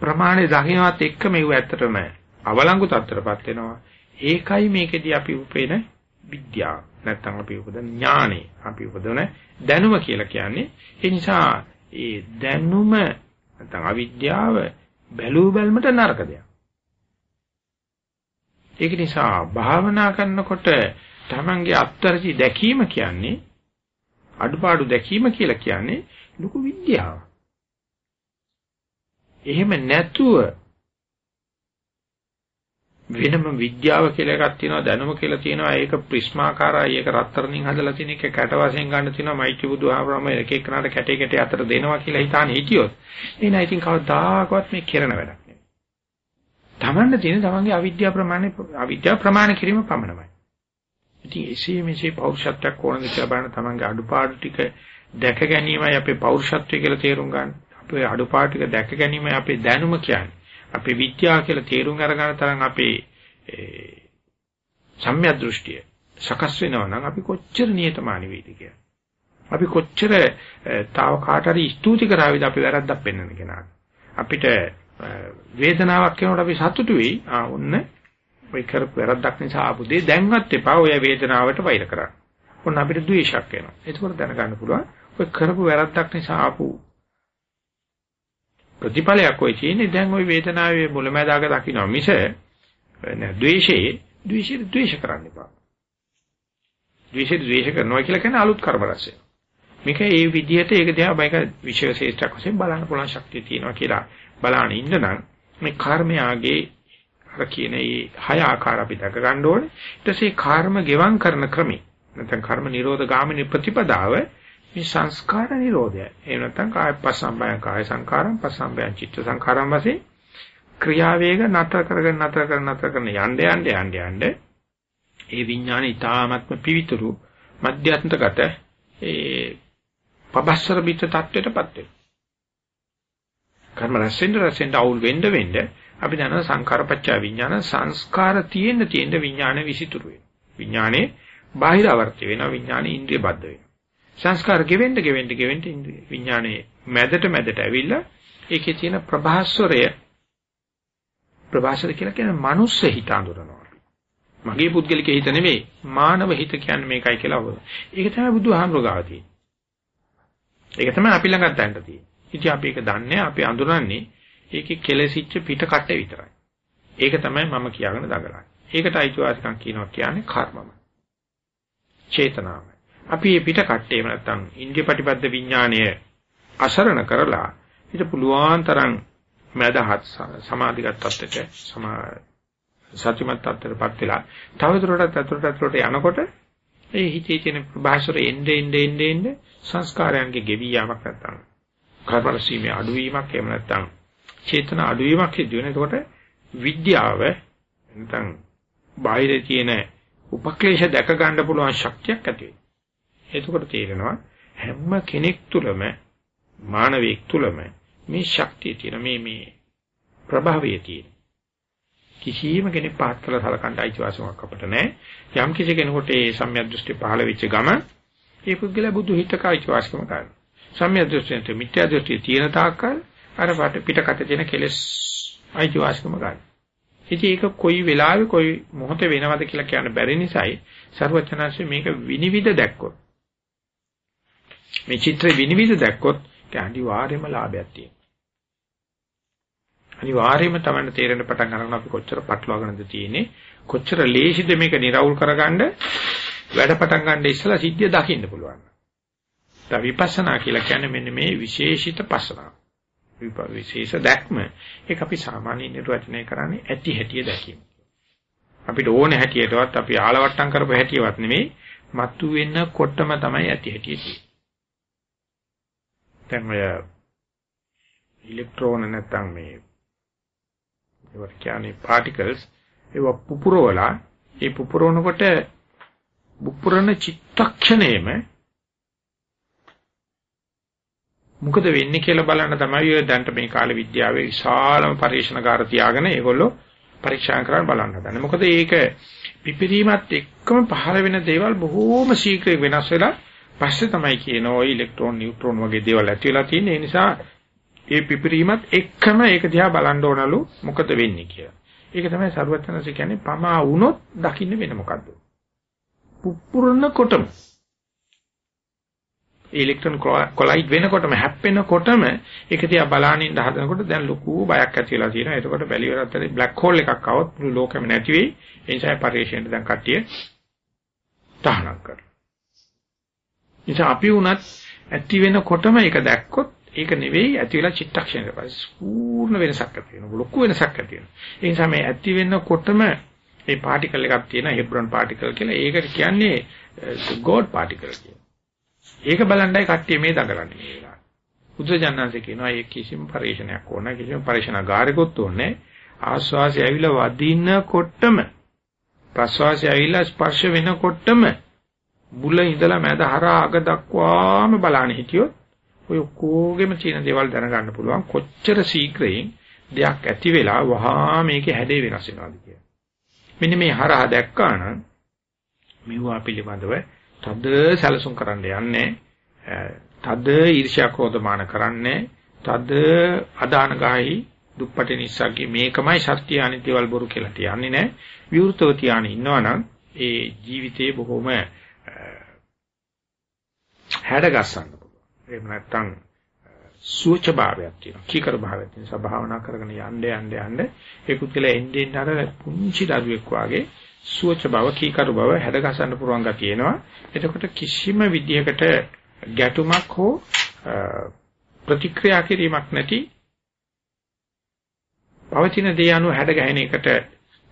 ප්‍රමාණය දකින්නවත් එක්ක මේව ඇත්තටම අවලංගු තත්ත්වයටපත් වෙනවා. ඒකයි මේකෙදී අපි උපේන විද්‍යාව. නැත්තම් අපි උපදන ඥානෙ. අපි උපදන දැනුම කියලා කියන්නේ. ඒ නිසා ඒ දැනුම නැත්නම් අවිද්‍යාව බැලූ බැල්මට නරක දෙයක්. ඒක නිසා භාවනා කරනකොට තමන්ගේ අත්තරචි දැකීම කියන්නේ අඩුපාඩු දැකීම කියලා කියන්නේ ලොකු විද්‍යාවක්. එහෙම නැතුව වෙනම විද්‍යාව කියලා එකක් තියෙනවා දැනුම කියලා තියෙනවා ඒක ප්‍රිස්මාකාරයි ඒක රත්තරන්ින් හදලා තියෙන එක කැට වශයෙන් ගන්න තියෙනවා මයිටි බුදුහාමරම එක එකනට කැටේ කැටේ අතර දෙනවා කියලා හිතානේ හිටියොත් එහෙනම් ඉතින් කවදාකවත් මේ කෙරණ වැඩක් නෙවෙයි. තමන්න තියෙන තමන්ගේ අවිද්‍යාව ප්‍රමාණය අවිද්‍යාව ප්‍රමාණ කිරීම පමණයි. ඉතින් එසේ මෙසේ පෞරුෂත්වයක් ඕනද කියලා බලන තමන්ගේ අඩුපාඩු ටික දැක ගැනීමයි අපේ පෞරුෂත්වය කියලා තේරුම් ගන්න. අපේ අඩුපාඩු ටික දැක ගැනීමයි අපේ දැනුම කියන්නේ. අපේ විද්‍යාව කියලා තේරුම් අරගන්න තරම් අපේ සම්‍යක් දෘෂ්ටිය සකස් වෙනවා නම් අපි කොච්චර නියතමානී වෙයිද කියලා. අපි කොච්චර තාව කාට හරි ස්තුති කරාවිද අපි වැරද්දක් පෙන්වන්න කෙනාට. අපිට වේදනාවක් වෙනකොට අපි සතුටු වෙයි. ආ ඔන්න ඔය කරපු වැරද්දක් නිසා ආපු දේ දැන්වත් එපා ඔය වේදනාවට වෛර කරන්න. ඔන්න අපිට ද්වේෂයක් එනවා. ඒකෝර දැනගන්න පුළුවන් ඔය කරපු වැරද්දක් නිසා ආපු ප්‍රතිඵලයක් ඔය තියෙන්නේ දැන් ওই වේදනාවේ මුලැමැදාක දකින්න මිස නෑ ද්වේෂයේ ද්වේෂයට ද්වේෂ කරන්න එපා. ද්වේෂයට ද්වේෂ කරනවා කියලා කියන්නේ අලුත් කර්ම රසය. මේක ඒ විදිහට ඒක දිහා මේක විශේෂේෂ්ඨක් වශයෙන් බලන්න පුළුවන් ශක්තිය තියෙනවා කියලා බලන්න ඉන්න නම් මේ කර්මයාගේ අර කියන මේ හය ආකාර අපි දක ගන්න ඕනේ. ඊට පස්සේ කර්ම ගෙවම් කරන ක්‍රමය නැත්නම් කර්ම නිරෝධ ගාමිනී ප්‍රතිපදාව මේ සංස්කාර නිරෝධය. එහෙම නැත්නම් කාය පස්සම්බයං කාය සංකාරම් පස්සම්බයං චිත්ත සංකාරම් වශයෙන් ක්‍රියාවේග නතර කරගෙන නතර කරගෙන නතර කරන යන්න යන්න යන්න යන්න ඒ විඥාන ඊ타ත්ම පිවිතුරු මධ්‍යස්ථගත ඒ පබස්සර පිට තත්වයටපත් වෙනවා. කර්ම රැසෙන්ද රැසෙන්ද අවුල් වෙන්න වෙන්න අපි දන්නවා සංකාරපච්චය විඥාන සංස්කාර තියෙන්න තියෙන්න විඥාන විසිතුරු වෙනවා. විඥානේ බාහිර අවර්ති වෙනවා විඥානේ ඉන්ද්‍රිය බද්ධ වෙනවා. සංස්කාර ගෙවෙන්න ගෙවෙන්න ගෙවෙන්න විඥානයේ මැදට මැදට ඇවිල්ලා ඒකේ තියෙන ප්‍රභාස්වරය ප්‍රභාස්වර කියලා කියන්නේ මනුස්ස හිත අඳුරනවා. මගේ පුද්ගලික හිත නෙමෙයි මානව හිත කියන්නේ මේකයි කියලා අවබෝධ. ඒක තමයි බුදුහාමුදුරුවෝ ගාව තියෙන්නේ. ඒක තමයි අපි ළඟත් දැන්න තියෙන්නේ. ඉතින් අපි ඒක දන්නේ අපි අඳුරන්නේ ඒකේ කෙලසිච්ච පිට කට්ටේ විතරයි. ඒක තමයි මම කියාගෙන දඟලන්නේ. ඒකට අයිතිවාසිකම් කියනවා කියන්නේ කර්මම. චේතනාව. අපි මේ පිට කට්ටේම නැත්තම් ඉන්ද්‍රිය ප්‍රතිපද විඥාණය අසරණ කරලා ඊට පුළුවන් තරම් මදහත් සමාධිගත තත්ත්වයට සත්‍යමත් තත්ත්වයටපත් වෙලා තවදුරටත් අතුරට අතුරට යනකොට ඒ හිතේ තියෙන ප්‍රභාසර එnde ende ende ende සංස්කාරයන්ගේ ගෙවි යාමක් නැත්තම් කර්ම සීමේ අඩුවීමක් එහෙම නැත්තම් චේතන අඩුවීමක් සිදු වෙන. එතකොට විද්‍යාව නැත්තම් බාහිර තියෙන උපක්ලේශ දැක ගන්න පුළුවන් ශක්තියක් ඇති වෙනවා. එතකොට තේරෙනවා හැම කෙනෙක් තුළම මානවයෙක් තුළම මේ ශක්තිය තියෙන මේ මේ ප්‍රභාවය තියෙන කිසියම් කෙනෙක් පහත් කළ සලකන්න අයිතිවාසිකමක් අපිට නැහැ. යම් කිසි කෙනෙකුට ඒ සම්‍යක් දෘෂ්ටි පහළ වෙච්ච ගම ඒ පුද්ගලයා බුදු හිතක අයිතිවාසිකම ගන්නවා. සම්‍යක් දෘෂ්ටියට මිත්‍යා දෘෂ්ටිය තියෙන තාක්කල් අර පිටකට තියෙන කෙලෙස් අයිතිවාසිකම ගන්නවා. ඉතින් ඒක කොයි වෙලාවෙ කොයි මොහොතේ වෙනවද කියලා කියන්න බැරි නිසායි සර්වචනාංශය මේක විනිවිද දැක්කොත් මේ චිත්‍රේ විනිවිද දැක්කොත් ඒක අනිවාර්යයෙන්ම ලාභයක් තියෙනවා. අනිවාර්යයෙන්ම තමයි තේරෙන්න පටන් ගන්න අපි කොච්චර පටලවාගෙනද තියෙන්නේ කොච්චර ලේසිද මේක निराවුල් කරගන්න වැඩ පටන් ගන්න ඉස්සලා සිද්ධිය දකින්න පුළුවන්. දැන් විපස්සනා කියලා කියන්නේ මෙන්න මේ විශේෂිත පස්සනාව. විශේෂ දැක්ම ඒක අපි සාමාන්‍ය නිර්වචනය කරන්නේ ඇති හැටිය දැකීම. අපිට ඕන හැටියටවත් අපි ආලවට්ටම් කරපු හැටියවත් නෙමෙයි මතු වෙනකොටම තමයි ඇති හැටිය තියෙන්නේ. දැන් ඔය ඉලෙක්ට්‍රෝන නැත්තම් මේ ඒවට කියන්නේ පාටිකල්ස් ඒව පුපුරවලා ඒ පුපුරවනකොට පුපුරන චිත්තක්ෂණයෙම මොකද වෙන්නේ කියලා බලන්න තමයි ඔය දැන්ට මේ කාලේ විද්‍යාවේ විශාලම පරීක්ෂණකාර තියාගෙන ඒගොල්ලෝ පරීක්ෂා කරන්න බලන්න හදන්නේ. මොකද ඒක පිපිරීමත් එක්කම පහළ වෙන දේවල් බොහෝම ශීඝ්‍රයෙන් වෙනස් වෙලා පස්සේ තමයි කියන ඔය ඉලෙක්ට්‍රෝන නියුට්‍රෝන වගේ දේවල් ඇති වෙලා තියෙන්නේ. ඒ නිසා ඒ පිපිරීමත් එක්කම ඒක දිහා බලන්න ඕනලු මොකද වෙන්නේ කියලා. ඒක තමයි සරුවචනස කියන්නේ පමා වුණොත් දකින්න වෙන මොකද්ද? පුපුරනකොටම ඉලෙක්ට්‍රෝන කොලයිඩ් වෙනකොටම හැප්පෙනකොටම ඒක දිහා බලාගෙන ඉඳ හදනකොට දැන් ලොකු බයක් ඇති වෙලා තියෙනවා. එතකොට බැලිවරත් ඇති බ්ලැක් හෝල් එකක් આવොත් මුළු ලෝකෙම නැති වෙයි. ඒ නිසා පරිශ්‍රයෙන් දැන් කට්ටිය තහනම් කරනවා. නිසා අපි වුණත් ඇති වෙනකොටම ඒක දැක්කොත් ඒක නෙවෙයි ඇති වෙලා චිත්තක්ෂණයට පස්සේ පූර්ණ වෙනසක් ඇති වෙනවා. ලොකු වෙනසක් ඇති වෙනවා. ඒ නිසා මේ ඇති වෙනකොටම මේ පාටිකල් එකක් තියෙනවා හෙබ්‍රොන් පාටිකල් කියලා. ඒකට කියන්නේ uh, ගෝඩ් පාටිකල් කියලා. ඒක බලන්නයි කට්ටිය මේ දඟලන්නේ මේ වෙලාවේ. බුදුජානනාංශ කියනවා ඒ කිසිම පරිශනයක් ඕන කිසිම පරිශනාගාරයකොත් ඕනේ ආස්වාසය ඇවිල්ලා වදිනකොටම ප්‍රස්වාසය ඇවිල්ලා ස්පර්ශ වෙනකොටම බුල ඉඳලා මැද හරහා අග දක්වාම බලන්න හිටියොත් ඔය කෝගෙම තියෙන දේවල් දැනගන්න පුළුවන් කොච්චර ශීඝ්‍රයෙන් දෙයක් ඇති වෙලා වහා මේකේ හැඩේ වෙනස් වෙනවද කියලා. මෙන්න මේ හරහා දැක්කා නම් මෙවුවා පිළිබඳව තද සැලසුම් කරන්න යන්නේ තද ඊර්ෂ්‍යා ක්‍රෝධමාන කරන්නේ තද අදාන ගාහි දුප්පටි නිස්සග්ගේ මේකමයි සත්‍ය අනිත්‍යවල් බොරු කියලා තියන්නේ නැහැ විවෘතව තියාගෙන ඉන්නවනම් ඒ ජීවිතේ බොහොම හැඩ ගස්සන්න පුළුවන් එහෙම නැත්නම් සූච භාවයක් තියෙනවා කීකර භාවයක් තියෙනවා භාවනා කරගෙන යන්න යන්න යන්න ඒ කුත්කල එන්නේ අර පුංචි දරුවෙක් වාගේ සුවච බව කීකරු බව හැඩ ගසන්න පුළුවන් ගතිය එනවා. එතකොට කිසිම විදියකට ගැටුමක් හෝ ප්‍රතික්‍රියා කිරීමක් නැති පවතින දේ අනුව හැඩ ගැහෙන එකට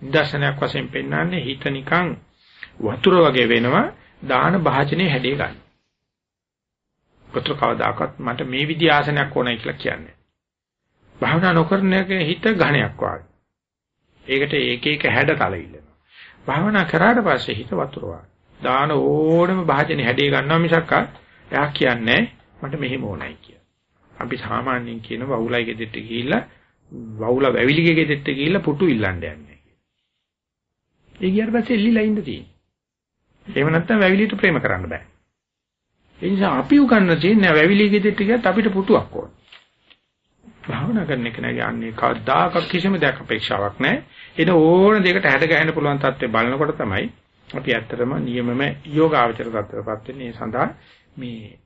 නිදර්ශනයක් වශයෙන් පෙන්වන්නේ හිත නිකන් වතුර වගේ වෙනවා දාන භාජනයේ හැඩේ ගන්න. වතුර කවදාකවත් මට මේ විදි ආසනයක් ඕනයි කියලා කියන්නේ. භාවනා නොකරන එක හිත ඝණයක් වගේ. ඒකට ඒක එක හැඩ තලවිල්ල. භාවනා කරාට පස්සේ හිත වතුරවා. දාන ඕනම භාජනේ හැඩේ ගන්නවා මිසක් එයා කියන්නේ මට මෙහෙම ඕනයි කියලා. අපි සාමාන්‍යයෙන් කියන වවුලයි ගෙදෙට්ට ගිහිල්ලා වවුල වැවිලිගේ ගෙදෙට්ට ගිහිල්ලා පුටු ඉල්ලන්න යන්නේ. ඒ ගියාට පස්සේ එල්ලිලා ඉන්න තියෙන්නේ. එහෙම නැත්නම් වැවිලියට ප්‍රේම කරන්න බෑ. ඒ නිසා අපි උගන්න තියෙන්නේ වැවිලිගේ ගෙදෙට්ට ගියත් අපිට පුටුවක් ඕන. භාවනා කරන එක නෑ යන්නේ කවදාක කිසිම දෙයක් අපේක්ෂාවක් නෑ. එන ඕන දෙයකට හැඩ ගැහෙන්න පුළුවන් තත්ත්වය බලනකොට තමයි අපි ඇත්තටම නියමම යෝගාවචර තත්ත්වයටපත් වෙන්නේ. ඒ සඳහා මේ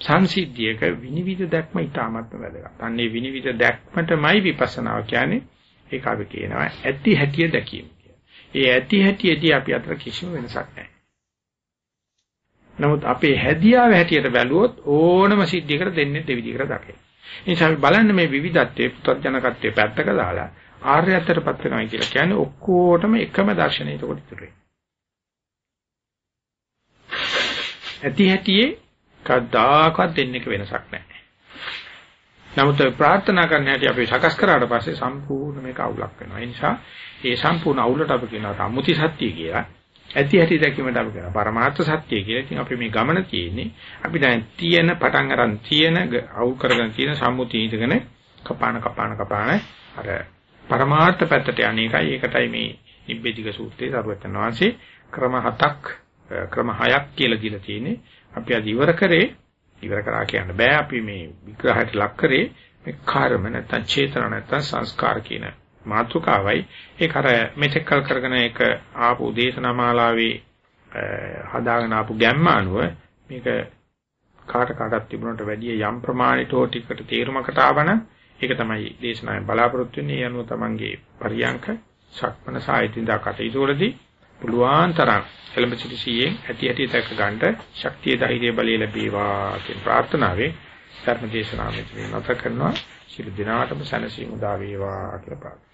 සංසිද්ධියක විනිවිද දැක්ම ඉතාමත්ම වැදගත්. අන්නේ විනිවිද දැක්මටමයි විපස්සනාව කියන්නේ. ඒක අපි කියනවා ඇති හැටිය දැකීම කියලා. ඒ ඇති හැටියදී අපි අතර කිසිම වෙනසක් නැහැ. නමුත් අපේ හැදියාව හැටියට බැලුවොත් ඕනම සිද්ධියකට දෙන්නේ දෙවිදිහකට දකින. ඒ නිසා අපි බලන්න මේ විවිධත්වයේ පුත්‍ජනකත්වයේ පැත්තක දාලා ආර්යත්වයටපත් වෙනවා කියලා කියන්නේ ඔක්කොටම එකම දර්ශනය ඒකට ඉතුරු ඇති හැටියේ කවදාකවත් දෙන්නේක වෙනසක් නැහැ. නමුත් ප්‍රාර්ථනා කරන්න හැටි අපි සකස් කරාට පස්සේ සම්පූර්ණ මේක අවුලක් වෙනවා. ඒ නිසා ඒ සම්පූර්ණ අවුලට අපි කියනවා සම්මුති සත්‍ය කියලා. ඇති ඇති දැකීමට අපි කරා පරමාර්ථ සත්‍ය කියලා. ඉතින් අපි මේ ගමන තියෙන්නේ අපි දැන් තියෙන පටන් අරන් තියෙන අවු කරගෙන තියෙන සම්මුතිය ඉදගෙන කපාන කපාන කපාන අර පරමාර්ථ පැත්තට අනේකයි ඒකටයි මේ නිබ්බේධික සූත්‍රයේ සරුවචන වහන්සේ ක්‍රම හතක් ක්‍රම හයක් කියලා දීලා තියෙන්නේ. අපි අද ඉවර කරේ ඉවර කරා කියන්න බෑ අපි මේ විග්‍රහයට ලක් කරේ මේ කර්ම නැත්නම් චේතන නැත්නම් සංස්කාර කියන මාතෘකාවයි ඒක අර මෙතෙක් කල් කරගෙන ඒක ආපු දේශනා මාලාවේ හදාගෙන ආපු ගැම්ම අනුව මේක කාට කාටත් තිබුණට වැඩිය යම් ප්‍රමාණිතෝ ටිකට තේරුමකට ආවන ඒක තමයි දේශනාවෙන් බලාපොරොත්තු වෙන්නේ ඒ අනුව තමන්ගේ පරියංක ශක්මන සාහිත්‍යදා කටයුතු වලදී පුළුවන් තරම් එළඹ සිටි සීයෙන් ඇති ඇති දැක ගන්නට ශක්තිය ධෛර්ය බලය ලැබේවා කියන ප්‍රාර්ථනාවෙන් ධර්ම දේශනාව මෙතන නැවත කරනවා. සියලු දිනාටම සැනසීම උදා වේවා කියලා ප්‍රාර්ථනා